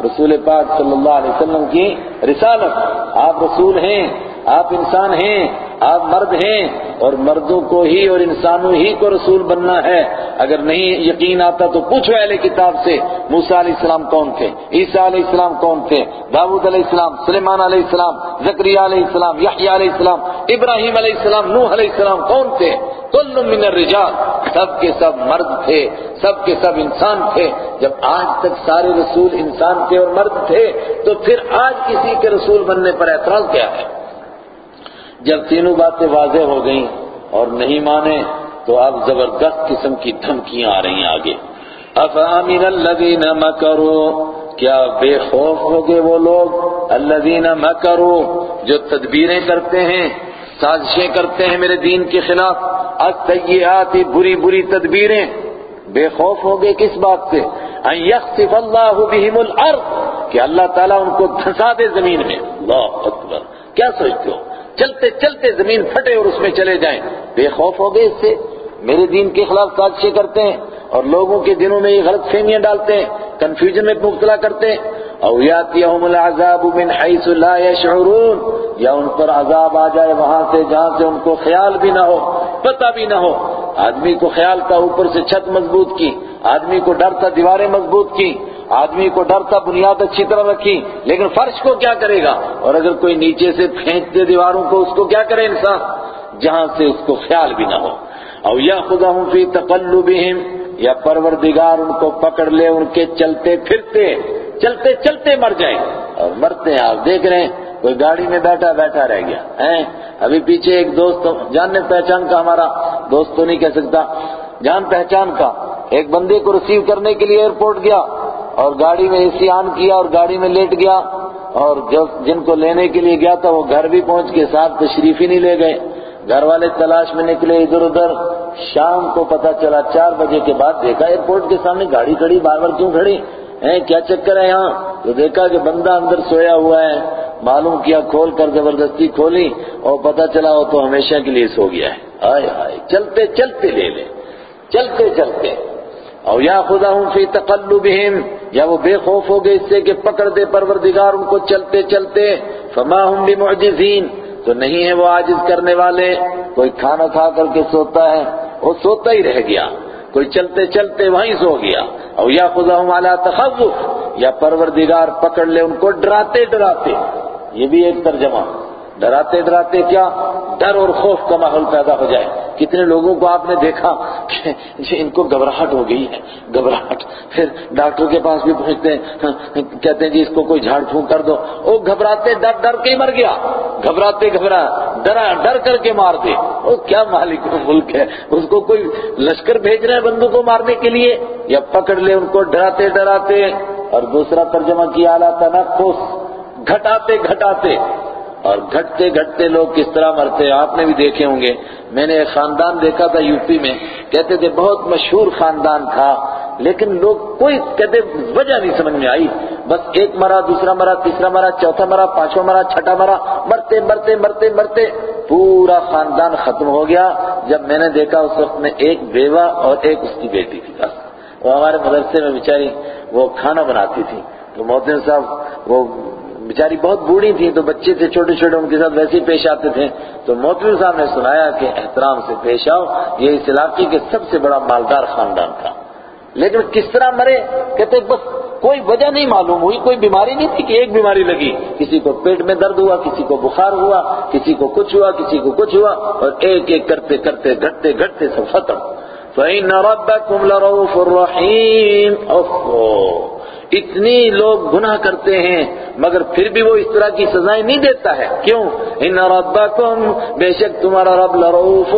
رسول پاک صلی اللہ علیہ وسلم کی رسالت۔ آپ رسول ہیں، آپ انسان ہیں، آپ مرد ہیں اور مردوں کو ہی اور انسانوں ہی کو رسول بننا ہے۔ اگر نہیں یقین آتا تو پوچھو اہل کتاب سے، موسیٰ علیہ السلام کون تھے؟ عیسیٰ علیہ السلام کون تھے؟ داود علیہ السلام، سلیمان علیہ السلام زکریہ علیہ السلام یحییٰ علیہ السلام، ابراہیم علیہ السلام، نوح علیہ السلام کون تھے؟ کل من الرجال۔ سب کے سب مرد تھے، سب کے سب انسان تھے۔ جب آج تک سارے رسول انسان تھے اور مرد تھے، تو پھر آج کسی کے رسول بننے پر اعتراض کیا ہے؟ جب تینوں باتیں واضح ہو گئیں اور نہیں مانے، تو اب زبردست قسم کی دھمکیاں آ رہی ہیں آگے۔ افامن الذین مکروا؟ کیا بے خوف ہو گئے وہ لوگ؟ الذین مکروا جو تدبیریں کرتے ہیں، سازشیں کرتے ہیں میرے دین کے خلاف السیئات بری بری تدبیریں۔ بے خوف ہو گئے کس بات سے؟ ان یخسف اللہ بہم الارض کہ اللہ تعالیٰ ان کو دھنسا دے زمین میں۔ اللہ اکبر۔ کیا سوچتے ہو؟ چلتے چلتے زمین پھٹے اور اس میں چلے جائیں۔ بے خوف ہو گئے اس سے۔ میرے دین کے خلاف سازشیں کرتے ہیں اور لوگوں کے دنوں میں یہ غلط فہمیاں ڈالتے ہیں۔ کنفیوژن میں مبتلا کرتے ہیں۔ او یاتیہم العذاب من حیث لا یشعرون، یا ان پر عذاب آ جائے وہاں سے جہاں سے ان کو خیال بھی نہ ہو، پتہ بھی نہ ہو۔ آدمی کو خیال کا اوپر سے چھت مضبوط کی، آدمی کو ڈر تھا دیواریں مضبوط کی، آدمی کو ڈر تھا بنیاد اچھی طرح رکھی، لیکن فرش کو کیا کرے گا؟ اور اگر کوئی نیچے سے پھینک دے دیواروں کو، اس کو کیا کرے انسان؟ جہاں سے اس کو خیال بھی نہ ہو۔ او یا خدا ہوں فی تقلبہم، یا پروردگار ان کو پکڑ لے، ان کے چلتے پھرتے۔ چلتے چلتے مر جائیں۔ اور مرتے ہیں، آپ دیکھ رہے ہیں، کوئی گاڑی میں بیٹھا بیٹھا رہ گیا۔ ہیں؟ ابھی پیچھے ایک دوست جاننے پہچان کا ہمارا دوست تو نہیں کہہ سکتا۔ جان پہچان کا۔ ایک بندے کو ریسیو کرنے کے لیے ایئرپورٹ گیا اور گاڑی میں اے سی آن کیا اور گاڑی میں لیٹ گیا۔ اور جن کو لینے کے لیے گیا تھا، وہ گھر بھی پہنچ کے ساتھ تشریف ہی نہیں لے گئے۔ گھر والے تلاش میں نکلے ادھر ادھر۔ شام کو پتا چلا، چار بجے کے بعد دیکھا ایئرپورٹ کے سامنے گاڑی کھڑی، بار بار کیوں کھڑی؟ ہیں، کیا چکر ہے یہاں؟ تو دیکھا کہ بندہ اندر سویا ہوا ہے معلوم کیا کھول کر زبردستی کھولی اور پتا چلا وہ تو ہمیشہ کے لیے سو گیا ہے۔ آئے آئے، چلتے چلتے لے لے۔ چلتے چلتے۔ اور یا خدا ہوں فی تقلبہم، یا وہ بے خوف ہو گئے اس سے کہ پکڑ دے پروردگار ان کو چلتے چلتے۔ فما ہم بمعجزین، تو نہیں ہے وہ عاجز کرنے والے۔ کوئی کھانا کھا کر کے سوتا ہے، وہ سوتا ہی رہ گیا۔ کوئی چلتے چلتے وہیں سو گیا۔ اور یا خدا مالا تخوف، یا پروردگار پکڑ لے، ان کو ڈراتے ڈراتے۔ یہ بھی ایک ترجمہ۔ ڈراتے ڈراتے کیا ڈر اور خوف کا ماحول پیدا ہو جائے۔ کتنے لوگوں کو آپ نے دیکھا کہ جی، ان کو گھبراہٹ ہو گئی ہے۔ گھبراہٹ۔ پھر ڈاکٹر کے پاس بھی پہنچتے ہیں ہاں، کہتے ہیں جی اس کو کوئی جھاڑ پھونک کر دو۔ وہ گھبراتے، ڈر ڈر کے ہی مر گیا۔ گھبراتے، گھبرا، ڈرا، ڈر کر کے مار دے۔ وہ کیا مالک ملک ہے۔ اس کو کوئی لشکر بھیج رہے ہیں بندوں کو مارنے کے لیے؟ یا پکڑ لے ان کو، ڈراتے ڈراتے۔ اور دوسرا ترجمہ کیا اعلیٰ تنفس۔ گھٹاتے گھٹاتے۔ اور گھٹتے گھٹتے لوگ کس طرح مرتے ہیں؟ آپ نے بھی دیکھے ہوں گے۔ میں نے ایک خاندان دیکھا تھا یو پی میں۔ کہتے تھے بہت مشہور خاندان تھا، لیکن لوگ کوئی کہتے وجہ نہیں سمجھ میں آئی۔ بس ایک مرا، دوسرا مرا، تیسرا مرا، چوتھا مرا، پانچواں مرا، چھٹا مرا، مرتے مرتے مرتے مرتے، پورا خاندان ختم ہو گیا۔ جب میں نے دیکھا اس وقت میں ایک بیوہ اور ایک اس کی بیٹی تھی بس۔ وہ ہمارے مدرسے میں بیچاری وہ کھانا بناتی تھی۔ تو محدود صاحب وہ بیچاری بہت بوڑھی تھی تو بچے تھے چھوٹے چھوٹے، ان کے ساتھ ویسے ہی پیش آتے تھے۔ تو موتی صاحب نے سنایا کہ احترام سے پیش آؤ، یہ اس علاقے کے سب سے بڑا مالدار خاندان تھا۔ لیکن کس طرح مرے؟ کہتے بس کوئی وجہ نہیں معلوم ہوئی، کوئی بیماری نہیں تھی کہ ایک بیماری لگی۔ کسی کو پیٹ میں درد ہوا، کسی کو بخار ہوا، کسی کو کچھ ہوا، کسی کو کچھ ہوا، اور ایک ایک کرتے کرتے گھٹتے گھٹتے سب ختم۔ فَإِنَّ رَبَّكُمْ لَرَوْفُ الرَّحِيمُ اوہ اتنی لوگ گناہ کرتے ہیں، مگر پھر بھی وہ اس طرح کی سزائیں نہیں دیتا ہے۔ کیوں؟ ان ربکم، بے شک تمہارا رب لروف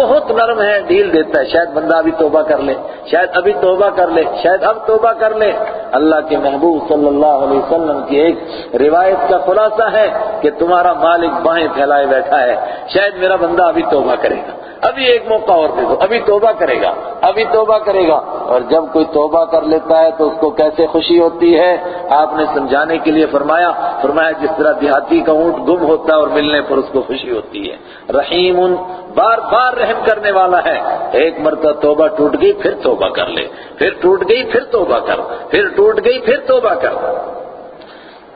بہت نرم ہے، ڈھیل دیتا ہے۔ شاید بندہ ابھی توبہ کر لے، شاید ابھی توبہ کر لے، شاید اب توبہ کر لے۔ اللہ کے محبوب صلی اللہ علیہ وسلم کی ایک روایت کا خلاصہ ہے کہ تمہارا مالک بائیں پھیلائے بیٹھا ہے۔ شاید میرا بندہ ابھی توبہ کرے گا۔ ابھی ایک موقع اور دے دو، ابھی توبہ کرے گا، ابھی توبہ کرے گا۔ اور جب کوئی توبہ کر لیتا ہے تو اس کو کیسے خوشی ہوتی ہے؟ آپ نے سمجھانے کے لیے فرمایا فرمایا جس طرح دیہاتی کا اونٹ گم ہوتا ہے اور ملنے پر اس کو خوشی ہوتی ہے۔ رحیم ان بار بار رحم کرنے والا ہے۔ ایک مرتبہ توبہ ٹوٹ گئی، پھر توبہ کر لے۔ پھر ٹوٹ گئی، پھر توبہ کر۔ پھر ٹوٹ گئی، پھر توبہ کر۔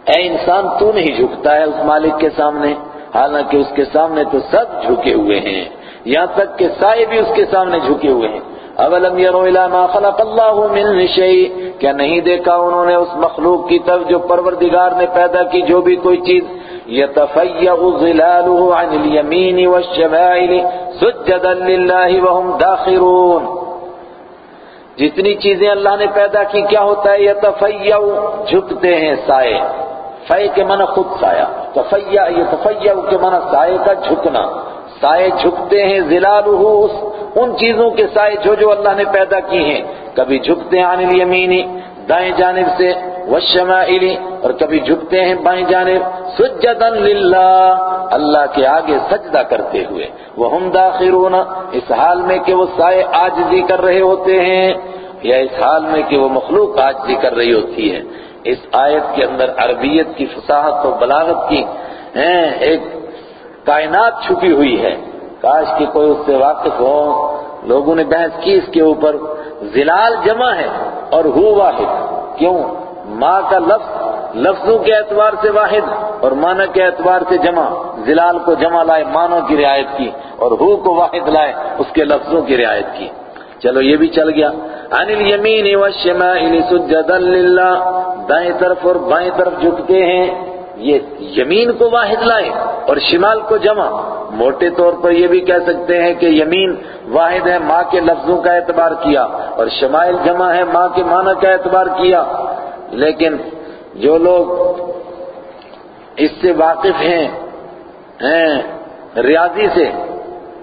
اے انسان، تو نہیں جھکتا ہے اس مالک کے سامنے؟ حالانکہ اس کے سامنے تو سب جھکے ہوئے ہیں۔ یہاں تک کہ سائے بھی اس کے سامنے جھکے ہوئے ہیں۔ اولم يروا الى ما خلق الله من شيء کیا نہیں دیکھا انہوں نے اس مخلوق کی طرف جو پروردگار نے پیدا کی جو بھی کوئی چیز؟ يتفيأ ظلاله عن اليمين والشمائل سجدا لله وهم داخرون۔ جتنی چیزیں اللہ نے پیدا کی، کیا ہوتا ہے؟ يتفيأ جھکتے ہیں سائے۔ فے کے معنی خود سایہ تفیع یہ کے معنی سائے کا جھکنا۔ سائے جھکتے ہیں ظلالہ ان چیزوں کے سائے جو جو اللہ نے پیدا کی ہیں۔ کبھی جھکتے ہیں عن الیمینی دائیں جانب سے والشمائلی اور کبھی جھکتے ہیں بائیں جانب۔ سجدا للہ، اللہ کے آگے سجدہ کرتے ہوئے۔ وہ ہم داخرون، اس حال میں کہ وہ سائے آجزی کر رہے ہوتے ہیں، یا اس حال میں کہ وہ مخلوق آجزی کر رہی ہوتی ہے۔ اس آیت کے اندر عربیت کی فصاحت و بلاغت کی ایک کائنات چھپی ہوئی ہے۔ کاش کہ کوئی اس سے واقف ہو۔ لوگوں نے بحث کی اس کے اوپر۔ زلال جمع ہے اور ہو واحد۔ کیوں؟ ماں کا لفظ لفظوں کے اعتبار سے واحد اور معنی کے اعتبار سے جمع۔ زلال کو جمع لائے معنوں کی رعایت کی اور ہو کو واحد لائے اس کے لفظوں کی رعایت کی۔ چلو یہ بھی چل گیا۔ عن الیمین والشمائل سجدا للہ۔ دائیں طرف اور بائیں طرف جھکتے ہیں۔ یہ یمین کو واحد لائے اور شمال کو جمع۔ موٹے طور پر یہ بھی کہہ سکتے ہیں کہ یمین واحد ہے، ماں کے لفظوں کا اعتبار کیا، اور شمائل جمع ہے، ماں کے معنی کا اعتبار کیا۔ لیکن جو لوگ اس سے واقف ہیں ریاضی سے،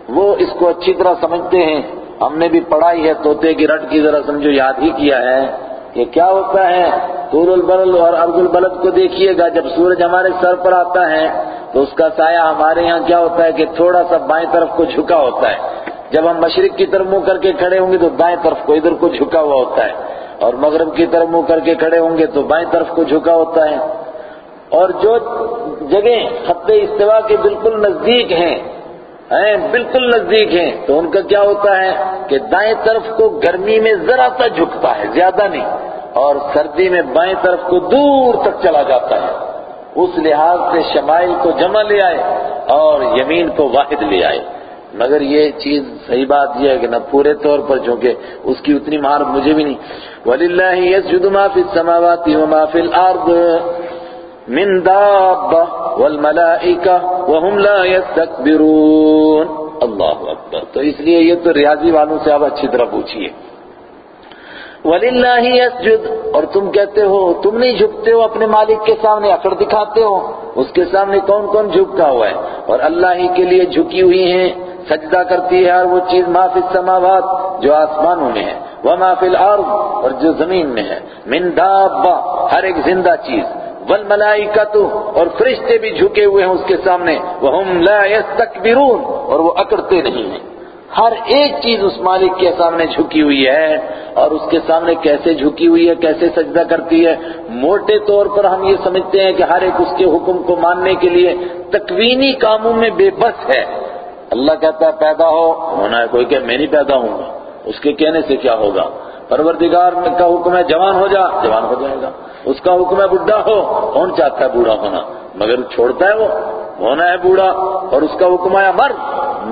وہ اس کو اچھی طرح سمجھتے ہیں۔ ہم نے بھی پڑھائی ہے توتے کی رٹ کی ذرا سمجھو، یاد ہی کیا ہے کہ کیا ہوتا ہے؟ طول البلد اور عرض البلد کو دیکھیے گا، جب سورج ہمارے سر پر آتا ہے، تو اس کا سایہ ہمارے یہاں کیا ہوتا ہے کہ تھوڑا سا بائیں طرف کو جھکا ہوتا ہے۔ جب ہم مشرق کی طرف منہ کر کے کھڑے ہوں گے، تو دائیں طرف کو ادھر کو جھکا ہوا ہوتا ہے۔ اور مغرب کی طرف منہ کر کے کھڑے ہوں گے، تو بائیں طرف کو جھکا ہوتا ہے۔ اور جو جگہ خط استوا کے بالکل نزدیک ہیں ہیں، بالکل نزدیک ہیں، تو ان کا کیا ہوتا ہے کہ دائیں طرف کو گرمی میں ذرا سا جھکتا ہے، زیادہ نہیں۔ اور سردی میں بائیں طرف کو دور تک چلا جاتا ہے۔ اس لحاظ سے شمائل کو جمع لے آئے اور یمین کو واحد لے آئے۔ مگر یہ چیز صحیح بات یہ ہے کہ نہ پورے طور پر، چونکہ اس کی اتنی مہارت مجھے بھی نہیں۔ وَلِلَّهِ يَسْجُدُ مَا فِي السَّمَاوَاتِ وَمَا فِي الْأَرْضِ مِن دَابَّةٍ وَالْمَلَائِكَةُ وَهُمْ لَا يَسْتَكْبِرُونَ۔ اللہ اکبر۔ تو اس لیے یہ تو ریاضی والوں سے آپ اچھی طرح پوچھیے وَلِلَّهِ يَسْجُدُ۔ اور تم کہتے ہو، تم نہیں جھکتے ہو اپنے مالک کے سامنے اکڑ دکھاتے ہو۔ اس کے سامنے کون کون جھکا ہوا ہے؟ اور اللہ ہی کے لیے جھکی ہوئی ہیں، سجدہ کرتی ہے اور وہ چیز ما فی السماوات، جو آسمانوں میں ہے۔ وہ ما فی الارض اور جو زمین میں ہے۔ من دابہ، ہر ایک زندہ چیز۔ والملائکت، اور فرشتے بھی جھکے ہوئے ہیں اس کے سامنے۔ وہم لا یستکبرون اور وہ اکڑتے نہیں ہیں۔ ہر ایک چیز اس مالک کے سامنے جھکی ہوئی ہے اور اس کے سامنے کیسے جھکی ہوئی ہے، کیسے سجدہ کرتی ہے۔ موٹے طور پر ہم یہ سمجھتے ہیں کہ ہر ایک اس کے حکم کو ماننے کے لیے تکوینی کاموں میں بے بس ہے۔ اللہ کہتا ہے، پیدا ہو۔ ہونا ہے کوئی کہ میں نہیں پیدا ہوں گا۔ اس کے کہنے سے کیا ہوگا؟ پروردگار کا حکم ہے، جوان ہو جا۔ جوان ہو جائے گا۔ اس کا حکم ہے، بڈھا ہو۔ کون چاہتا ہے بوڑھا ہونا؟ مگر چھوڑتا ہے وہ ہونا ہے بوڑھا اور اس کا حکم آیا، مر،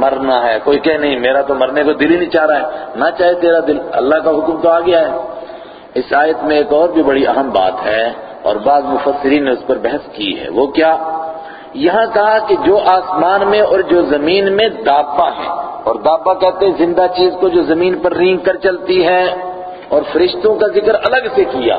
مرنا ہے، کوئی کہ نہیں، میرا تو مرنے کو دل ہی نہیں چاہ رہا ہے، نہ چاہے تیرا دل، اللہ کا حکم تو آ گیا ہے۔ اس آیت میں ایک اور بھی بڑی اہم بات ہے اور بعض مفسرین نے اس پر بحث کی ہے، وہ کیا؟ یہاں کہا کہ جو آسمان میں اور جو زمین میں دابا ہے، اور دابا کہتے ہیں زندہ چیز کو جو زمین پر رینگ کر چلتی ہے، اور فرشتوں کا ذکر الگ سے کیا۔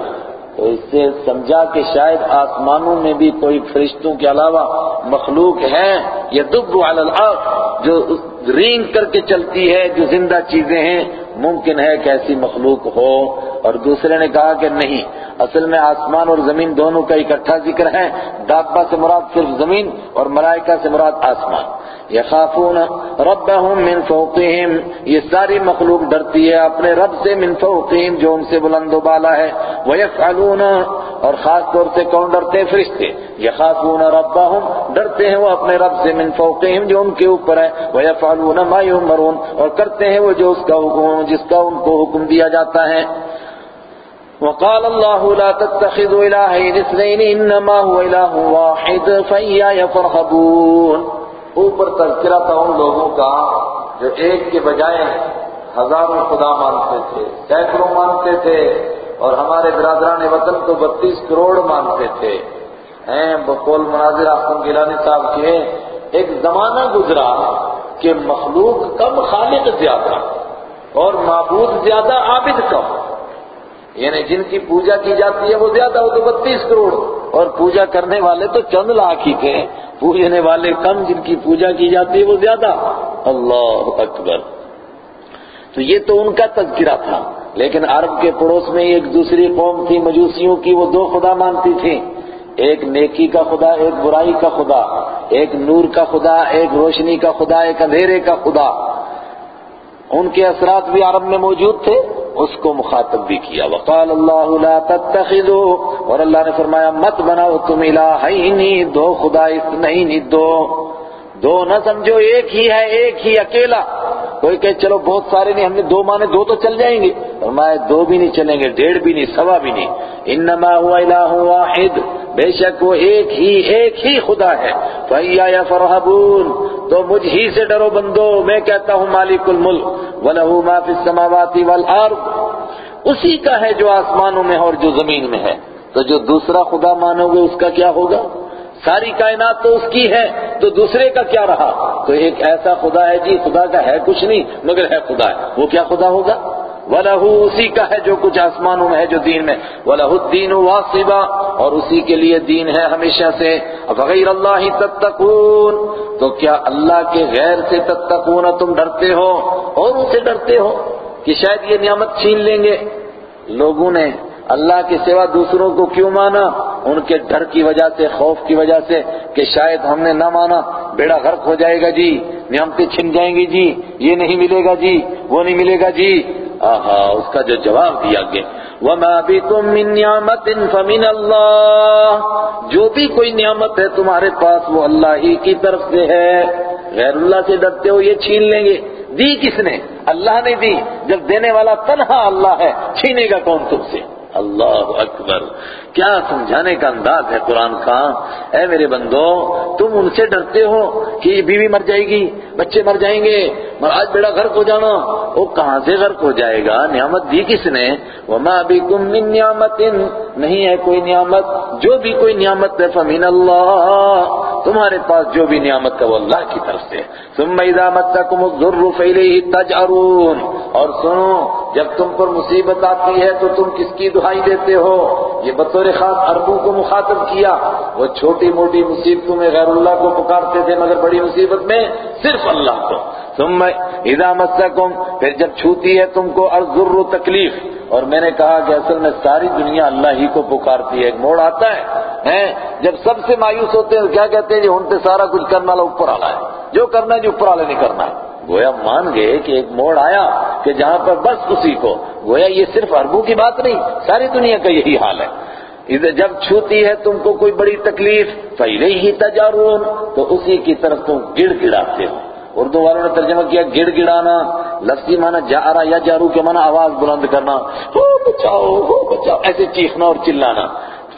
تو اس سے سمجھا کہ شاید آسمانوں میں بھی کوئی فرشتوں کے علاوہ مخلوق ہے یا دب الارض، جو رینگ کر کے چلتی ہے، جو زندہ چیزیں ہیں ممکن ہے کہ ایسی مخلوق ہو۔ اور دوسرے نے کہا کہ نہیں، اصل میں آسمان اور زمین دونوں کا اکٹھا ذکر ہے۔ دابا سے مراد صرف زمین اور ملائکہ سے مراد آسمان۔ یخافون ربهم من فوقهم یہ ساری مخلوق ڈرتی ہے اپنے رب سے من فوقهم جو ان سے بلند و بالا ہے۔ ویفعلون، اور خاص طور سے کون ڈرتے ہیں؟ فرشتے۔ یخافون ربهم ڈرتے ہیں وہ اپنے رب سے من فوقهم جو ان کے اوپر ہے۔ ویفعلون ما یؤمرون، اور کرتے ہیں وہ جو اس کا حکم جس کا ان کو حکم دیا جاتا ہے۔ وقال الله لا تتخذوا إلهين اثنين إنما هو إله واحد فإياي فرهبون اوپر تذکرہ تھا ان لوگوں کا جو ایک کے بجائے ہزاروں خدا مانتے تھے، سینکڑوں مانتے تھے اور ہمارے برادران وطن تو بتیس کروڑ مانتے تھے۔ ہیں، بقول مناظر آسم گیلانی صاحب کے ایک زمانہ گزرا کہ مخلوق کم خالق زیادہ۔ اور معبود زیادہ عابد کم۔ یعنی جن کی پوجا کی جاتی ہے وہ زیادہ ہو تو بتیس کروڑ۔ اور پوجا کرنے والے تو چند لاکھ ہی تھے پوجنے والے کم جن کی پوجا کی جاتی ہے وہ زیادہ۔ اللہ اکبر۔ تو یہ تو ان کا تذکرہ تھا۔ لیکن عرب کے پڑوس میں ایک دوسری قوم تھی، مجوسیوں کی، وہ دو خدا مانتی تھی۔ ایک نیکی کا خدا، ایک برائی کا خدا۔ ایک نور کا خدا، ایک روشنی کا خدا، ایک اندھیرے کا خدا۔ ان کے اثرات بھی عرب میں موجود تھے، اس کو مخاطب بھی کیا۔ وقال اللہ لا تتخذوا اور اللہ نے فرمایا، مت بناؤ تم الہینی دو خدا اس نہیں، دو۔ دو نہ سمجھو، ایک ہی ہے، ایک ہی اکیلا۔ کوئی کہ چلو بہت سارے نہیں، ہم نے دو مانے، دو تو چل جائیں گے۔ فرمایا، دو بھی نہیں چلیں گے، ڈیڑھ بھی نہیں، سوا بھی نہیں۔ انما ہوا الہ واحد۔ بے شک وہ ایک ہی ایک ہی خدا ہے۔ فَإِيَّا فَرْحَبُونَ تو مجھ ہی سے ڈرو بندو، میں کہتا ہوں، مالک الملک۔ وَلَهُ مَا فِي السَّمَاوَاتِ وَالْأَرْضِ۔ اسی کا ہے جو آسمانوں میں اور جو زمین میں ہے۔ تو جو دوسرا خدا مانو گے، اس کا کیا ہوگا؟ ساری کائنات تو اس کی ہے، تو دوسرے کا کیا رہا؟ تو ایک ایسا خدا ہے جی خدا کا ہے کچھ نہیں، مگر ہے خدا۔ ہے وہ کیا خدا ہوگا؟ وَلَهُ اسی کا ہے جو کچھ آسمانوں میں ہے، جو دین میں۔ وَلَهُ الدِّينُ وَاصِبًا۔ اور اسی کے لیے دین ہے ہمیشہ سے۔ غیر اللہ تتقون۔ تو کیا اللہ کے غیر سے تتقون تم ڈرتے ہو؟ اور اسے ڈرتے ہو کہ شاید یہ نعمت چھین لیں گے۔ لوگوں نے اللہ کے سوا دوسروں کو کیوں مانا؟ ان کے ڈر کی وجہ سے، خوف کی وجہ سے کہ شاید ہم نے نہ مانا۔ بیڑا غرق ہو جائے گا جی نعمتیں چھن جائیں گی جی یہ نہیں ملے گا جی وہ نہیں ملے گا جی۔ آہا، اس کا جو جواب دیا گیا۔ وَمَا بِكُم مِّن نِّعْمَةٍ فَمِنَ اللَّهِ۔ جو بھی کوئی نعمت ہے تمہارے پاس، وہ اللہ ہی کی طرف سے ہے۔ غیر اللہ سے ڈرتے ہو یہ چھین لیں گے۔ دی کس نے؟ اللہ نے دی۔ جب دینے والا تنہا اللہ ہے، چھینے گا کون تم سے؟ اللہ اکبر۔ کیا سمجھانے کا انداز ہے قرآن کا؟ اے میرے بندو، تم ان سے ڈرتے ہو کہ یہ بیوی مر جائے گی، بچے مر جائیں گے مر آج بیڑا غرق ہو جانا۔ وہ کہاں سے غرق ہو جائے گا؟ نعمت دی کس نے؟ وما بكم من نعمت، نہیں ہے کوئی نعمت۔ جو بھی کوئی نعمت ہے، فمن اللہ تمہارے پاس جو بھی نعمت ہے، وہ اللہ کی طرف سے۔ ثم اذا مسكم الضر فإليه تجأرون اور سنو، جب تم پر مصیبت آتی ہے، تو تم کس کی دہائی دیتے ہو۔ یہ بطور خاص عربوں کو مخاطب کیا۔ وہ چھوٹی موٹی مصیبتوں میں غیر اللہ کو پکارتے تھے، مگر بڑی مصیبت میں صرف اللہ کو۔ ثم اذا مسكم پھر جب چھوتی ہے تم کو الضر تکلیف۔ اور میں نے کہا کہ اصل میں ساری دنیا اللہ ہی کو پکارتی ہے، ایک موڑ آتا ہے جب سب سے مایوس ہوتے ہیں کیا کہتے ہیں؟ جی ان پہ سارا کچھ کرنا والا اوپر آنا ہے۔ جو کرنا ہے، جو اوپر والے نہیں کرنا ہے۔ گویا مان گئے کہ ایک موڑ آیا کہ جہاں پر بس اسی کو۔ گویا یہ صرف عربوں کی بات نہیں، ساری دنیا کا یہی حال ہے۔ ادھر جب چھوتی ہے تم کو کوئی بڑی تکلیف پہلے ہی تجارون تو اسی کی طرف تم گڑ گڑاتے ہو۔ اردو والوں نے ترجمہ کیا، گڑ گڑانا۔ لفظی مانا جا رہا یا جارو کے مانا آواز بلند کرنا۔ ہو بچاؤ ہو بچاؤ ایسے چیخنا اور چلانا۔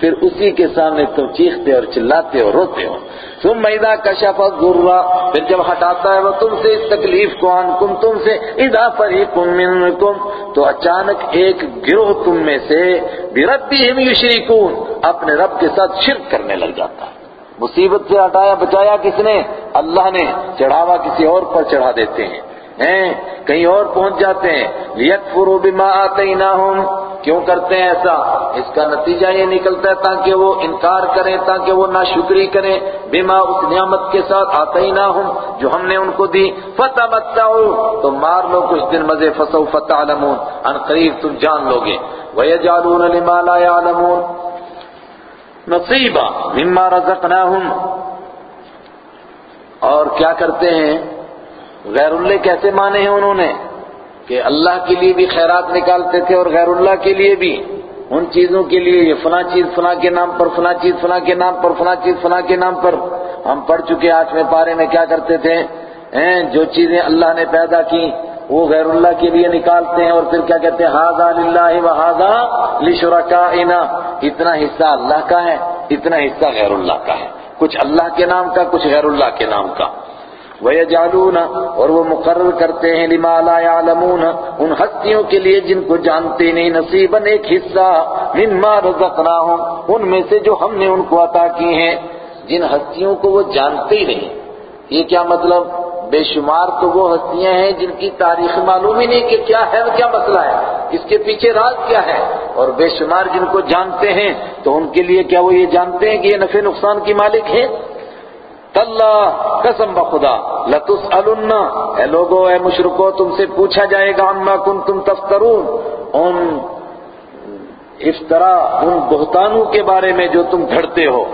پھر اسی کے سامنے تم چیختے اور چلاتے اور روتے ہو۔ تم میدا کشف الضر، پھر جب ہٹاتا ہے وہ تم سے اس تکلیف کو ان کم تم سے، اذا فریقم منکم، تو اچانک ایک گروہ تم میں سے بربہم یشرکون، اپنے رب کے ساتھ شرک کرنے لگ جاتا۔ ہے مصیبت سے ہٹایا، بچایا کس نے؟ اللہ نے۔ چڑھاوا کسی اور پر چڑھا دیتے ہیں۔ ہیں، کہیں اور پہنچ جاتے ہیں۔ لیکفروا بما آتیناہم۔ کیوں کرتے ہیں ایسا؟ اس کا نتیجہ یہ نکلتا ہے تاکہ وہ انکار کریں، تاکہ وہ ناشکری کریں۔ بما اس نعمت کے ساتھ آتیناہم، جو ہم نے ان کو دی، فتمتعوا۔ تو مار لو، کچھ دن مزے، فسوف تعلمون۔ ان قریب تم جان لوگے۔ وَيَجْعَلُونَ لِمَا لَا يَعْلَمُونَ۔ نصیبہ مما رزقناہم۔ اور کیا کرتے ہیں؟ غیر اللہ کیسے مانے ہیں انہوں نے؟ کہ اللہ کے لیے بھی خیرات نکالتے تھے اور غیر اللہ کے لیے بھی۔ ان چیزوں کے لیے یہ فلاں چیز فلاں کے نام پر، فلاں چیز فلاں کے نام پر، فلاں چیز فلاں کے نام پر۔ ہم پڑھ چکے آٹھویں پارے میں کیا کرتے تھے؟ جو چیزیں اللہ نے پیدا کی، وہ غیر اللہ کے لیے نکالتے ہیں اور پھر کیا کہتے ہیں؟ ہاضا للہ و ہاضا لشرکائنا اتنا حصہ اللہ کا ہے، اتنا حصہ غیر اللہ کا ہے۔ کچھ اللہ کے نام کا، کچھ غیر اللہ کے نام کا۔ وَيَجْعَلُونَ، اور وہ مقرر کرتے ہیں، لما لا يعلمون، ان ہستیوں کے لیے جن کو جانتے نہیں، نصیباً ایک حصہ، مما رزقناہم ان میں سے جو ہم نے ان کو عطا کی ہیں، جن ہستیوں کو وہ جانتے ہی نہیں۔ یہ کیا مطلب؟ بے شمار تو وہ ہستیاں ہیں جن کی تاریخ معلوم ہی نہیں کہ کیا ہے اور کیا مسئلہ ہے، اس کے پیچھے راز کیا ہے۔ اور بے شمار جن کو جانتے ہیں، تو ان کے لیے کیا وہ یہ جانتے ہیں کہ یہ نفع نقصان کی مالک ہے تاللہ، قسم بخدا لتسألن اے لوگو، اے مشرکو، تم سے پوچھا جائے گا اما کنتم تفترون۔ ان افطرا ان بہتانوں کے بارے میں جو تم گھڑتے ہو۔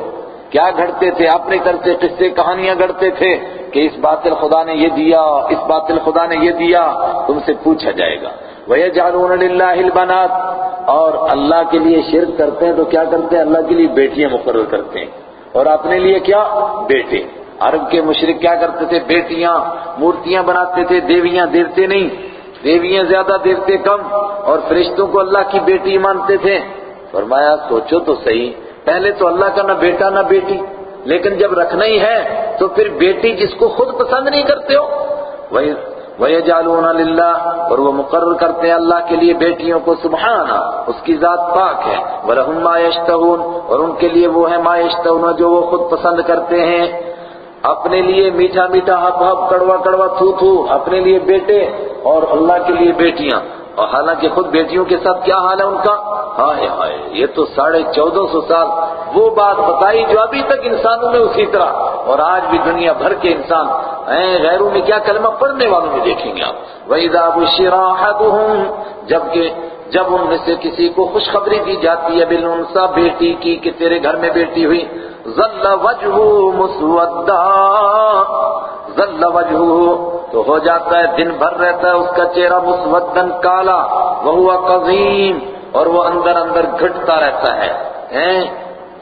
کیا گھڑتے تھے؟ اپنی طرف سے قصے، کہانیاں گھڑتے تھے کہ اس باطل خدا نے یہ دیا، اس باطل خدا نے یہ دیا۔ تم سے پوچھا جائے گا۔ وَيَجْعَلُونَ لِلَّهِ الْبَنَاتِ۔ اور اللہ کے لیے شرک کرتے ہیں تو کیا کرتے ہیں؟ اللہ کے لیے بیٹیاں مقرر کرتے ہیں۔ اور اپنے لیے کیا؟ بیٹے۔ عرب کے مشرق کیا کرتے تھے؟ بیٹیاں۔ مورتیاں بناتے تھے، دیویاں دیوتے نہیں۔ دیویاں زیادہ دیوتے کم۔ اور فرشتوں کو اللہ کی بیٹی مانتے تھے۔ فرمایا، سوچو تو صحیح۔ پہلے تو اللہ کا نہ بیٹا نہ بیٹی۔ لیکن جب رکھنا ہی ہے، تو پھر بیٹی جس کو خود پسند نہیں کرتے ہو۔ وہی وَيَجْعَلُونَ لِلَّهِ اور وہ مقرر کرتے ہیں اللہ کے لیے بیٹیوں کو، سبحانہ، اس کی ذات پاک ہے۔ وَلَهُمْ مَا يَشْتَهُونَ، اور ان کے لیے وہ ہے مَا يَشْتَهُونَ، جو وہ خود پسند کرتے ہیں۔ اپنے لیے میٹھا میٹھا ہپ ہپ، کڑوا کڑوا تھو تھو، اپنے لیے بیٹے اور اللہ کے لیے بیٹیاں۔ اور حالانکہ خود بیٹیوں کے ساتھ کیا حال ہے ان کا؟ ہائے ہائے، یہ تو ساڑھے چودہ سو سال۔ وہ بات بتائی جو ابھی تک انسانوں میں اسی طرح۔ اور آج بھی دنیا بھر کے انسان۔ غیروں میں کیا کلمہ پڑھنے والوں میں دیکھیں گے آپ؟ وَإِذَا بُشِّرَ أَحَدُهُمْ، جبکہ جب ان میں سے کسی کو خوشخبری دی جاتی ہے بالانسا بیٹی کی کہ تیرے گھر میں بیٹی ہوئی ظل وجہ مسودا ظل وجہ تو ہو جاتا ہے، دن بھر رہتا ہے، اس کا چہرہ مسودن کالا۔ وہ قظیم اور وہ اندر اندر گھٹتا رہتا ہے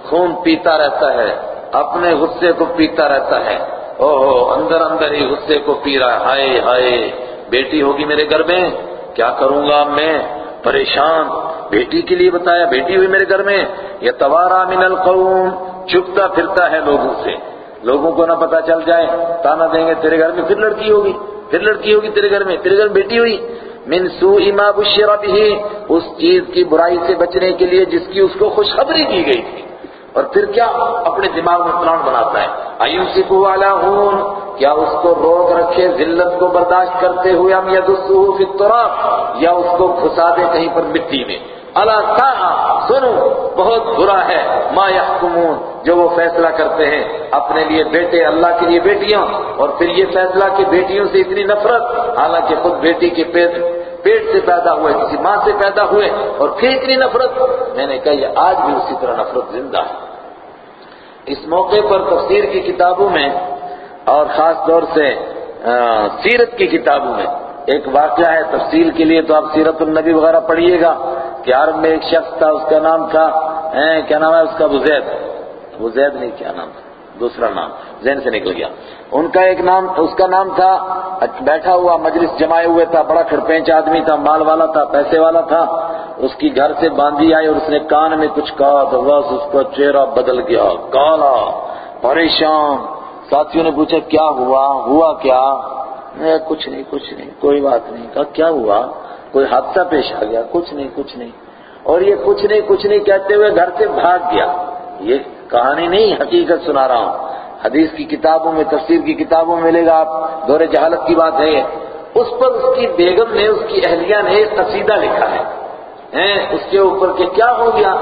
خون پیتا رہتا ہے، اپنے غصے کو پیتا رہتا ہے۔ اوہو، اندر اندر ہی غصے کو پی رہا ہے۔ ہائے ہائے، بیٹی ہوگی میرے گھر میں، کیا کروں گا میں؟ پریشان۔ بیٹی کے لیے بتایا، بیٹی ہوئی میرے گھر میں یہ توارا من القوم چھپتا پھرتا ہے لوگوں سے۔ لوگوں کو نہ پتا چل جائے، تانا دیں گے تیرے گھر میں، پھر لڑکی ہوگی، پھر لڑکی ہوگی تیرے گھر میں، تیرے گھر میں بیٹی ہوئی۔ من سوء ما بشر به، اس چیز کی برائی سے بچنے کے لیے جس کی اس کو خوشخبری دی گئی تھی۔ اور پھر کیا اپنے دماغ میں پلان بناتا ہے؟ ایوسکو والا ہون کیا اس کو روک رکھے، ذلت کو برداشت کرتے ہوئے ہم یدسوہ فی التراب، یا اس کو گھسا دے کہیں پر مٹی میں؟ اللہ ساہا سنو، بہت برا ہے، ما یحکمون، جو وہ فیصلہ کرتے ہیں، اپنے لیے بیٹے اللہ کے لیے بیٹیاں، اور پھر یہ فیصلہ کہ بیٹیوں سے اتنی نفرت، حالانکہ خود بیٹی کے پیٹ پیٹ سے پیدا ہوئے، کسی ماں سے پیدا ہوئے اور پھر اتنی نفرت، میں نے کہا یہ آج بھی اسی طرح نفرت زندہ ہے۔ اس موقع پر تفسیر کی کتابوں میں اور خاص طور سے سیرت کی کتابوں میں ایک واقعہ ہے۔ تفصیل کے لیے تو آپ سیرت النبی وغیرہ پڑھیے گا کہ عرب میں ایک شخص تھا، اس کا نام تھا کیا نام ہے اس کا؟ بزید بزید نہیں، کیا نام تھا؟ دوسرا نام، ذہن سے نکل گیا۔ ان کا ایک نام، اس کا نام تھا، بیٹھا ہوا مجلس جمائے ہوئے تھا، بڑا کھڑپینچ آدمی تھا، مال والا تھا، پیسے والا تھا۔ اس کی گھر سے باندھی آئی اور اس نے کان میں کچھ کہا، تو بس اس کا چہرہ بدل گیا، کالا، پریشان۔ ساتھیوں نے پوچھا، کیا ہوا؟ ہوا کیا؟ کچھ نہیں کچھ نہیں، کوئی بات نہیں۔ کہا، کیا ہوا؟ کوئی حادثہ پیش آ گیا؟ کچھ نہیں کچھ نہیں۔ اور یہ کچھ نہیں کچھ نہیں کہتے ہوئے گھر سے بھاگ گیا۔ یہ کہانی نہیں، حقیقت سنا رہا ہوں۔ حدیث کی کتابوں میں، تفسیر کی کتابوں میں ملے گا آپ۔ دور جہالت کی بات ہے اس پر اس کی بیگم نے، اس کی اہلیہ نے ایک قصیدہ لکھا ہے۔ اس کے اوپر کہ کیا ہو گیا؟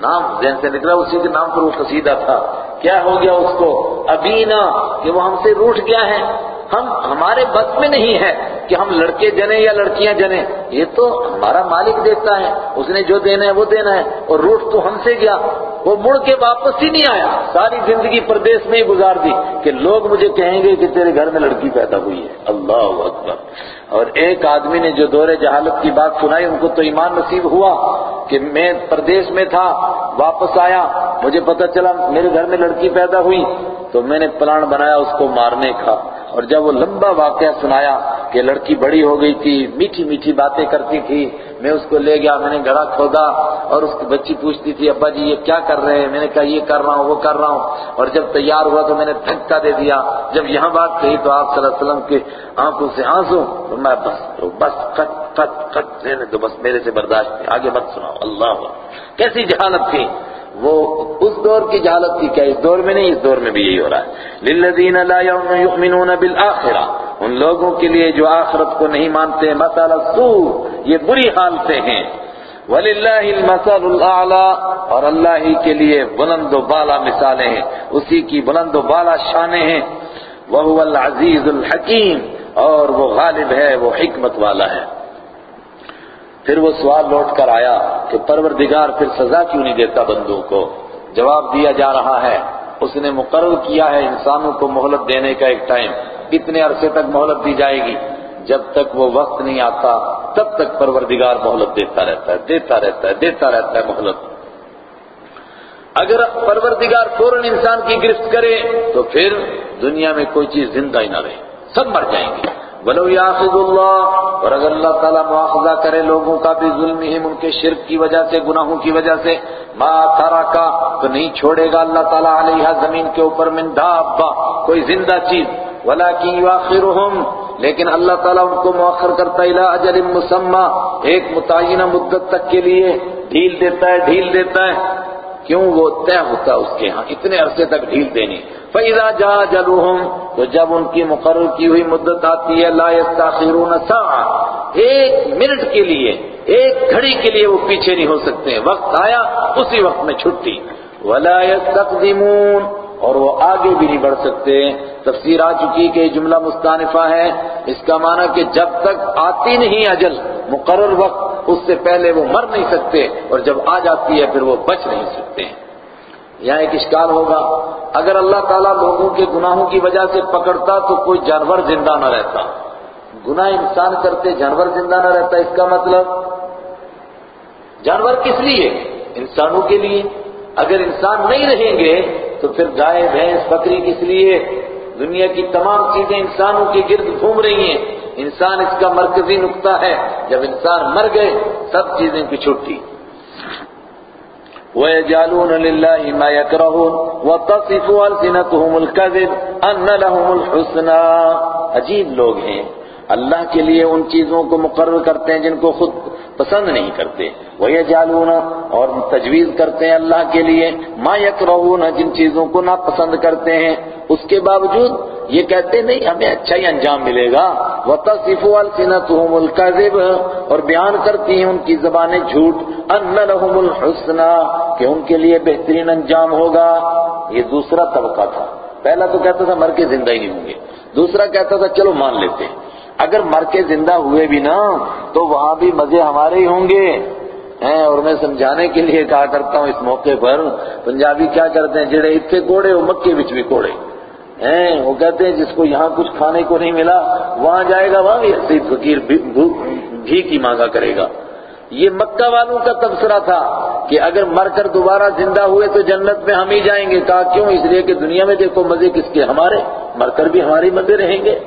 نام ذہن سے نکلا، اسی کے نام پر وہ قصیدہ تھا۔ کیا ہو گیا اس کو؟ ابھی نا کہ وہ ہم سے روٹ گیا ہے۔ ہم ہمارے بس میں نہیں ہے کہ ہم لڑکے جنے یا لڑکیاں جنے یہ تو ہمارا مالک دیکھتا ہے، اس نے جو دینا ہے وہ دینا ہے۔ اور روٹ تو ہم سے گیا، وہ مڑ کے واپس ہی نہیں آیا۔ ساری زندگی پردیش میں ہی گزار دی کہ لوگ مجھے کہیں گے کہ تیرے گھر میں لڑکی پیدا ہوئی ہے۔ اللہ اکبر۔ اور ایک آدمی نے جو دور جہالت کی بات سنائی، ان کو تو ایمان نصیب ہوا کہ میں پردیش میں تھا، واپس آیا، مجھے پتہ چلا میرے گھر میں لڑکی پیدا ہوئی، تو میں نے پلان بنایا اس کو مارنے کا۔ اور جب وہ لمبا واقعہ سنایا کہ لڑکی بڑی ہو گئی تھی، میٹھی میٹھی باتیں کرتی تھی میں اس کو لے گیا، میں نے گھڑا کھودا اور اس کی بچی پوچھتی تھی، ابا جی یہ کیا کر رہے ہیں؟ میں نے کہا، یہ کر رہا ہوں، وہ کر رہا ہوں۔ اور جب تیار ہوا تو میں نے دھکا دے دیا۔ جب یہاں بات کہی تو آپ صلی اللہ علیہ وسلم کے آنکھوں سے آنسو، تو میں بس تو بس کٹ کٹ کٹ لینے تو بس میرے سے برداشت آگے مت سناؤ، اللہ کیسی جہالت تھی۔ وہ اس دور کی جہالت تھی کیا اس دور میں نہیں، اس دور میں بھی یہی ہو رہا ہے۔ للذین لا یؤمنون بالآخرہ، ان لوگوں کے لیے جو آخرت کو نہیں مانتے مسئلہ سو، یہ بری حالتیں ہیں۔ وَلِلَّهِ الْمَثَلُ الْأَعْلَى، اور اللہ ہی کے لیے بلند و بالا مثالیں ہیں۔ اسی کی بلند و بالا شانیں ہیں۔ وَهُوَ الْعَزِيزُ الْحَكِيمُ، اور وہ غالب ہے، وہ حکمت والا ہے۔ پھر وہ سوال لوٹ کر آیا کہ پروردگار پھر سزا کیوں نہیں دیتا بندوں کو؟ جواب دیا جا رہا ہے، اس نے مقرر کیا ہے انسانوں کو مہلت دینے کا ایک ٹائم۔ کتنے عرصے تک مہلت دی جائے گی۔ جب تک وہ وقت نہیں آتا، تب تک پروردگار مہلت دیتا رہتا ہے، دیتا رہتا ہے، دیتا رہتا ہے مہلت۔ اگر پروردگار فوراً انسان کی گرفت کرے، تو پھر دنیا میں کوئی چیز زندہ ہی نہ رہے۔ سب مر جائیں گے۔ ولو یاخذ اللہ، اور اگر اللہ تعالیٰ مواخذہ کرے لوگوں کا بھی ظلم ہی ان کے شرک کی وجہ سے، گناہوں کی وجہ سے، ما تارا کا تو نہیں چھوڑے گا اللہ تعالیٰ علیہ زمین کے اوپر من دابا کوئی زندہ چیز۔ ولكن يؤخرهم لیکن اللہ تعالیٰ ان کو مؤخر کرتا الى اجل مسمى ایک متعینہ مدت تک کے لیے، ڈھیل دیتا ہے، ڈھیل دیتا ہے۔ کیوں وہ طے ہوتا اس کے ہاں؟ اتنے عرصے تک ڈھیل دینی۔ فَإِذَا جَا جَلُوهُمْ تو جب ان کی مقرر کی ہوئی مدت آتی ہے، لَا يَسْتَاخِرُونَ سَاعَ ایک منٹ کے لیے، ایک گھڑی کے لیے وہ پیچھے نہیں ہو سکتے۔ وقت آیا، اسی وقت میں چھٹی۔ وَلَا يَسْتَقْدِمُونَ۔ اور وہ آگے بھی نہیں بڑھ سکتے۔ تفسیر آ چکی کہ یہ جملہ مستانفہ ہے۔ اس کا معنی کہ جب تک آتی نہیں اجل، مقرر وقت اس سے پہلے وہ مر نہیں سکتے اور جب آ جاتی ہے پھر وہ بچ نہیں سکتے یہاں ایک اشکال ہوگا۔ اگر اللہ تعالیٰ لوگوں کے گناہوں کی وجہ سے پکڑتا تو کوئی جانور زندہ نہ رہتا۔ گناہ انسان کرتے، جانور زندہ نہ رہتا، اس کا مطلب؟ جانور کس لیے؟ انسانوں کے لیے۔ اگر انسان نہیں رہیں گے تو پھر گائے، بھینس، بکری کس لیے؟ دنیا کی تمام چیزیں انسانوں کے گرد گھوم رہی ہیں۔ انسان اس کا مرکزی نقطہ ہے۔ جب انسان مر گئے، سب چیزیں کی چھٹی وَيَجْعَلُونَ لِلَّهِ مَا يَكْرَهُونَ وَتَصِفُ أَلْسِنَتُهُمُ الْكَذِبَ أَنَّ لَهُمُ الْحُسْنَى۔ عجیب لوگ ہیں۔ اللہ کے لیے ان چیزوں کو مقرر کرتے ہیں جن کو خود پسند نہیں کرتے۔ وہ جالون اور تجویز کرتے ہیں اللہ کے لیے۔ ما یکرہون جن چیزوں کو ناپسند کرتے ہیں۔ اس کے باوجود یہ کہتے نہیں، ہمیں اچھا ہی انجام ملے گا۔ وَتَصِفُ أَلْسِنَتُهُمُ الْكَذِبَ، اور بیان کرتی ہیں ان کی زبانیں جھوٹ۔ أَنَّ لَهُمُ الْحُسْنَى، کہ ان کے لیے بہترین انجام ہوگا۔ یہ دوسرا طبقہ تھا۔ پہلا تو کہتا تھا مر کے زندہ ہی نہیں ہوں گے۔ دوسرا کہتا تھا چلو مان لیتے ہیں۔ اگر مر کے زندہ ہوئے بھی نا، تو وہاں بھی مزے ہمارے ہی ہوں گے۔ اور میں سمجھانے کے لیے کہا کرتا ہوں اس موقع پر، پنجابی کیا کرتے ہیں، جڑے اتنے کوڑے، وہ مکے بچ بھی کوڑے۔ ہیں، وہ کہتے ہیں جس کو یہاں کچھ کھانے کو نہیں ملا، وہاں جائے گا، وہاں بھی ایسے فقیر بھی کی مانگا کرے گا۔ یہ مکہ والوں کا تبصرہ تھا کہ اگر مر کر دوبارہ زندہ ہوئے تو جنت میں ہم ہی جائیں گے۔ کہا کیوں؟ اس لیے کہ دنیا میں دیکھو مزے کس کے؟ ہمارے۔ مر کر بھی ہمارے مزے رہیں گے۔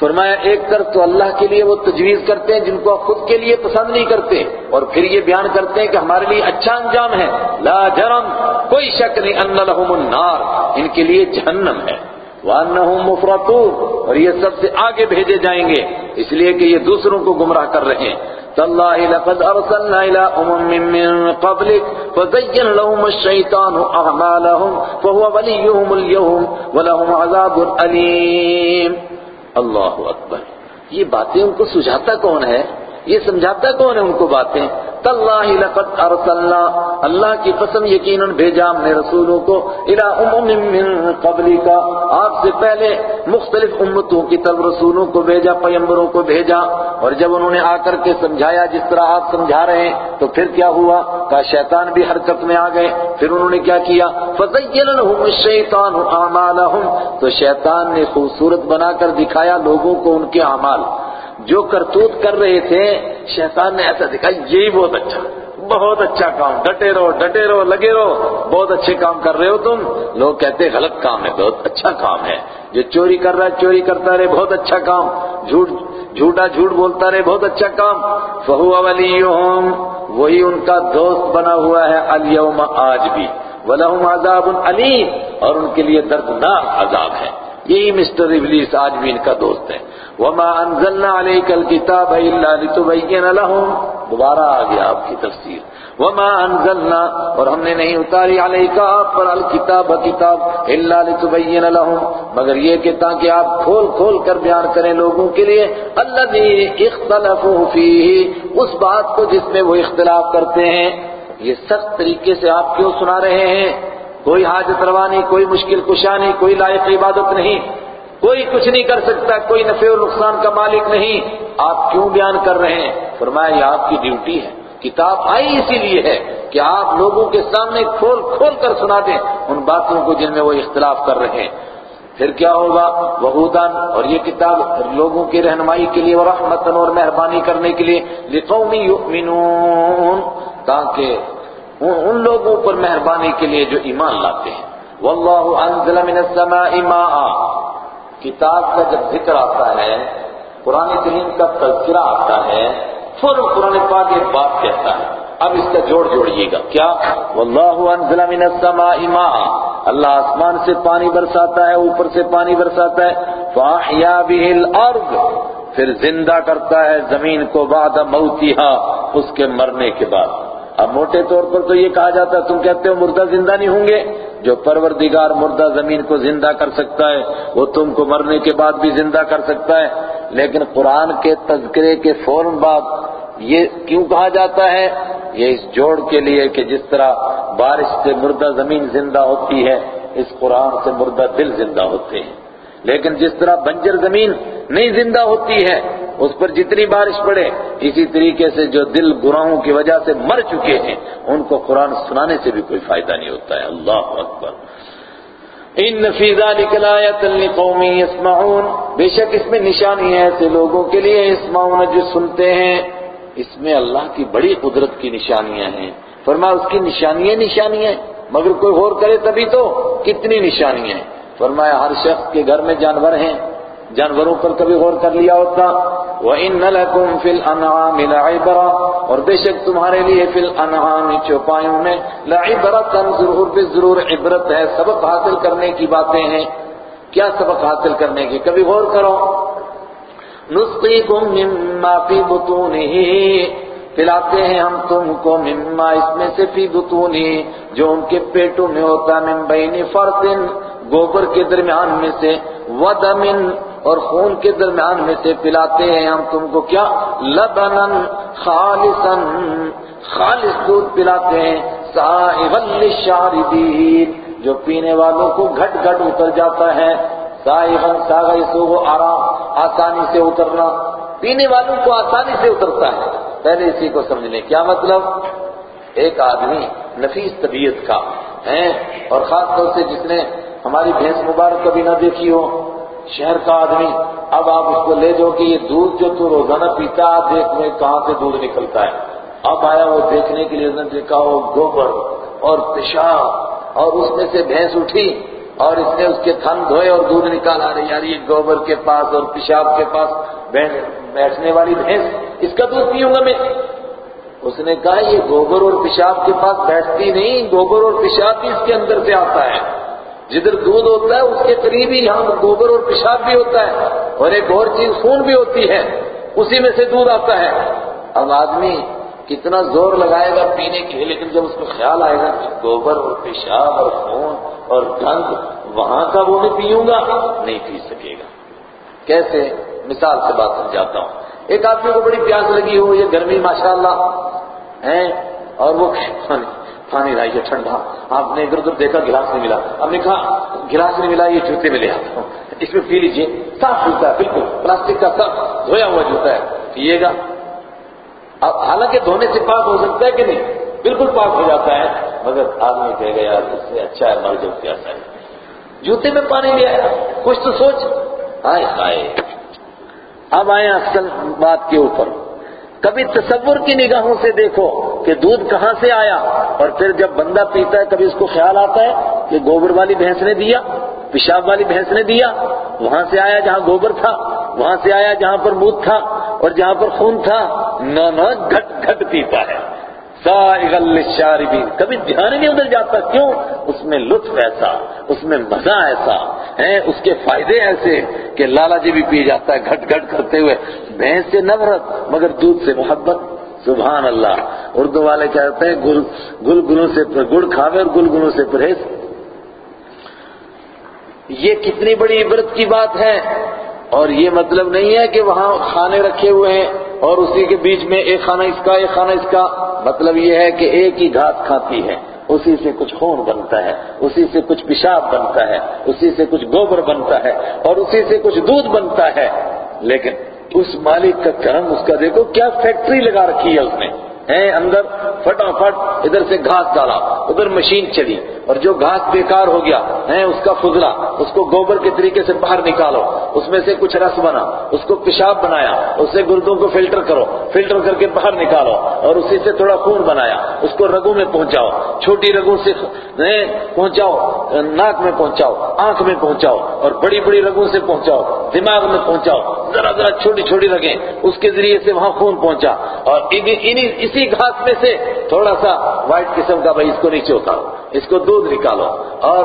فرمایا، ایک طرف تو اللہ کے لیے وہ تجویز کرتے ہیں جن کو خود کے لیے پسند نہیں کرتے، اور پھر یہ بیان کرتے ہیں کہ ہمارے لیے اچھا انجام ہے۔ لا جرم، کوئی شک نہیں، ان لهم النار، ان کے لیے جہنم ہے۔ وانہم مفرطون، اور یہ سب سے آگے بھیجے جائیں گے۔ اس لیے کہ یہ دوسروں کو گمراہ کر رہے ہیں۔ تاللہ، لقد ارسلنا الى امم من قبلك فزين لهم الشيطان اعمالهم فهو وليهم اليوم ولهم عذاب الیم اللہ اکبر۔ یہ باتیں ان کو سجھاتا کون ہے؟ یہ سمجھاتا کون ہے ان کو باتیں؟ تاللہ لقد ارسلنا، اللہ کی قسم یقیناً بھیجا ہم نے رسولوں کو، الى امم من قبلی کا آپ سے پہلے مختلف امتوں کی طرف رسولوں کو بھیجا پیمبروں کو بھیجا۔ اور جب انہوں نے آ کر کے سمجھایا جس طرح آپ سمجھا رہے ہیں، تو پھر کیا ہوا؟ کہا شیطان بھی حرکت میں آ گئے۔ پھر انہوں نے کیا کیا؟ فزین لهم الشیطان اعمالهم تو شیطان نے خوبصورت بنا کر دکھایا لوگوں کو ان کے اعمال۔ جو کرتوت کر رہے تھے، شیطان نے ایسا دکھا یہی بہت اچھا بہت اچھا کام، ڈٹے رہو ڈٹے رہو، لگے رہو، بہت اچھے کام کر رہے ہو تم۔ لوگ کہتے غلط کام ہے، بہت اچھا کام ہے۔ جو چوری کر رہا ہے، چوری کرتا رہے، بہت اچھا کام۔ جھوٹ، جھوٹا جھوٹ بولتا رہے، بہت اچھا کام۔ فہو ولیہم، وہی ان کا دوست بنا ہوا ہے الیوم، آج بھی۔ وَلَهُمْ عَذَابٌ علیم، اور ان کے لیے دردناک عذاب ہے۔ یہی مسٹر ابلیس آج بھی ان کا دوست ہے۔ وما انزلنا عليك الكتاب الا لتبين لهم۔ دوبارہ آ گیا آپ کی تفسیر۔ وما انزلنا اور ہم نے نہیں اتاری عليك آپ پر الکتاب، کتاب الا لتبين لهم۔ مگر یہ کہ تاکہ آپ کھول کھول کر بیان کریں لوگوں کے لیے، الذي اختلفوا فيه۔ اس بات کو جس میں وہ اختلاف کرتے ہیں، یہ سخت طریقے سے آپ کیوں سنا رہے ہیں؟ کوئی حاجت روا نہیں، کوئی مشکل کشا نہیں، کوئی لائق عبادت نہیں۔ کوئی کچھ نہیں کر سکتا، کوئی نفع و نقصان کا مالک نہیں۔ آپ کیوں بیان کر رہے ہیں؟ فرمایا، یہ آپ کی ڈیوٹی ہے۔ کتاب آئی اسی لیے ہے کہ آپ لوگوں کے سامنے کھول کھول کر سنا دیں ان باتوں کو جن میں وہ اختلاف کر رہے ہیں۔ پھر کیا ہوگا؟ وہودن اور یہ کتاب لوگوں کی رہنمائی کے لیے اور رحمتن اور مہربانی کرنے کے لیے لقوم یؤمنون، تاکہ ان لوگوں پر مہربانی کے لیے جو ایمان لاتے ہیں۔ واللہ انزل من السماء ماء۔ کتاب کا جب ذکر آتا ہے، قرآن کریم کا تذکرہ آتا ہے پھر قرآن پاک ایک بات کہتا ہے۔ اب اس کا جوڑ جوڑیے گا۔ کیا؟ واللہ انزل من السماء ماء۔ اللہ آسمان سے پانی برساتا ہے، اوپر سے پانی برساتا ہے۔ فاحیا به الارض پھر زندہ کرتا ہے زمین کو بعد موتها اس کے مرنے کے بعد۔ اب موٹے طور پر تو یہ کہا جاتا ہے، تم کہتے ہو مردہ زندہ نہیں ہوں گے۔ جو پروردگار مردہ زمین کو زندہ کر سکتا ہے، وہ تم کو مرنے کے بعد بھی زندہ کر سکتا ہے۔ لیکن قرآن کے تذکرے کے فوراً بعد یہ کیوں کہا جاتا ہے؟ یہ اس جوڑ کے لیے کہ جس طرح بارش سے مردہ زمین زندہ ہوتی ہے، اس قرآن سے مردہ دل زندہ ہوتے ہیں۔ لیکن جس طرح بنجر زمین نہیں زندہ ہوتی ہے، اس پر جتنی بارش پڑے، اسی طریقے سے جو دل گناہوں کی وجہ سے مر چکے ہیں، ان کو قرآن سنانے سے بھی کوئی فائدہ نہیں ہوتا ہے۔ اللہ اکبر۔ ان فی ذلک لآیۃ لقوم یسمعون۔ بے شک اس میں نشانی ہے ایسے لوگوں کے لیے، یسمعون جو سنتے ہیں، اس میں اللہ کی بڑی قدرت کی نشانیاں ہیں۔ فرمایا، اس کی نشانیاں نشانیاں مگر کوئی غور کرے تبھی تو کتنی نشانیاں ہیں۔ فرمایا، ہر شخص کے گھر میں جانور ہیں، جانوروں پر کبھی غور کر لیا ہوتا وَإِنَّ لَكُمْ فِي الْأَنْعَامِ لَعِبْرَةً۔ اور بے شک تمہارے لیے فی الانعام چوپایوں میں لعبرتن ضرور بھی ضرور عبرت ہے، سبق حاصل کرنے کی باتیں ہیں۔ کیا سبق حاصل کرنے کی؟ کبھی غور کرو۔ نسقیکم مما فی بطونہ پلاتے ہیں ہم تم کو مما، اس میں سے فی بطونہ جو ان کے پیٹوں میں ہوتا من بین فرسن گوبر کے درمیان میں سے، ودمن اور خون کے درمیان میں سے پلاتے ہیں ہم تم کو کیا؟ لبنن خالصا، خالص دودھ پلاتے ہیں سائغا للشاربین، جو پینے والوں کو گھٹ گھٹ اتر جاتا ہے۔ سائغا ساغا سو آرام، آسانی سے اترنا۔ پینے والوں کو آسانی سے اترتا ہے۔ پہلے اسی کو سمجھ لیں۔ کیا مطلب؟ ایک آدمی نفیس طبیعت کا ہے اور خاص طور سے جس نے ہماری بھینس مبارک کبھی نہ دیکھی ہو شہر کا آدمی، اب آپ اس کو لے جاؤ کہ یہ دودھ جو تو روزانہ پیتا دیکھ میں کہاں سے دودھ نکلتا ہے۔ اب آیا وہ دیکھنے کے لیے دیکھا وہ گوبر اور پیشاب اور اس میں سے بھینس اٹھی اور اس نے اس کے تھن دھوئے اور دودھ نکالا۔ رہی یار، یہ گوبر کے پاس اور پیشاب کے پاس بیٹھنے والی بھینس، اس کا دودھ پیوں گا میں؟ اس نے کہا، یہ گوبر اور پیشاب کے پاس بیٹھتی نہیں، گوبر اور پیشاب بھی اس کے اندر سے آتا ہے۔ جدھر دودھ ہوتا ہے، اس کے قریب ہی یہاں گوبر اور پیشاب بھی ہوتا ہے اور ایک اور چیز خون بھی ہوتی ہے، اسی میں سے دودھ آتا ہے۔ اب آدمی کتنا زور لگائے گا پینے کے لیے، لیکن جب اس کو خیال آئے گا کہ گوبر اور پیشاب اور خون اور گند وہاں کا وہ میں پیوں گا، نہیں پی سکے گا۔ کیسے؟ مثال سے بات سمجھاتا ہوں۔ ایک آدمی کو بڑی پیاس لگی ہو، یہ گرمی ماشاءاللہ ہے اور وہ پانی لائیے ٹھنڈا۔ آپ نے ادھر ادھر دیکھا، گلاس نہیں ملا۔ اب نے کہا، گلاس نہیں ملا، یہ جوتے میں لے آتا اس میں پی لیجیے صاف جوتا ہے، بالکل۔ پلاسٹک کا صاف دھویا ہوا جوتا ہے۔ پیے گا۔ اب حالانکہ دھونے سے پاک ہو سکتا ہے کہ نہیں؟ بالکل پاک ہو جاتا ہے۔ مگر آدمی کہے گا، یار، اس سے اچھا ہے، مر جو پیاسا ہے۔ جوتے میں پانی لے آیا۔ کچھ تو سوچ۔ آئے آئے اب آئے اصل بات کے اوپر۔ کبھی تصور کی نگاہوں سے دیکھو کہ دودھ کہاں سے آیا اور پھر جب بندہ پیتا ہے کبھی اس کو خیال آتا ہے کہ گوبر والی بھینس نے دیا، پیشاب والی بھینس نے دیا، وہاں سے آیا جہاں گوبر تھا، وہاں سے آیا جہاں پر موت تھا اور جہاں پر خون تھا۔ نہ نہ گھٹ گھٹ پیتا ہے۔ للشاربین۔ کبھی دھیان نہیں ادھر جاتا، کیوں؟ اس میں لطف ایسا، اس میں مزہ ایسا۔ ہے اس کے فائدے ایسے کہ لالا جی بھی پی جاتا ہے، گھٹ گھٹ کرتے ہوئے۔ بھینس سے نفرت، مگر دودھ سے محبت۔ سبحان اللہ۔ اردو والے کہتے ہیں، گل گل گلوں سے گڑ کھاوے اور گل گلوں سے پرہیز۔ یہ کتنی بڑی عبرت کی بات ہے، اور یہ مطلب نہیں ہے کہ وہاں کھانے رکھے ہوئے ہیں۔ اور اسی کے بیچ میں ایک خانہ اس کا، ایک خانہ اس کا۔ مطلب یہ ہے کہ ایک ہی گھاس کھاتی ہے۔ اسی سے کچھ خون بنتا ہے، اسی سے کچھ پیشاب بنتا ہے، اسی سے کچھ گوبر بنتا ہے اور اسی سے کچھ دودھ بنتا ہے۔ لیکن اس مالک کا کرم، اس کا دیکھو کیا فیکٹری لگا رکھی ہے اس نے۔ اندر فٹافٹ ادھر سے گھاس ڈالا، ادھر مشین چلی، اور جو گھاس بیکار ہو گیا ہے اس کا فضلہ، اس کو گوبر کے طریقے سے باہر نکالو، اس میں سے کچھ رس بنا، اس کو پیشاب بنایا، اس سے گردوں کو فلٹر کرو، فلٹر کر کے باہر نکالو، اور اسی سے تھوڑا خون بنایا، اس کو رگوں میں پہنچاؤ، چھوٹی رگوں سے پہنچاؤ، ناک میں پہنچاؤ، آنکھ میں پہنچاؤ، اور بڑی بڑی رگوں سے پہنچاؤ، دماغ میں پہنچاؤ، ذرا ذرا چھوٹی چھوٹی رگیں، اس کے ذریعے سے وہاں خون پہنچا، اور اسی گھاس میں سے تھوڑا سا وائٹ قسم کا بھائی اس کو نیچے اتارو اس کو دودھ نکالو۔ اور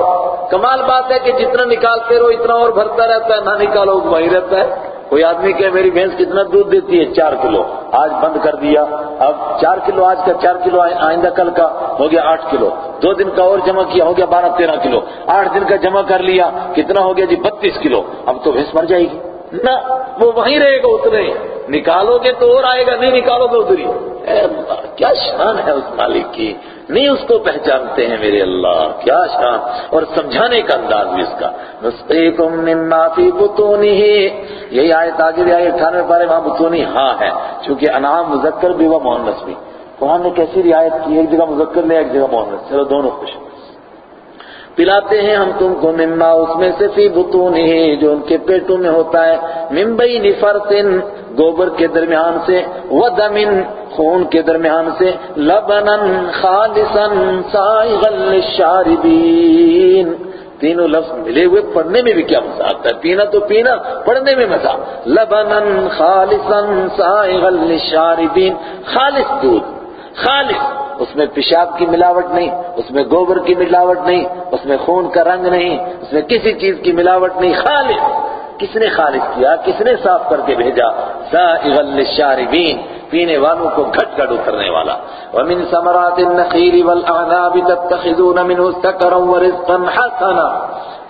کمال بات ہے کہ جتنا نکالتے رہو، اتنا اور بھرتا رہتا ہے، نہ نکالو وہی رہتا ہے۔ کوئی آدمی کہ میری بھینس کتنا دودھ دیتی ہے؟ چار کلو۔ آج بند کر دیا۔ اب چار کلو، آج کا چار کلو آئندہ کل کا ہو گیا آٹھ کلو۔ دو دن کا اور جمع کیا، ہو گیا بارہ تیرہ کلو۔ آٹھ دن کا جمع کر لیا، کتنا ہو گیا جی؟ بتیس کلو۔ اب تو بھینس مر جائے گی۔ نہ، وہ وہیں رہے گا اتنے نکالو گے تو اور آئے گا، نہیں نکالو گے ادھر ہی۔ کیا شان ہے اس مالک کی۔ نہیں اس کو پہچانتے ہیں میرے اللہ، کیا شان۔ اور سمجھانے کا انداز بھی اس کا۔ نسقیکم مما فی بطونہ۔ یہی آیت آگے بھی آئے اٹھانوے پارے وہاں بطونی ہاں ہے، چونکہ انعام مذکر بھی وہ مونس بھی۔ قرآن نے کیسی رعایت کی؟ ایک جگہ مذکر لے، ایک جگہ مونس چلو دونوں خوش پلاتے ہیں ہم تم کو مما، اس میں سے فی بطون ہی جو ان کے پیٹوں میں ہوتا ہے ممبئی نفرتن گوبر کے درمیان سے، ودمن، خون کے درمیان سے لبنن خالصا، سائغا للشاربین۔ تینوں لفظ ملے ہوئے، پڑھنے میں بھی کیا مزہ آتا ہے۔ پینا تو پینا، پڑھنے میں مزہ۔ لبنن خالصا، سائغا للشاربین۔ خالص دودھ۔ خالص اس میں پیشاب کی ملاوٹ نہیں، اس میں گوبر کی ملاوٹ نہیں، اس میں خون کا رنگ نہیں، اس میں کسی چیز کی ملاوٹ نہیں۔ خالص کس نے خالص کیا؟ کس نے صاف کر کے بھیجا؟ سائغا للشاربین، پینے والوں کو گھٹ گھٹ اترنے والا۔ ومن ثمرات النخيل والاعناب تتخذون منه سكرا ورزقا حسنا۔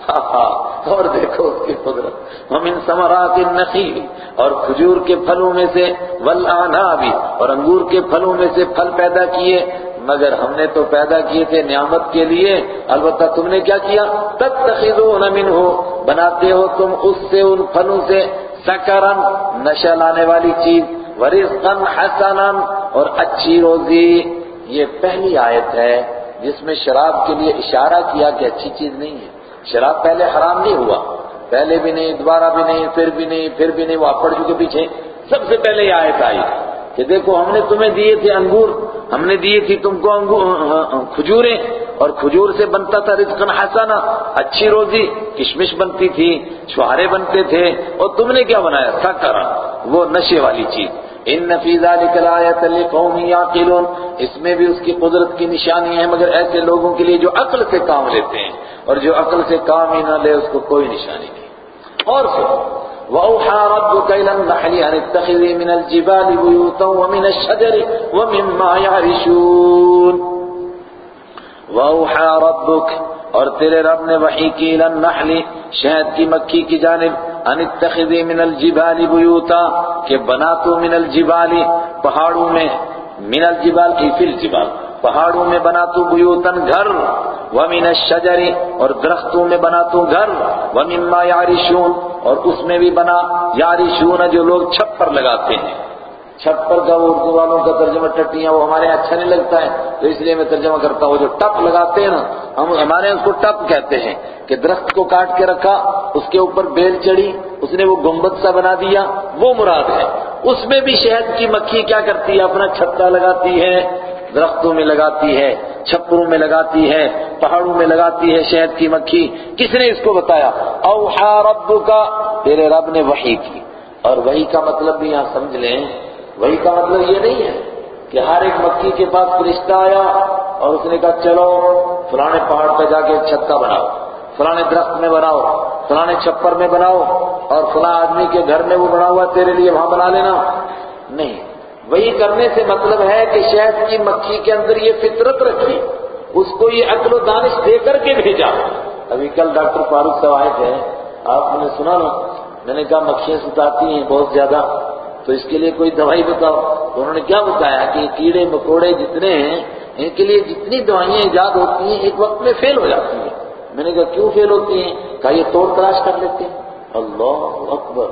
اور دیکھو اس کی قدرت ومن ثمرات النخيل، اور کھجور کے پھلوں میں سے والاعناب اور انگور کے پھلوں میں سے پھل پیدا کیے۔ مگر ہم نے تو پیدا کیے تھے نعمت کے لیے۔ البتہ تم نے کیا کیا؟ تتخذون منه، بناتے ہو تم اس سے، ان پھلوں سے۔ سکرن نشہ لانے والی چیز۔ ورزقا حسنا، اور اچھی روزی۔ یہ پہلی آیت ہے جس میں شراب کے لیے اشارہ کیا کہ اچھی چیز نہیں ہے۔ شراب پہلے حرام نہیں ہوا، پہلے بھی نہیں، دوبارہ بھی نہیں، پھر بھی نہیں، پھر بھی نہیں، وہ پڑ چکے پیچھے۔ سب سے پہلے یہ آیت آئی کہ دیکھو، ہم نے تمہیں دیے تھے انگور، ہم نے دیے تھی تم کو کھجوریں، اور کھجور سے بنتا تھا رزقن حسنا۔ اچھی روزی، کشمش بنتی تھی چھوارے بنتے تھے، اور تم نے کیا بنایا؟ سکر وہ نشے والی چیز۔ ان فی ذلک لآیۃ لقوم یعقلون اس میں بھی اس کی قدرت کی نشانی ہے، مگر ایسے لوگوں کے لیے جو عقل سے کام لیتے ہیں۔ اور جو عقل سے کام ہی نہ لے، اس کو کوئی نشانی نہیں۔ اور سنو وَأَوْحَى رَبُّكَ إِلَى النَّحْلِ أَنِ اتَّخِذِي مِنَ الْجِبَالِ بُيُوتًا وَمِنَ الشَّجَرِ وَمِمَّا يَعْرِشُونَ۔ وَأَوْحَى رَبُّكَ، اور تیرے رب نے وحی کی إِلَى النَّحْلِ، شہد کی مکھی کی جانب ان اتخذی من الجبال بیوتا کہ بنا تو من الجبال، پہاڑوں میں، من الجبال کی فی الجبال۔ پہاڑوں میں بنا تو بیوتن گھر، ومن الشجر اور درختوں میں بنا تو گھر، ومما یعرشون اور اس میں بھی بنا یعرشون جو لوگ چھپر لگاتے ہیں۔ چھپر کا وہ اردو والوں کا ترجمہ ٹٹیاں وہ ہمارے اچھا نہیں لگتا ہے، تو اس لیے میں ترجمہ کرتا ہوں جو ٹپ لگاتے ہیں نا، ہم ہمارے اس کو ٹپ کہتے ہیں کہ درخت کو کاٹ کے رکھا، اس کے اوپر بیل چڑی اس نے وہ گنبد سا بنا دیا، وہ مراد ہے۔ اس میں بھی شہد کی مکھی کیا کرتی ہے، اپنا چھتا لگاتی ہے درختوں میں لگاتی ہے، چھپروں میں لگاتی ہے، پہاڑوں میں لگاتی ہے شہد کی مکھی۔ کس نے اس کو بتایا؟ اوحا رب کا تیرے رب نے وحی کی۔ اور وہی کا مطلب بھی یہاں سمجھ لیں۔ وہی کا مطلب یہ نہیں ہے کہ ہر ایک مکھی کے پاس فرشتہ آیا اور اس نے کہا، چلو فلانے پہاڑ پہ جا کے چھتا بناؤ، فلانے درخت میں بناؤ، فلانے چھپر میں بناؤ اور فلاں آدمی کے گھر میں وہ بنا ہوا تیرے لیے وہاں بنا لینا۔ نہیں۔ وہی کرنے سے مطلب ہے کہ شہد کی مکھی کے اندر یہ فطرت رکھی اس کو یہ عقل و دانش دے کر کے بھیجا۔ ابھی کل ڈاکٹر فاروق صاحب آئے تھے، آپ نے سنا نا، میں نے کہا مکھیاں ستاتی ہیں بہت زیادہ، تو اس کے لیے کوئی دوائی بتاؤ۔ تو انہوں نے کیا بتایا کہ کیڑے مکوڑے جتنے ہیں، ان کے لیے جتنی دوائیاں ایجاد ہوتی ہیں، ایک وقت میں فیل ہو جاتی ہیں۔ میں نے کہا، کیوں فیل ہوتی ہیں؟ کہا، یہ توڑ تلاش کر لیتے ہیں۔ اللہ اکبر۔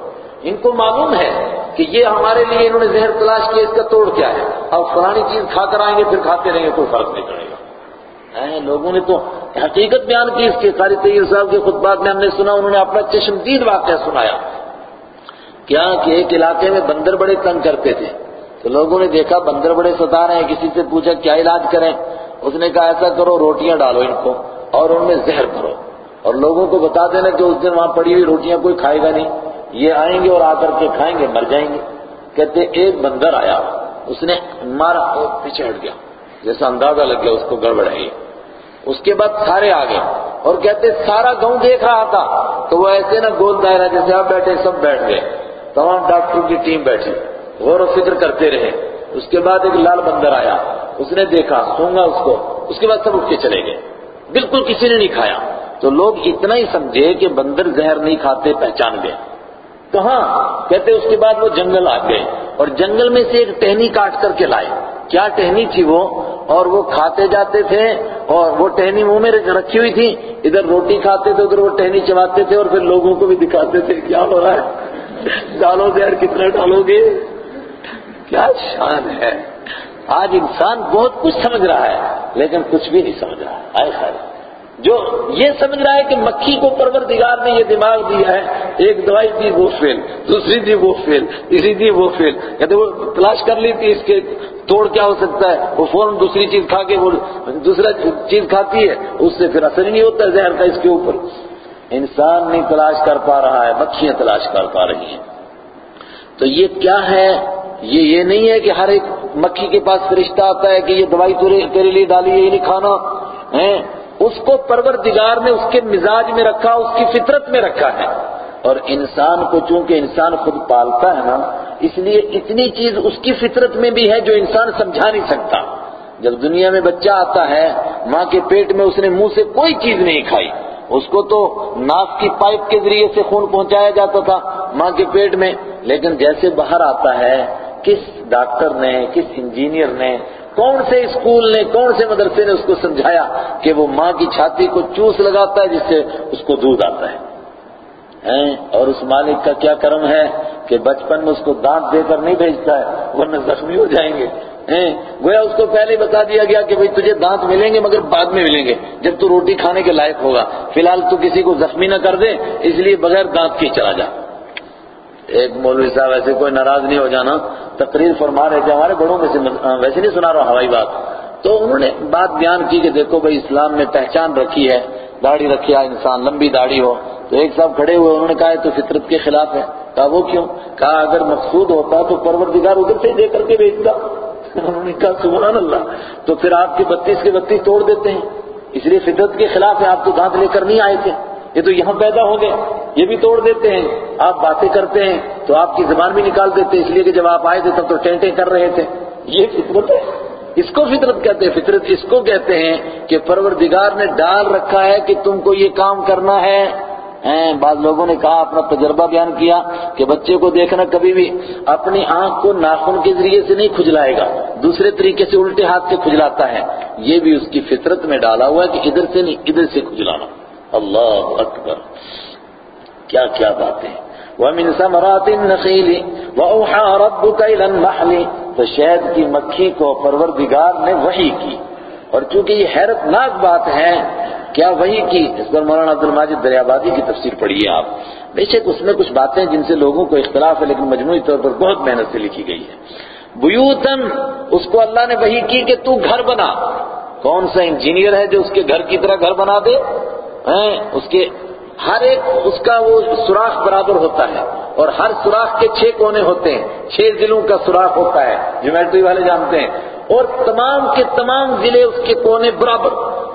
ان کو معلوم ہے کہ یہ ہمارے لیے انہوں نے زہر تلاش کیا اس کا توڑ کیا ہے۔ اب فلانی چیز کھا کر آئیں گے، پھر کھاتے رہیں گے، کوئی فرق نہیں پڑے گا۔ لوگوں نے تو حقیقت بیان کی اس کے قاری طیب صاحب کے خطبات میں ہم نے سنا، انہوں نے اپنا چشمدید واقعہ سنایا۔ کیا کہ ایک علاقے میں بندر بڑے تنگ کرتے تھے۔ تو لوگوں نے دیکھا بندر بڑے ستا رہے ہیں، کسی سے پوچھا کیا علاج کریں؟ اس نے کہا ایسا کرو، روٹیاں ڈالو ان کو اور ان میں زہر کرو۔ اور لوگوں کو بتا دینا کہ اس دن وہاں پڑی ہوئی روٹیاں کوئی کھائے گا نہیں۔ یہ آئیں گے اور آ کر کے کھائیں گے، مر جائیں گے۔ کہتے ایک بندر آیا، اس نے مارا اور پیچھے ہٹ گیا۔ جیسا اندازہ لگ گیا، اس کو گڑبڑ ہے۔ اس کے بعد سارے آ گئے اور کہتے سارا گاؤں دیکھ رہا تھا۔ تو وہ ایسے نا گول دائرہ، جیسے آپ بیٹھے، سب بیٹھ گئے۔ تمام ڈاکٹروں کی ٹیم بیٹھی۔ غور و فکر کرتے رہے۔ اس کے بعد ایک لال بندر آیا۔ اس نے دیکھا، سونگا اس کو۔ اس کے بعد سب اٹھ کے چلے گئے۔ بالکل کسی نے نہیں کھایا۔ تو لوگ اتنا ہی سمجھے کہ بندر زہر نہیں کھاتے، پہچان گئے۔ کہاں؟ کہتے اس کے بعد وہ جنگل آ گئے اور جنگل میں سے ایک ٹہنی کاٹ کر کے لائے۔ کیا ٹہنی تھی وہ؟ اور وہ کھاتے جاتے تھے اور وہ ٹہنی منہ میں رکھی ہوئی تھی۔ ادھر روٹی کھاتے تھے، ادھر وہ ٹہنی چباتے تھے اور پھر لوگوں کو بھی دکھاتے تھے، کیا ہو رہا ہے؟ ڈالو زہر کتنا ڈالو گے؟ کیا شان ہے۔ آج انسان بہت کچھ سمجھ رہا ہے، لیکن کچھ بھی نہیں سمجھ رہا۔ ہے آئے خیر۔ جو یہ سمجھ رہا ہے کہ مکھی کو پروردگار نے یہ دماغ دیا ہے، ایک دوائی دی وہ فیل، دوسری دی وہ فیل، تیسری دی وہ فیل۔ کہتے وہ تلاش کر لی تھی اس کے توڑ کیا ہو سکتا ہے، وہ فوراً دوسری چیز کھا کے وہ دوسرا چیز کھاتی ہے، اس سے پھر اثر ہی نہیں ہوتا زہر کا اس کے اوپر۔ انسان نہیں تلاش کر پا رہا ہے، مکھیاں تلاش کر پا رہی ہیں۔ تو یہ کیا ہے؟ یہ یہ نہیں ہے کہ ہر ایک مکھی کے پاس فرشتہ آتا ہے کہ یہ دوائی تیرے لیے ڈالی ہے، یہ نہیں کھانا۔ ہے اس کو پروردگار نے اس کے مزاج میں رکھا، اس کی فطرت میں رکھا ہے۔ اور انسان کو چونکہ انسان خود پالتا ہے نا، اس لیے اتنی چیز اس کی فطرت میں بھی ہے جو انسان سمجھا نہیں سکتا۔ جب دنیا میں بچہ آتا ہے، ماں کے پیٹ میں اس نے منہ سے کوئی چیز نہیں کھائی۔ اس کو تو ناک کی پائپ کے ذریعے سے خون پہنچایا جاتا تھا ماں کے پیٹ میں۔ لیکن جیسے باہر آتا ہے، کس ڈاکٹر نے، کس انجینئر نے کون سے اسکول نے، کون سے مدرسے نے اس کو سمجھایا کہ وہ ماں کی چھاتی کو چوس لگاتا ہے جس سے اس کو دودھ آتا ہے؟ اور اس مالک کا کیا کرم ہے کہ بچپن میں اس کو دانت دے کر نہیں بھیجتا ہے، ورنہ زخمی ہو جائیں گے۔ گویا اس کو پہلے بتا دیا گیا کہ بھئی تجھے دانت ملیں گے مگر بعد میں ملیں گے۔ جب تو روٹی کھانے کے لائق ہوگا۔ فی الحال تو کسی کو زخمی نہ کر دے، اس لیے بغیر دانت کے چلا جا۔ ایک مولوی صاحب ایسے کوئی ناراض نہیں ہو جانا، تقریر فرما رہے تھے، ہمارے بڑوں میں سے ویسے نہیں سنا رہا ہوائی بات۔ تو انہوں نے بات بیان کی کہ دیکھو بھائی، اسلام میں پہچان رکھی ہے، داڑھی رکھیا ہاں انسان، لمبی داڑھی ہو۔ تو ایک صاحب کھڑے ہوئے، انہوں نے کہا تو فطرت کے خلاف ہے۔ کہا، وہ کیوں؟ کہا، اگر مقصود ہوتا تو پروردگار ادھر سے دے کر کے بھیجتا انہوں نے کہا، سبحان اللہ۔ تو پھر آپ کے بتیس کے بتیس توڑ دیتے ہیں۔ اس لیے فطرت کے خلاف ہے آپ تو دانت لے کر نہیں آئے تھے۔ یہ تو یہاں پیدا ہو گئے، یہ بھی توڑ دیتے ہیں۔ آپ باتیں کرتے ہیں تو آپ کی زبان بھی نکال دیتے ہیں، اس لیے کہ جب آپ آئے تھے تب تو ٹینٹیں کر رہے تھے۔ یہ فطرت ہے۔ اس کو فطرت کہتے ہیں۔ فطرت اس کو کہتے ہیں کہ پروردگار نے ڈال رکھا ہے کہ تم کو یہ کام کرنا ہے۔ بعض لوگوں نے کہا، اپنا تجربہ بیان کیا کہ بچے کو دیکھنا کبھی بھی اپنی آنکھ کو ناخن کے ذریعے سے نہیں کھجلائے گا، دوسرے طریقے سے الٹے ہاتھ سے کھجلاتا ہے۔ یہ بھی اس کی فطرت میں ڈالا ہوا ہے کہ ادھر سے نہیں، ادھر سے کھجلانا۔ اللہ اکبر۔ کیا کیا باتیں۔ وَمِن سَمَرَاتِ النَّخِيلِ وَأَوْحَى رَبُّكَ إِلَى النَّحْلِ تو شہد کی مکھی کو پروردگار نے وحی کی۔ اور چونکہ یہ حیرت ناک بات ہے، کیا وہی کی؟ اس پر مولانا عبد الماجد دریابادی کی تفسیر پڑھیے آپ۔ بے شک اس میں کچھ باتیں جن سے لوگوں کو اختلاف ہے، لیکن مجموعی طور پر بہت محنت سے لکھی گئی ہے بیوتن اس کو اللہ نے وہی کی کہ تو گھر بنا۔ کون سا انجینئر ہے جو اس کے گھر کی طرح گھر بنا دے؟ اس کے ہر ایک، اس کا وہ سوراخ برابر ہوتا ہے، اور ہر سوراخ کے چھ کونے ہوتے ہیں، چھ ضلعوں کا سوراخ ہوتا ہے جومیٹری والے جانتے ہیں، اور تمام کے تمام ضلع اس کے کونے برابر،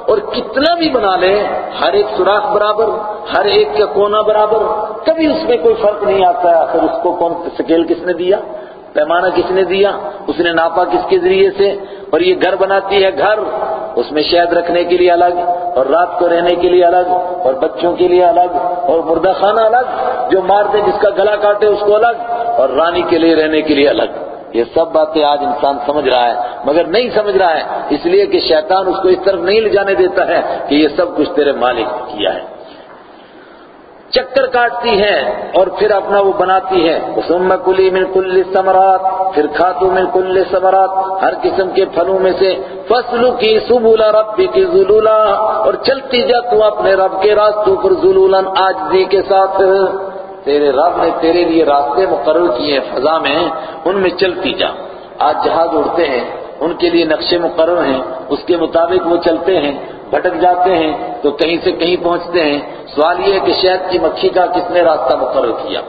اور کتنا بھی بنا لے ہر ایک سوراخ برابر، ہر ایک کا کونا برابر، کبھی اس میں کوئی فرق نہیں آتا ہے پھر اس کو کون سکیل کس نے دیا؟ پیمانہ کس نے دیا؟ اس نے ناپا کس کے ذریعے سے؟ اور یہ گھر بناتی ہے گھر، اس میں شہد رکھنے کے لیے الگ، اور رات کو رہنے کے لیے الگ، اور بچوں کے لیے الگ، اور مردہ خانہ الگ، جو مارتے جس کا گلا کاٹے اس کو الگ، اور رانی کے لیے رہنے کے لیے الگ۔ یہ سب باتیں آج انسان سمجھ رہا ہے، مگر نہیں سمجھ رہا ہے، اس لیے کہ شیطان اس کو اس طرف نہیں لے جانے دیتا ہے کہ یہ سب کچھ تیرے مالک کیا ہے۔ چکر کاٹتی ہے اور پھر اپنا وہ بناتی ہے۔ ثم کلی من کل ثمرات پھر کھاتو من کل ثمرات ہر قسم کے پھلوں میں سے۔ فصل کی سبولا رب کی ذلولا، اور چلتی جا تو اپنے رب کے راستوں پر ذلولا آجزی کے ساتھ۔ تیرے رب نے تیرے لیے راستے مقرر کیے ہیں، فضا میں ان میں چلتی جا۔ آج جہاز اڑتے ہیں، ان کے لیے نقشے مقرر ہیں، اس کے مطابق وہ چلتے ہیں۔ بھٹک جاتے ہیں، تو کہیں سے کہیں پہنچتے ہیں۔ سوال یہ ہے کہ شہد کی مکھی کا کس نے راستہ مقرر کیا؟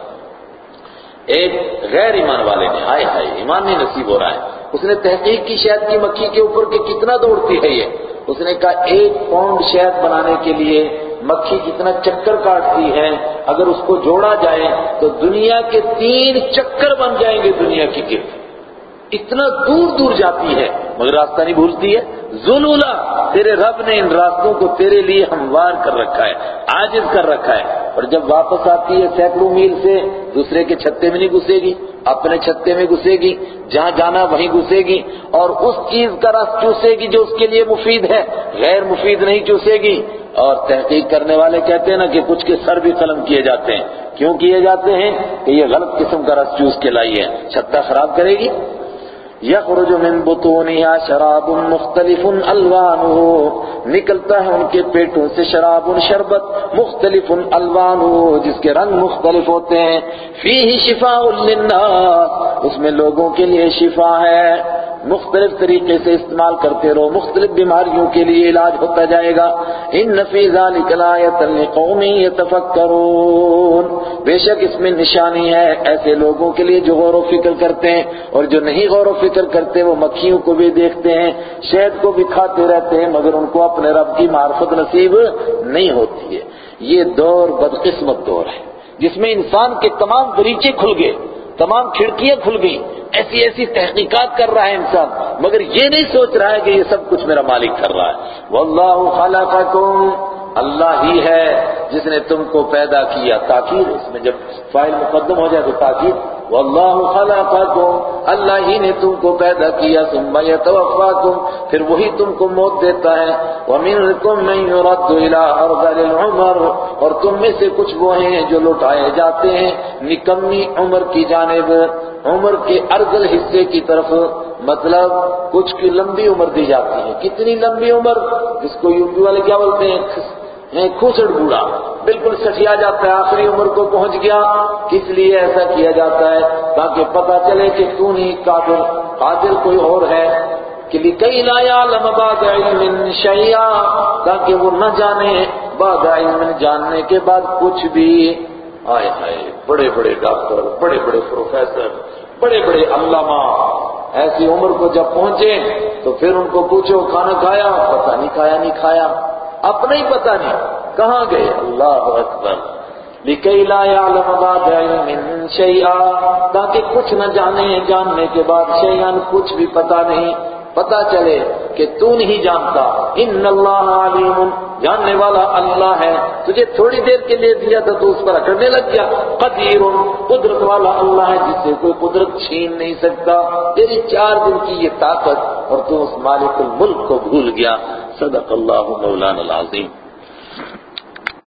ایک غیر ایمان والے نے، ہائے ہائے، ایمان نہیں نصیب ہو رہا ہے۔ اس نے تحقیق کی شہد کی مکھی کے اوپر کہ کتنا دوڑتی ہے یہ۔ اس نے کہا، ایک پاؤنڈ شہد بنانے کے لیے مکھی کتنا چکر کاٹتی ہے، اگر اس کو جوڑا جائے تو دنیا کے تین چکر بن جائیں گے دنیا کی گرد۔ اتنا دور دور جاتی ہے، مگر راستہ نہیں بھولتی ہے۔ ذلولا، تیرے رب نے ان راستوں کو تیرے لیے ہموار کر رکھا ہے، عاجز کر رکھا ہے۔ اور جب واپس آتی ہے سینکڑوں میل سے، دوسرے کے چھتے میں نہیں گھسے گی، اپنے چھتے میں گھسے گی، جہاں جانا وہیں گھسے گی، اور اس چیز کا رس چوسے گی جو اس کے لیے مفید ہے۔ غیر مفید نہیں چوسے گی۔ اور تحقیق کرنے والے کہتے ہیں نا کہ کچھ کے سر بھی قلم کیے جاتے ہیں۔ کیوں کیے جاتے ہیں؟ کہ یہ غلط قسم کا رس چوس کے لائی ہے۔ چھتا خراب کرے گی۔ یخرج من بطونها شراب مختلف الوانه، نکلتا ہے ان کے پیٹوں سے شراب شربت مختلف الوانه، جس کے رنگ مختلف ہوتے ہیں۔ فیہ شفاء للناس، اس میں لوگوں کے لیے شفا ہے۔ مختلف طریقے سے استعمال کرتے رہو۔ مختلف بیماریوں کے لیے علاج ہوتا جائے گا۔ ان نفیزہ نکلایت قومی یتفکرون بے شک اس میں نشانی ہے۔ ایسے لوگوں کے لیے جو غور و فکر کرتے ہیں اور جو نہیں غور و فکر کرتے، وہ مکھیوں کو بھی دیکھتے ہیں، شہد کو بھی کھاتے رہتے ہیں، مگر ان کو اپنے رب کی معرفت نصیب نہیں ہوتی ہے۔ یہ دور بدقسمت دور ہے، جس میں انسان کے تمام دریچے کھل گئے۔ تمام کھڑکیاں کھل گئی ایسی ایسی تحقیقات کر رہا ہے انسان۔ مگر یہ نہیں سوچ رہا ہے کہ یہ سب کچھ میرا مالک کر رہا ہے۔ واللہ خلقکم اللہ ہی ہے جس نے تم کو پیدا کیا تاکید اس میں جب فائل مقدم ہو جائے تو تاکید۔ واللہ خلقکم اللہ ہی نے تم کو پیدا کیا۔ ثم یتوفاکم پھر وہی تم کو موت دیتا ہے۔ ومنکم من يرد الى ارذل العمر۔ اور تم میں سے کچھ وہ ہیں جو لوٹائے جاتے ہیں۔ نکمی عمر کی جانب۔ عمر کے ارزل حصے کی طرف۔ مطلب کچھ کی لمبی عمر دی جاتی ہے۔ کتنی لمبی عمر؟ جس کو یو پی والے کیا بولتے ہیں؟ کھوسڑ بوڑھا۔ بالکل سٹیا جاتا ہے، آخری عمر کو پہنچ گیا۔ کس لیے ایسا کیا جاتا ہے؟ تاکہ پتا چلے کہ تو نہیں قادر قادر کوئی اور ہے۔ کہ لکئی لا یعلم بعد علم شیئا، تاکہ وہ نہ جانے۔ بعد علم جاننے کے بعد کچھ بھی۔ آئے ہائے، بڑے بڑے ڈاکٹر، بڑے بڑے پروفیسر، بڑے بڑے علامہ۔ ایسی عمر کو جب پہنچے تو پھر ان کو پوچھو، کھانا کھایا؟ پتہ نہیں کھایا نہیں کھایا۔ اپنا ہی پتہ نہیں، کہاں گئے؟ اللہ اکبر۔ لکئی لا یعلم بعد تاکہ کچھ نہ جانے، جاننے کے بعد شیئا کچھ بھی پتہ نہیں۔ پتا چلے کہ تو نہیں جانتا۔ ان اللہ علیم، جاننے والا اللہ ہے۔ تجھے تھوڑی دیر کے لیے دیا تھا، تو اس پر اکڑنے لگ گیا۔ قدیر، قدرت والا اللہ ہے جس سے کوئی قدرت چھین نہیں سکتا۔ تیری چار دن کی یہ طاقت اور تو اس مالک الملک کو بھول گیا۔ صدق الله مولانا العظيم.